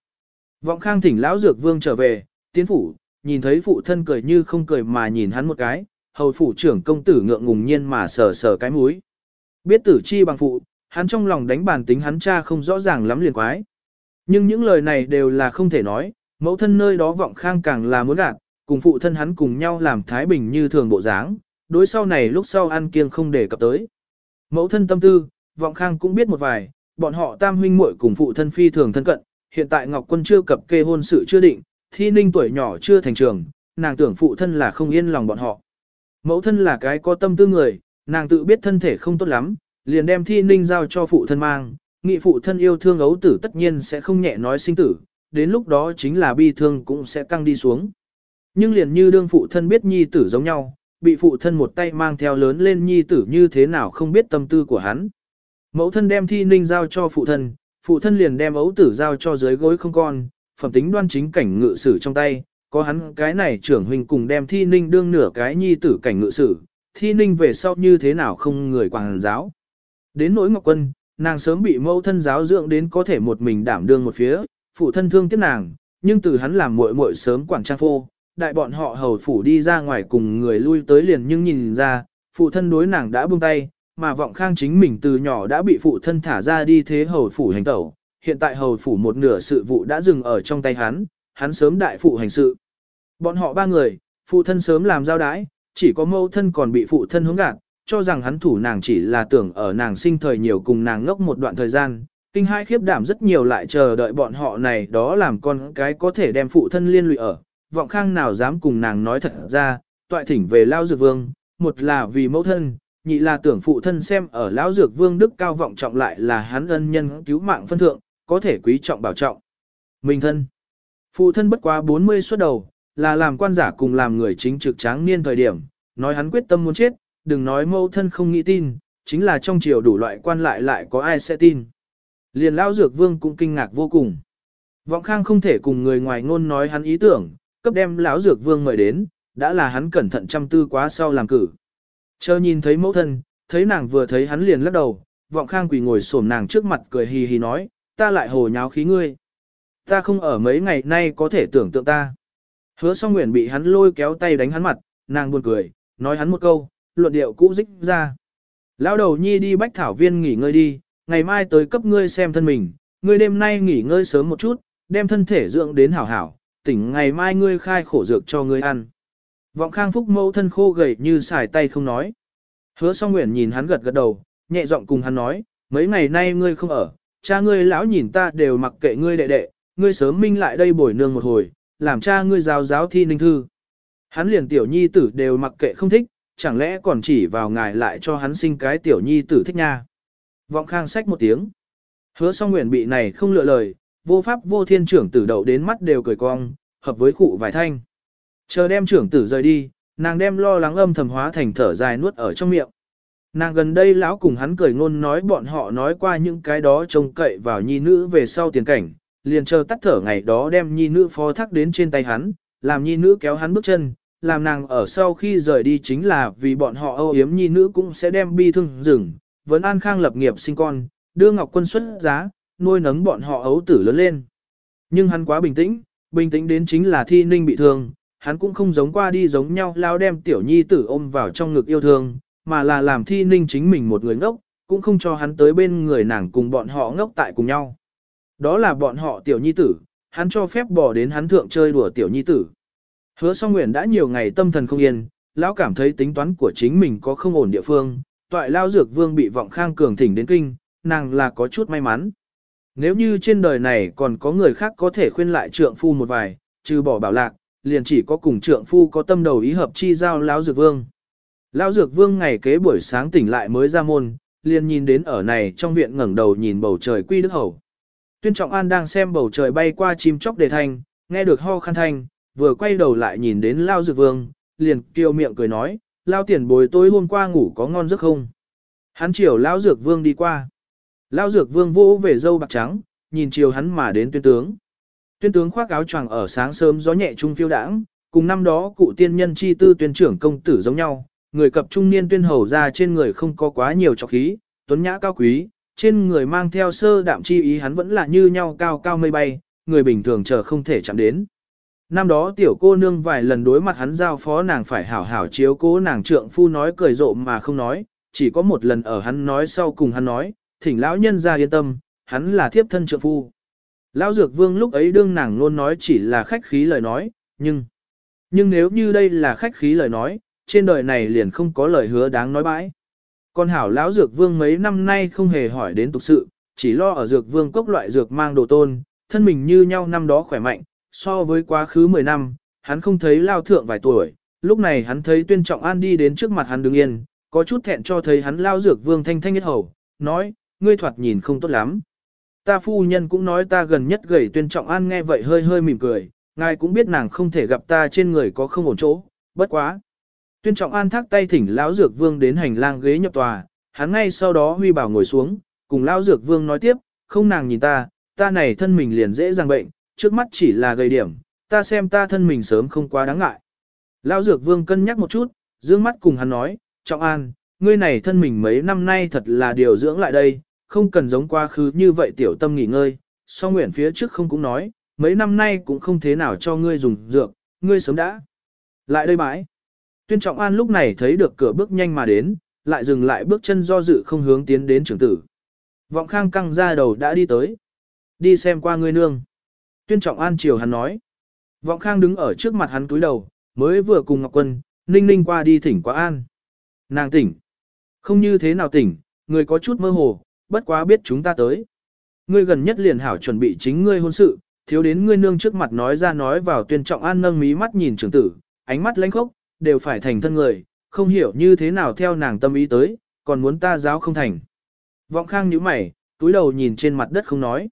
Vọng Khang thỉnh Lão Dược Vương trở về, tiến phủ, nhìn thấy phụ thân cười như không cười mà nhìn hắn một cái, hầu phủ trưởng công tử ngượng ngùng nhiên mà sờ sờ cái mũi. Biết tử chi bằng phụ, hắn trong lòng đánh bàn tính hắn cha không rõ ràng lắm liền quái. Nhưng những lời này đều là không thể nói, mẫu thân nơi đó vọng khang càng là muốn gạt, cùng phụ thân hắn cùng nhau làm thái bình như thường bộ dáng, đối sau này lúc sau ăn kiêng không để cập tới. Mẫu thân tâm tư, vọng khang cũng biết một vài, bọn họ tam huynh muội cùng phụ thân phi thường thân cận, hiện tại Ngọc Quân chưa cập kê hôn sự chưa định, thi ninh tuổi nhỏ chưa thành trường, nàng tưởng phụ thân là không yên lòng bọn họ. Mẫu thân là cái có tâm tư người, nàng tự biết thân thể không tốt lắm, liền đem thi ninh giao cho phụ thân mang, nghị phụ thân yêu thương ấu tử tất nhiên sẽ không nhẹ nói sinh tử, đến lúc đó chính là bi thương cũng sẽ căng đi xuống. Nhưng liền như đương phụ thân biết nhi tử giống nhau, bị phụ thân một tay mang theo lớn lên nhi tử như thế nào không biết tâm tư của hắn. Mẫu thân đem thi ninh giao cho phụ thân, phụ thân liền đem ấu tử giao cho dưới gối không con, phẩm tính đoan chính cảnh ngự sử trong tay, có hắn cái này trưởng huynh cùng đem thi ninh đương nửa cái nhi tử cảnh ngự sử, thi ninh về sau như thế nào không người quảng giáo. Đến nỗi Ngọc Quân, nàng sớm bị mẫu thân giáo dưỡng đến có thể một mình đảm đương một phía, phụ thân thương tiếc nàng, nhưng từ hắn làm muội muội sớm quảng trang phô, đại bọn họ hầu phủ đi ra ngoài cùng người lui tới liền nhưng nhìn ra, phụ thân đối nàng đã buông tay, mà vọng khang chính mình từ nhỏ đã bị phụ thân thả ra đi thế hầu phủ hành tẩu, hiện tại hầu phủ một nửa sự vụ đã dừng ở trong tay hắn, hắn sớm đại phụ hành sự. Bọn họ ba người, phụ thân sớm làm giao đái, chỉ có mẫu thân còn bị phụ thân hướng gạt, cho rằng hắn thủ nàng chỉ là tưởng ở nàng sinh thời nhiều cùng nàng ngốc một đoạn thời gian, kinh hai khiếp đảm rất nhiều lại chờ đợi bọn họ này đó làm con cái có thể đem phụ thân liên lụy ở, vọng khang nào dám cùng nàng nói thật ra, toại thỉnh về Lao Dược Vương, một là vì mẫu thân, nhị là tưởng phụ thân xem ở Lão Dược Vương đức cao vọng trọng lại là hắn ân nhân cứu mạng phân thượng, có thể quý trọng bảo trọng. Mình thân, phụ thân bất quá 40 xuất đầu, là làm quan giả cùng làm người chính trực tráng niên thời điểm, nói hắn quyết tâm muốn chết, đừng nói mẫu thân không nghĩ tin, chính là trong triều đủ loại quan lại lại có ai sẽ tin. Liền Lão Dược Vương cũng kinh ngạc vô cùng. Vọng Khang không thể cùng người ngoài ngôn nói hắn ý tưởng, cấp đem lão Dược Vương mời đến, đã là hắn cẩn thận chăm tư quá sau làm cử. Chờ nhìn thấy mẫu thân, thấy nàng vừa thấy hắn liền lắc đầu, Vọng Khang quỳ ngồi xổm nàng trước mặt cười hì hì nói, ta lại hồ nháo khí ngươi. Ta không ở mấy ngày nay có thể tưởng tượng ta. Hứa song nguyện bị hắn lôi kéo tay đánh hắn mặt, nàng buồn cười, nói hắn một câu, luận điệu cũ dích ra. Lão đầu nhi đi bách thảo viên nghỉ ngơi đi, ngày mai tới cấp ngươi xem thân mình, ngươi đêm nay nghỉ ngơi sớm một chút, đem thân thể dưỡng đến hảo hảo, tỉnh ngày mai ngươi khai khổ dược cho ngươi ăn. Vọng khang phúc mẫu thân khô gầy như xài tay không nói. Hứa song nguyện nhìn hắn gật gật đầu, nhẹ giọng cùng hắn nói, mấy ngày nay ngươi không ở, cha ngươi lão nhìn ta đều mặc kệ ngươi đệ đệ, ngươi sớm minh lại đây bồi nương một hồi, làm cha ngươi giáo giáo thi ninh thư. Hắn liền tiểu nhi tử đều mặc kệ không thích, chẳng lẽ còn chỉ vào ngài lại cho hắn sinh cái tiểu nhi tử thích nha. Vọng khang sách một tiếng. Hứa song nguyện bị này không lựa lời, vô pháp vô thiên trưởng tử đậu đến mắt đều cười cong, hợp với khụ vài thanh. Chờ đem trưởng tử rời đi, nàng đem lo lắng âm thầm hóa thành thở dài nuốt ở trong miệng. Nàng gần đây lão cùng hắn cười ngôn nói bọn họ nói qua những cái đó trông cậy vào nhi nữ về sau tiền cảnh, liền chờ tắt thở ngày đó đem nhi nữ phó thác đến trên tay hắn, làm nhi nữ kéo hắn bước chân, làm nàng ở sau khi rời đi chính là vì bọn họ âu yếm nhi nữ cũng sẽ đem bi thương rừng, vẫn an khang lập nghiệp sinh con, đưa ngọc quân xuất giá, nuôi nấng bọn họ ấu tử lớn lên. Nhưng hắn quá bình tĩnh, bình tĩnh đến chính là thi ninh bị thương, hắn cũng không giống qua đi giống nhau lao đem tiểu nhi tử ôm vào trong ngực yêu thương, mà là làm thi ninh chính mình một người ngốc, cũng không cho hắn tới bên người nàng cùng bọn họ ngốc tại cùng nhau. Đó là bọn họ tiểu nhi tử, hắn cho phép bỏ đến hắn thượng chơi đùa tiểu nhi tử. Hứa song nguyện đã nhiều ngày tâm thần không yên, lão cảm thấy tính toán của chính mình có không ổn địa phương, toại lao dược vương bị vọng khang cường thỉnh đến kinh, nàng là có chút may mắn. Nếu như trên đời này còn có người khác có thể khuyên lại trượng phu một vài, trừ bỏ bảo lạc, liền chỉ có cùng trượng phu có tâm đầu ý hợp chi giao lão dược vương. Lão dược vương ngày kế buổi sáng tỉnh lại mới ra môn, liền nhìn đến ở này trong viện ngẩng đầu nhìn bầu trời quy đức hầu. Tuyên Trọng An đang xem bầu trời bay qua chim chóc đề thanh, nghe được ho khăn thanh, vừa quay đầu lại nhìn đến Lao Dược Vương, liền kêu miệng cười nói, Lao tiền bồi tối hôm qua ngủ có ngon giấc không? Hắn chiều Lao Dược Vương đi qua. Lao Dược Vương vô về dâu bạc trắng, nhìn chiều hắn mà đến tuyên tướng. Tuyên tướng khoác áo choàng ở sáng sớm gió nhẹ trung phiêu đãng, cùng năm đó cụ tiên nhân chi tư tuyên trưởng công tử giống nhau, người cập trung niên tuyên hầu ra trên người không có quá nhiều trọc khí, tuấn nhã cao quý, trên người mang theo sơ đạm chi ý hắn vẫn là như nhau cao cao mây bay, người bình thường chờ không thể chạm đến. Năm đó tiểu cô nương vài lần đối mặt hắn giao phó nàng phải hảo hảo chiếu cố nàng trượng phu nói cười rộ mà không nói, chỉ có một lần ở hắn nói sau cùng hắn nói, thỉnh lão nhân ra yên tâm, hắn là thiếp thân trượng phu. Lão Dược Vương lúc ấy đương nàng luôn nói chỉ là khách khí lời nói, nhưng... Nhưng nếu như đây là khách khí lời nói, trên đời này liền không có lời hứa đáng nói bãi. Còn hảo lão dược vương mấy năm nay không hề hỏi đến tục sự, chỉ lo ở dược vương cốc loại dược mang đồ tôn, thân mình như nhau năm đó khỏe mạnh, so với quá khứ 10 năm, hắn không thấy lao thượng vài tuổi, lúc này hắn thấy tuyên trọng an đi đến trước mặt hắn đứng yên, có chút thẹn cho thấy hắn lao dược vương thanh thanh nhất hầu, nói, ngươi thoạt nhìn không tốt lắm. Ta phu nhân cũng nói ta gần nhất gầy tuyên trọng an nghe vậy hơi hơi mỉm cười, ngài cũng biết nàng không thể gặp ta trên người có không ổn chỗ, bất quá. Tuyên trọng an thác tay thỉnh lão dược vương đến hành lang ghế nhập tòa, hắn ngay sau đó huy bảo ngồi xuống, cùng lão dược vương nói tiếp, không nàng nhìn ta, ta này thân mình liền dễ dàng bệnh, trước mắt chỉ là gây điểm, ta xem ta thân mình sớm không quá đáng ngại. Lão dược vương cân nhắc một chút, dương mắt cùng hắn nói, trọng an, ngươi này thân mình mấy năm nay thật là điều dưỡng lại đây, không cần giống quá khứ như vậy tiểu tâm nghỉ ngơi, so nguyện phía trước không cũng nói, mấy năm nay cũng không thế nào cho ngươi dùng dược, ngươi sớm đã. Lại đây bãi. Tuyên Trọng An lúc này thấy được cửa bước nhanh mà đến, lại dừng lại bước chân do dự không hướng tiến đến trưởng tử. Vọng Khang căng ra đầu đã đi tới. Đi xem qua ngươi nương. Tuyên Trọng An chiều hắn nói. Vọng Khang đứng ở trước mặt hắn túi đầu, mới vừa cùng Ngọc Quân, ninh ninh qua đi thỉnh quá an. Nàng tỉnh. Không như thế nào tỉnh, người có chút mơ hồ, bất quá biết chúng ta tới. Ngươi gần nhất liền hảo chuẩn bị chính ngươi hôn sự, thiếu đến ngươi nương trước mặt nói ra nói vào tuyên trọng an nâng mí mắt nhìn trưởng tử, ánh mắt lãnh khốc, đều phải thành thân người, không hiểu như thế nào theo nàng tâm ý tới, còn muốn ta giáo không thành. Vọng khang nhíu mày, túi đầu nhìn trên mặt đất không nói.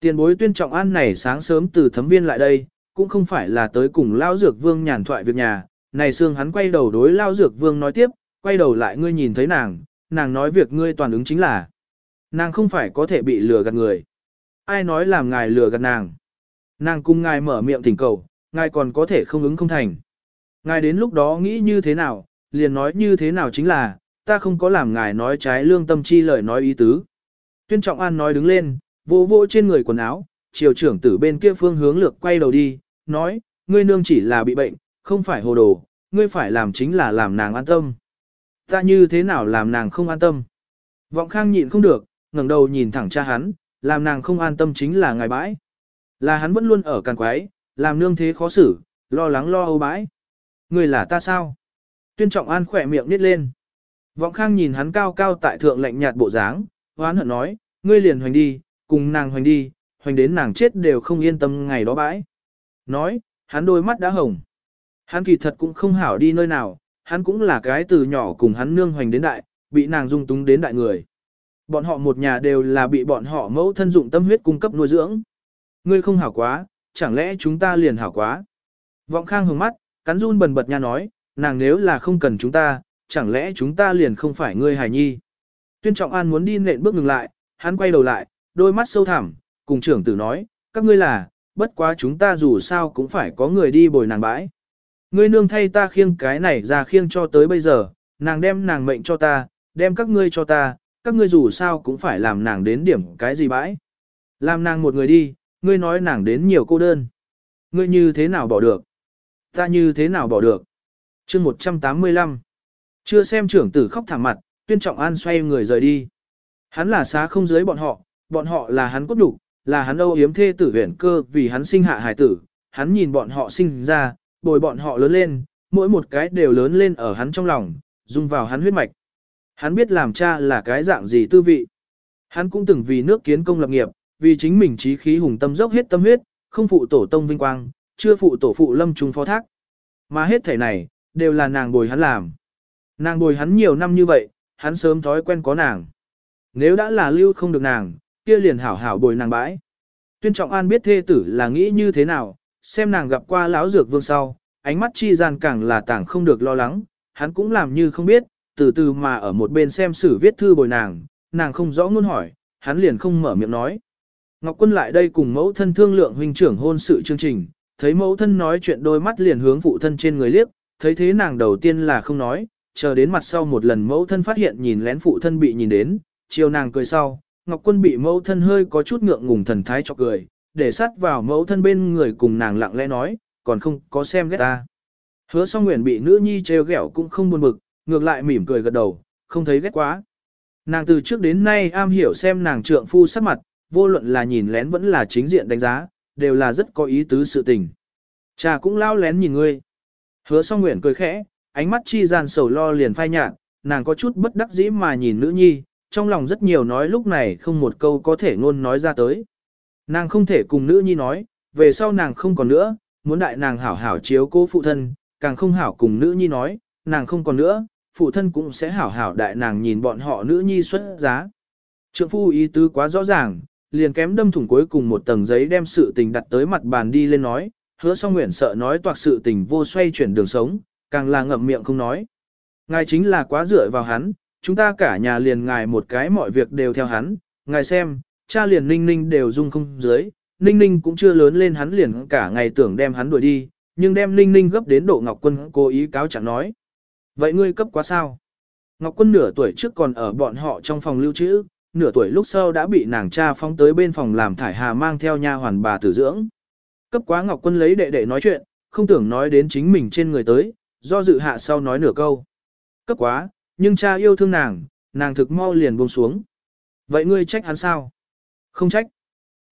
Tiền bối tuyên trọng an này sáng sớm từ thấm viên lại đây, cũng không phải là tới cùng lao dược vương nhàn thoại việc nhà, này xương hắn quay đầu đối lao dược vương nói tiếp, quay đầu lại ngươi nhìn thấy nàng, nàng nói việc ngươi toàn ứng chính là. Nàng không phải có thể bị lừa gạt người. Ai nói làm ngài lừa gạt nàng. Nàng cùng ngài mở miệng thỉnh cầu, ngài còn có thể không ứng không thành. Ngài đến lúc đó nghĩ như thế nào, liền nói như thế nào chính là, ta không có làm ngài nói trái lương tâm chi lời nói ý tứ. Tuyên Trọng An nói đứng lên, vỗ vỗ trên người quần áo, triều trưởng tử bên kia phương hướng lược quay đầu đi, nói, ngươi nương chỉ là bị bệnh, không phải hồ đồ, ngươi phải làm chính là làm nàng an tâm. Ta như thế nào làm nàng không an tâm? Vọng khang nhịn không được, ngẩng đầu nhìn thẳng cha hắn, làm nàng không an tâm chính là ngài bãi. Là hắn vẫn luôn ở càng quái, làm nương thế khó xử, lo lắng lo âu bãi. Người là ta sao? Tuyên trọng an khỏe miệng nít lên. Vọng khang nhìn hắn cao cao tại thượng lạnh nhạt bộ dáng, hoán hận nói, ngươi liền hoành đi, cùng nàng hoành đi, hoành đến nàng chết đều không yên tâm ngày đó bãi. Nói, hắn đôi mắt đã hồng. Hắn kỳ thật cũng không hảo đi nơi nào, hắn cũng là cái từ nhỏ cùng hắn nương hoành đến đại, bị nàng dung túng đến đại người. Bọn họ một nhà đều là bị bọn họ mẫu thân dụng tâm huyết cung cấp nuôi dưỡng. Ngươi không hảo quá, chẳng lẽ chúng ta liền hảo quá? Vọng khang hướng mắt, cắn run bần bật nha nói, nàng nếu là không cần chúng ta, chẳng lẽ chúng ta liền không phải ngươi hài nhi? Tuyên Trọng An muốn đi nện bước ngừng lại, hắn quay đầu lại, đôi mắt sâu thẳm, cùng trưởng tử nói, các ngươi là, bất quá chúng ta dù sao cũng phải có người đi bồi nàng bãi. Ngươi nương thay ta khiêng cái này ra khiêng cho tới bây giờ, nàng đem nàng mệnh cho ta, đem các ngươi cho ta, các ngươi dù sao cũng phải làm nàng đến điểm cái gì bãi. Làm nàng một người đi, ngươi nói nàng đến nhiều cô đơn. Ngươi như thế nào bỏ được? Ta như thế nào bỏ được? chương 185. Chưa xem trưởng tử khóc thảm mặt, tuyên trọng an xoay người rời đi. Hắn là xá không dưới bọn họ, bọn họ là hắn cốt đủ, là hắn âu yếm thê tử huyền cơ vì hắn sinh hạ hải tử, hắn nhìn bọn họ sinh ra, bồi bọn họ lớn lên, mỗi một cái đều lớn lên ở hắn trong lòng, dung vào hắn huyết mạch. Hắn biết làm cha là cái dạng gì tư vị. Hắn cũng từng vì nước kiến công lập nghiệp, vì chính mình trí khí hùng tâm dốc hết tâm huyết, không phụ tổ tông vinh quang, chưa phụ tổ phụ lâm trung phó thác. Mà hết thể này, đều là nàng bồi hắn làm. Nàng bồi hắn nhiều năm như vậy, hắn sớm thói quen có nàng. Nếu đã là lưu không được nàng, kia liền hảo hảo bồi nàng bãi. Tuyên Trọng An biết thê tử là nghĩ như thế nào, xem nàng gặp qua lão dược vương sau, ánh mắt chi gian càng là tảng không được lo lắng, hắn cũng làm như không biết, từ từ mà ở một bên xem sử viết thư bồi nàng, nàng không rõ ngôn hỏi, hắn liền không mở miệng nói. Ngọc Quân lại đây cùng mẫu thân thương lượng huynh trưởng hôn sự chương trình, thấy mẫu thân nói chuyện đôi mắt liền hướng phụ thân trên người liếc, thấy thế nàng đầu tiên là không nói, chờ đến mặt sau một lần mẫu thân phát hiện nhìn lén phụ thân bị nhìn đến, chiều nàng cười sau, Ngọc Quân bị mẫu thân hơi có chút ngượng ngùng thần thái cho cười, để sát vào mẫu thân bên người cùng nàng lặng lẽ nói, còn không có xem ghét ta. Hứa song nguyện bị nữ nhi trêu ghẹo cũng không buồn bực, ngược lại mỉm cười gật đầu, không thấy ghét quá. Nàng từ trước đến nay am hiểu xem nàng trượng phu sắc mặt, vô luận là nhìn lén vẫn là chính diện đánh giá, đều là rất có ý tứ sự tình. Cha cũng lao lén nhìn ngươi. Hứa song nguyện cười khẽ, ánh mắt chi gian sầu lo liền phai nhạt, nàng có chút bất đắc dĩ mà nhìn nữ nhi, trong lòng rất nhiều nói lúc này không một câu có thể ngôn nói ra tới. Nàng không thể cùng nữ nhi nói, về sau nàng không còn nữa, muốn đại nàng hảo hảo chiếu cố phụ thân, càng không hảo cùng nữ nhi nói, nàng không còn nữa, phụ thân cũng sẽ hảo hảo đại nàng nhìn bọn họ nữ nhi xuất giá. Trượng phu ý tứ quá rõ ràng, liền kém đâm thủng cuối cùng một tầng giấy đem sự tình đặt tới mặt bàn đi lên nói, hứa song nguyện sợ nói toạc sự tình vô xoay chuyển đường sống, càng là ngậm miệng không nói. Ngài chính là quá dựa vào hắn, chúng ta cả nhà liền ngài một cái mọi việc đều theo hắn, ngài xem, cha liền ninh ninh đều dung không dưới, ninh ninh cũng chưa lớn lên hắn liền cả ngày tưởng đem hắn đuổi đi, nhưng đem ninh ninh gấp đến độ Ngọc Quân cố ý cáo chẳng nói. Vậy ngươi cấp quá sao? Ngọc Quân nửa tuổi trước còn ở bọn họ trong phòng lưu trữ, nửa tuổi lúc sau đã bị nàng cha phong tới bên phòng làm thải hà mang theo nha hoàn bà tử dưỡng. Cấp quá Ngọc Quân lấy đệ đệ nói chuyện, không tưởng nói đến chính mình trên người tới, do dự hạ sau nói nửa câu. Cấp quá, nhưng cha yêu thương nàng, nàng thực mau liền buông xuống. Vậy ngươi trách hắn sao? Không trách.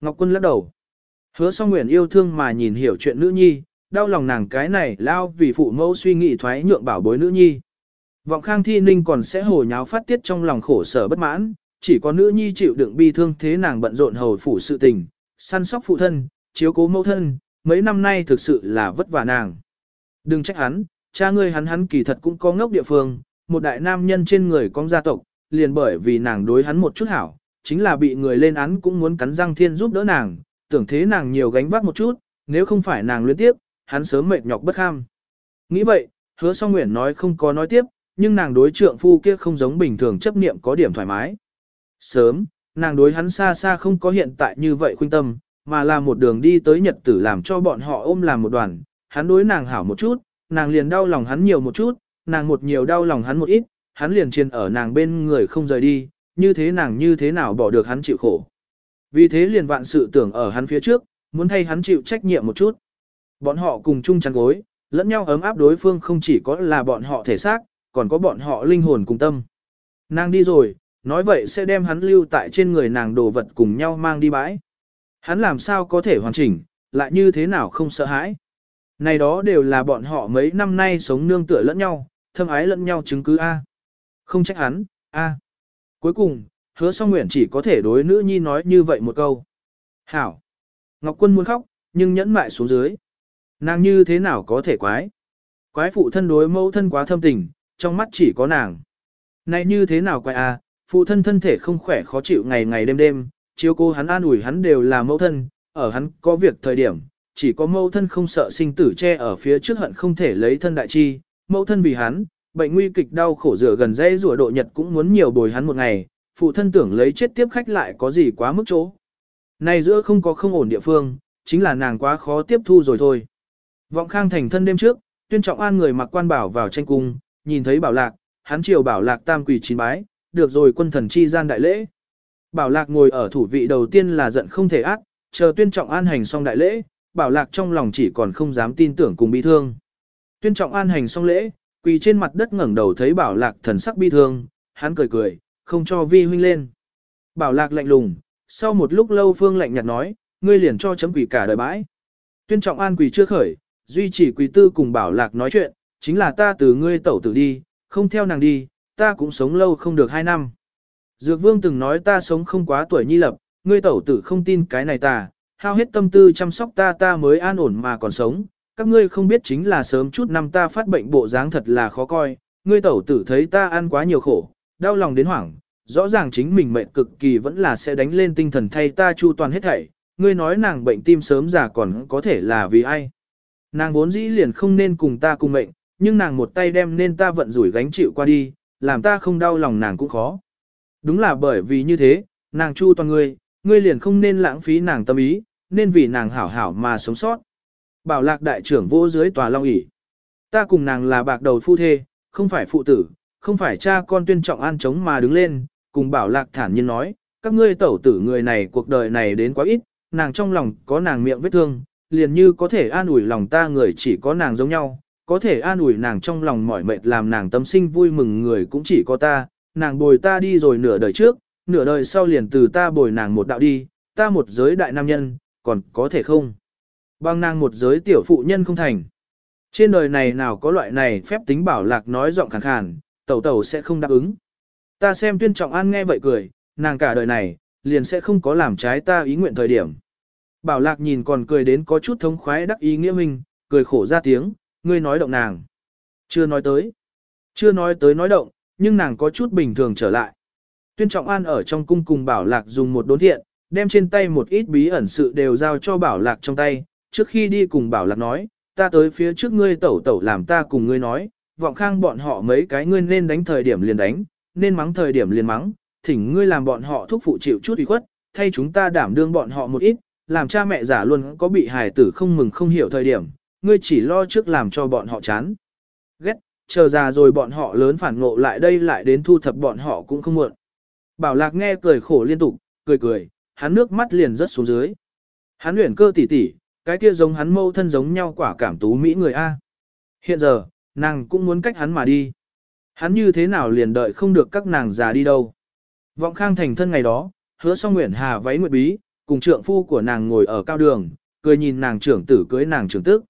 Ngọc Quân lắc đầu. Hứa song nguyện yêu thương mà nhìn hiểu chuyện nữ nhi, đau lòng nàng cái này lao vì phụ mẫu suy nghĩ thoái nhượng bảo bối nữ nhi. Vọng khang thi ninh còn sẽ hồ nháo phát tiết trong lòng khổ sở bất mãn, chỉ có nữ nhi chịu đựng bi thương thế nàng bận rộn hầu phủ sự tình, săn sóc phụ thân, chiếu cố mẫu thân, mấy năm nay thực sự là vất vả nàng. Đừng trách hắn, cha ngươi hắn hắn kỳ thật cũng có ngốc địa phương, một đại nam nhân trên người con gia tộc, liền bởi vì nàng đối hắn một chút hảo, chính là bị người lên án cũng muốn cắn răng thiên giúp đỡ nàng, tưởng thế nàng nhiều gánh vác một chút, nếu không phải nàng luyến tiếp, hắn sớm mệt nhọc bất kham. Nghĩ vậy, hứa song nguyện nói không có nói tiếp, nhưng nàng đối trượng phu kia không giống bình thường chấp niệm có điểm thoải mái. Sớm, nàng đối hắn xa xa không có hiện tại như vậy khuyên tâm, mà là một đường đi tới nhật tử làm cho bọn họ ôm làm một đoàn, hắn đối nàng hảo một chút, nàng liền đau lòng hắn nhiều một chút, nàng một nhiều đau lòng hắn một ít, hắn liền chiên ở nàng bên người không rời đi, như thế nàng như thế nào bỏ được hắn chịu khổ. Vì thế liền vạn sự tưởng ở hắn phía trước, muốn thay hắn chịu trách nhiệm một chút. Bọn họ cùng chung chăn gối, lẫn nhau ấm áp đối phương không chỉ có là bọn họ thể xác, còn có bọn họ linh hồn cùng tâm. Nàng đi rồi, nói vậy sẽ đem hắn lưu tại trên người nàng đồ vật cùng nhau mang đi bãi. Hắn làm sao có thể hoàn chỉnh, lại như thế nào không sợ hãi. Này đó đều là bọn họ mấy năm nay sống nương tựa lẫn nhau, thâm ái lẫn nhau chứng cứ A. Không trách hắn, A. Cuối cùng, hứa song nguyện chỉ có thể đối nữ nhi nói như vậy một câu. Hảo. Ngọc Quân muốn khóc, nhưng nhẫn mại xuống dưới. Nàng như thế nào có thể quái? Quái phụ thân đối mẫu thân quá thâm tình, trong mắt chỉ có nàng. Này như thế nào quái a? phụ thân thân thể không khỏe khó chịu ngày ngày đêm đêm, chiếu cô hắn an ủi hắn đều là mẫu thân, ở hắn có việc thời điểm, chỉ có mẫu thân không sợ sinh tử che ở phía trước hận không thể lấy thân đại chi, mẫu thân vì hắn, bệnh nguy kịch đau khổ rửa gần dây rùa độ nhật cũng muốn nhiều bồi hắn một ngày, phụ thân tưởng lấy chết tiếp khách lại có gì quá mức chỗ. Này giữa không có không ổn địa phương, chính là nàng quá khó tiếp thu rồi thôi. Vọng khang thành thân đêm trước, tuyên trọng an người mặc quan bảo vào tranh cung, nhìn thấy bảo lạc, hắn chiều bảo lạc tam quỳ chín bái, được rồi quân thần chi gian đại lễ. Bảo lạc ngồi ở thủ vị đầu tiên là giận không thể ác, chờ tuyên trọng an hành xong đại lễ, bảo lạc trong lòng chỉ còn không dám tin tưởng cùng bi thương. Tuyên trọng an hành xong lễ, quỳ trên mặt đất ngẩng đầu thấy bảo lạc thần sắc bi thương, hắn cười cười, không cho vi huynh lên. Bảo lạc lạnh lùng, sau một lúc lâu phương lạnh nhạt nói, ngươi liền cho chấm quỷ cả đời bãi. Tuyên trọng an quỳ chưa khởi, duy chỉ quỷ tư cùng bảo lạc nói chuyện, chính là ta từ ngươi tẩu tử đi, không theo nàng đi, ta cũng sống lâu không được hai năm. Dược vương từng nói ta sống không quá tuổi nhi lập, ngươi tẩu tử không tin cái này ta, hao hết tâm tư chăm sóc ta ta mới an ổn mà còn sống. Các ngươi không biết chính là sớm chút năm ta phát bệnh bộ dáng thật là khó coi, ngươi tẩu tử thấy ta ăn quá nhiều khổ, đau lòng đến hoảng, rõ ràng chính mình mệnh cực kỳ vẫn là sẽ đánh lên tinh thần thay ta chu toàn hết thảy, ngươi nói nàng bệnh tim sớm già còn có thể là vì ai. Nàng vốn dĩ liền không nên cùng ta cùng mệnh, nhưng nàng một tay đem nên ta vận rủi gánh chịu qua đi, làm ta không đau lòng nàng cũng khó. Đúng là bởi vì như thế, nàng chu toàn ngươi, ngươi liền không nên lãng phí nàng tâm ý, nên vì nàng hảo hảo mà sống sót. Bảo lạc đại trưởng vô dưới tòa long ỷ Ta cùng nàng là bạc đầu phu thê, không phải phụ tử, không phải cha con tuyên trọng an chống mà đứng lên, cùng bảo lạc thản nhiên nói, các ngươi tẩu tử người này cuộc đời này đến quá ít, nàng trong lòng có nàng miệng vết thương, liền như có thể an ủi lòng ta người chỉ có nàng giống nhau, có thể an ủi nàng trong lòng mỏi mệt làm nàng tâm sinh vui mừng người cũng chỉ có ta, nàng bồi ta đi rồi nửa đời trước, nửa đời sau liền từ ta bồi nàng một đạo đi, ta một giới đại nam nhân, còn có thể không? Bằng nàng một giới tiểu phụ nhân không thành. Trên đời này nào có loại này phép tính bảo lạc nói giọng khàn khàn, tẩu tẩu sẽ không đáp ứng. Ta xem tuyên trọng an nghe vậy cười, nàng cả đời này, liền sẽ không có làm trái ta ý nguyện thời điểm. Bảo lạc nhìn còn cười đến có chút thống khoái đắc ý nghĩa mình, cười khổ ra tiếng, ngươi nói động nàng. Chưa nói tới. Chưa nói tới nói động, nhưng nàng có chút bình thường trở lại. Tuyên trọng an ở trong cung cùng bảo lạc dùng một đốn thiện, đem trên tay một ít bí ẩn sự đều giao cho bảo lạc trong tay, trước khi đi cùng bảo lạc nói, ta tới phía trước ngươi tẩu tẩu làm ta cùng ngươi nói, vọng khang bọn họ mấy cái ngươi nên đánh thời điểm liền đánh, nên mắng thời điểm liền mắng, thỉnh ngươi làm bọn họ thúc phụ chịu chút ủy khuất, thay chúng ta đảm đương bọn họ một ít, làm cha mẹ giả luôn có bị hài tử không mừng không hiểu thời điểm, ngươi chỉ lo trước làm cho bọn họ chán. Ghét, chờ già rồi bọn họ lớn phản ngộ lại đây lại đến thu thập bọn họ cũng không muộn. Bảo lạc nghe cười khổ liên tục, cười cười, hắn nước mắt liền rớt xuống dưới. Hắn luyện cơ tỉ tỉ, cái kia giống hắn mâu thân giống nhau quả cảm tú mỹ người A. Hiện giờ, nàng cũng muốn cách hắn mà đi. Hắn như thế nào liền đợi không được các nàng già đi đâu. Vọng khang thành thân ngày đó, hứa song nguyện hà váy nguyệt bí, cùng trượng phu của nàng ngồi ở cao đường, cười nhìn nàng trưởng tử cưới nàng trưởng tức.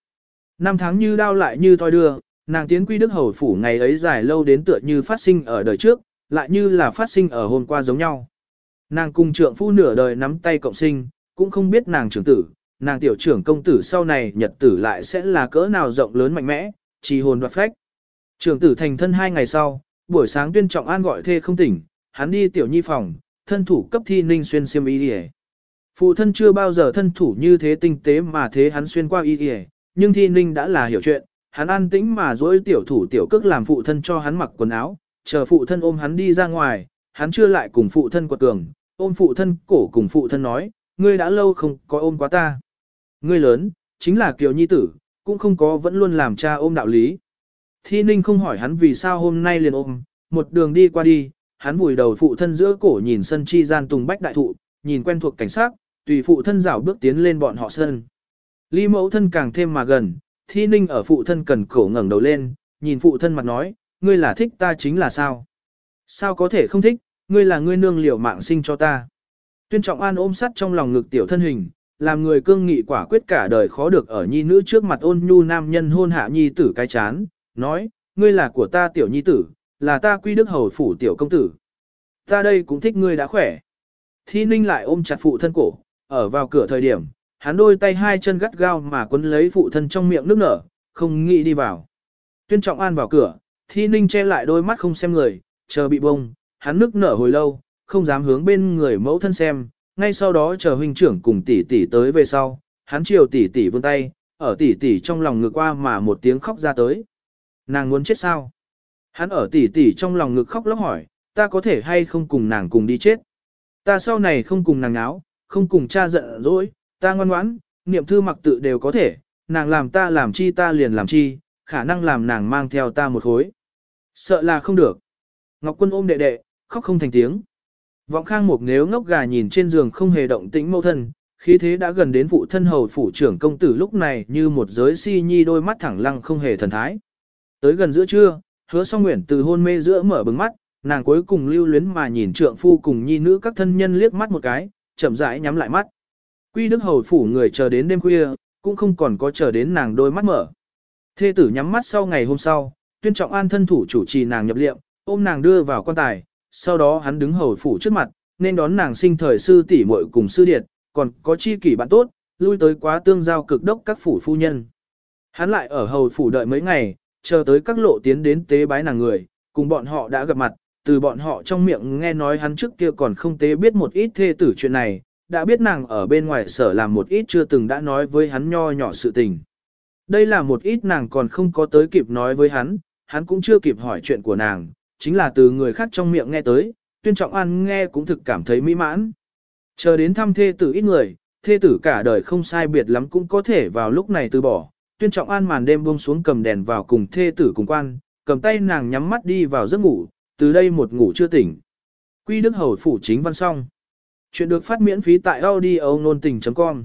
Năm tháng như đao lại như thoi đưa, nàng tiến quy đức hầu phủ ngày ấy dài lâu đến tựa như phát sinh ở đời trước, lại như là phát sinh ở hôm qua giống nhau. Nàng cùng trượng phu nửa đời nắm tay cộng sinh, cũng không biết nàng trưởng tử, nàng tiểu trưởng công tử sau này nhật tử lại sẽ là cỡ nào rộng lớn mạnh mẽ, trì hồn đoạt phách. Trưởng tử thành thân hai ngày sau, buổi sáng tuyên trọng an gọi thê không tỉnh, hắn đi tiểu nhi phòng, thân thủ cấp thi ninh xuyên xiêm y đi Phụ thân chưa bao giờ thân thủ như thế tinh tế mà thế hắn xuyên qua y y, nhưng thi ninh đã là hiểu chuyện, hắn an tĩnh mà dỗi tiểu thủ tiểu cước làm phụ thân cho hắn mặc quần áo, chờ phụ thân ôm hắn đi ra ngoài, hắn chưa lại cùng phụ thân quật cường, ôm phụ thân cổ cùng phụ thân nói, ngươi đã lâu không có ôm quá ta. Ngươi lớn, chính là Kiều Nhi tử, cũng không có vẫn luôn làm cha ôm đạo lý. Thi Ninh không hỏi hắn vì sao hôm nay liền ôm, một đường đi qua đi, hắn vùi đầu phụ thân giữa cổ nhìn sân chi gian tùng bách đại thụ, nhìn quen thuộc cảnh sát, tùy phụ thân rảo bước tiến lên bọn họ sân. Ly mẫu thân càng thêm mà gần, Thi Ninh ở phụ thân cần cổ ngẩng đầu lên, nhìn phụ thân mặt nói, ngươi là thích ta chính là sao? Sao có thể không thích, ngươi là ngươi nương liều mạng sinh cho ta. Tuyên trọng an ôm sắt trong lòng ngực tiểu thân hình, làm người cương nghị quả quyết cả đời khó được ở nhi nữ trước mặt ôn nhu nam nhân hôn hạ nhi tử cái chán, nói, ngươi là của ta tiểu nhi tử, là ta quy đức hầu phủ tiểu công tử. Ta đây cũng thích ngươi đã khỏe. Thi ninh lại ôm chặt phụ thân cổ, ở vào cửa thời điểm, hắn đôi tay hai chân gắt gao mà quấn lấy phụ thân trong miệng nước nở, không nghĩ đi vào. Tuyên trọng an vào cửa, thi ninh che lại đôi mắt không xem người, chờ bị bông, hắn nước nở hồi lâu, không dám hướng bên người mẫu thân xem, ngay sau đó chờ huynh trưởng cùng tỷ tỷ tới về sau, hắn chiều tỷ tỷ vươn tay, ở tỷ tỷ trong lòng ngực qua mà một tiếng khóc ra tới. Nàng muốn chết sao? Hắn ở tỷ tỷ trong lòng ngực khóc lóc hỏi, ta có thể hay không cùng nàng cùng đi chết? Ta sau này không cùng nàng náo, không cùng cha giận dỗi, ta ngoan ngoãn, niệm thư mặc tự đều có thể, nàng làm ta làm chi ta liền làm chi, khả năng làm nàng mang theo ta một khối. Sợ là không được. Ngọc Quân ôm đệ đệ, khóc không thành tiếng. Vọng Khang Mục nếu ngốc gà nhìn trên giường không hề động tĩnh mâu thân, khí thế đã gần đến phụ thân hầu phủ trưởng công tử lúc này như một giới si nhi đôi mắt thẳng lăng không hề thần thái. Tới gần giữa trưa, hứa song nguyện từ hôn mê giữa mở bừng mắt, nàng cuối cùng lưu luyến mà nhìn trượng phu cùng nhi nữ các thân nhân liếc mắt một cái, chậm rãi nhắm lại mắt. Quy đức hầu phủ người chờ đến đêm khuya, cũng không còn có chờ đến nàng đôi mắt mở. Thê tử nhắm mắt sau ngày hôm sau, tuyên trọng an thân thủ chủ trì nàng nhập liệm, ôm nàng đưa vào quan tài, sau đó hắn đứng hầu phủ trước mặt, nên đón nàng sinh thời sư tỷ muội cùng sư điệt, còn có chi kỷ bạn tốt, lui tới quá tương giao cực đốc các phủ phu nhân. Hắn lại ở hầu phủ đợi mấy ngày, chờ tới các lộ tiến đến tế bái nàng người, cùng bọn họ đã gặp mặt, từ bọn họ trong miệng nghe nói hắn trước kia còn không tế biết một ít thê tử chuyện này, đã biết nàng ở bên ngoài sở làm một ít chưa từng đã nói với hắn nho nhỏ sự tình. Đây là một ít nàng còn không có tới kịp nói với hắn, hắn cũng chưa kịp hỏi chuyện của nàng, chính là từ người khác trong miệng nghe tới, tuyên trọng an nghe cũng thực cảm thấy mỹ mãn. Chờ đến thăm thê tử ít người, thê tử cả đời không sai biệt lắm cũng có thể vào lúc này từ bỏ. Tuyên trọng an màn đêm buông xuống cầm đèn vào cùng thê tử cùng quan, cầm tay nàng nhắm mắt đi vào giấc ngủ, từ đây một ngủ chưa tỉnh. Quy Đức Hầu phủ chính văn song Chuyện được phát miễn phí tại audio nôn tình.com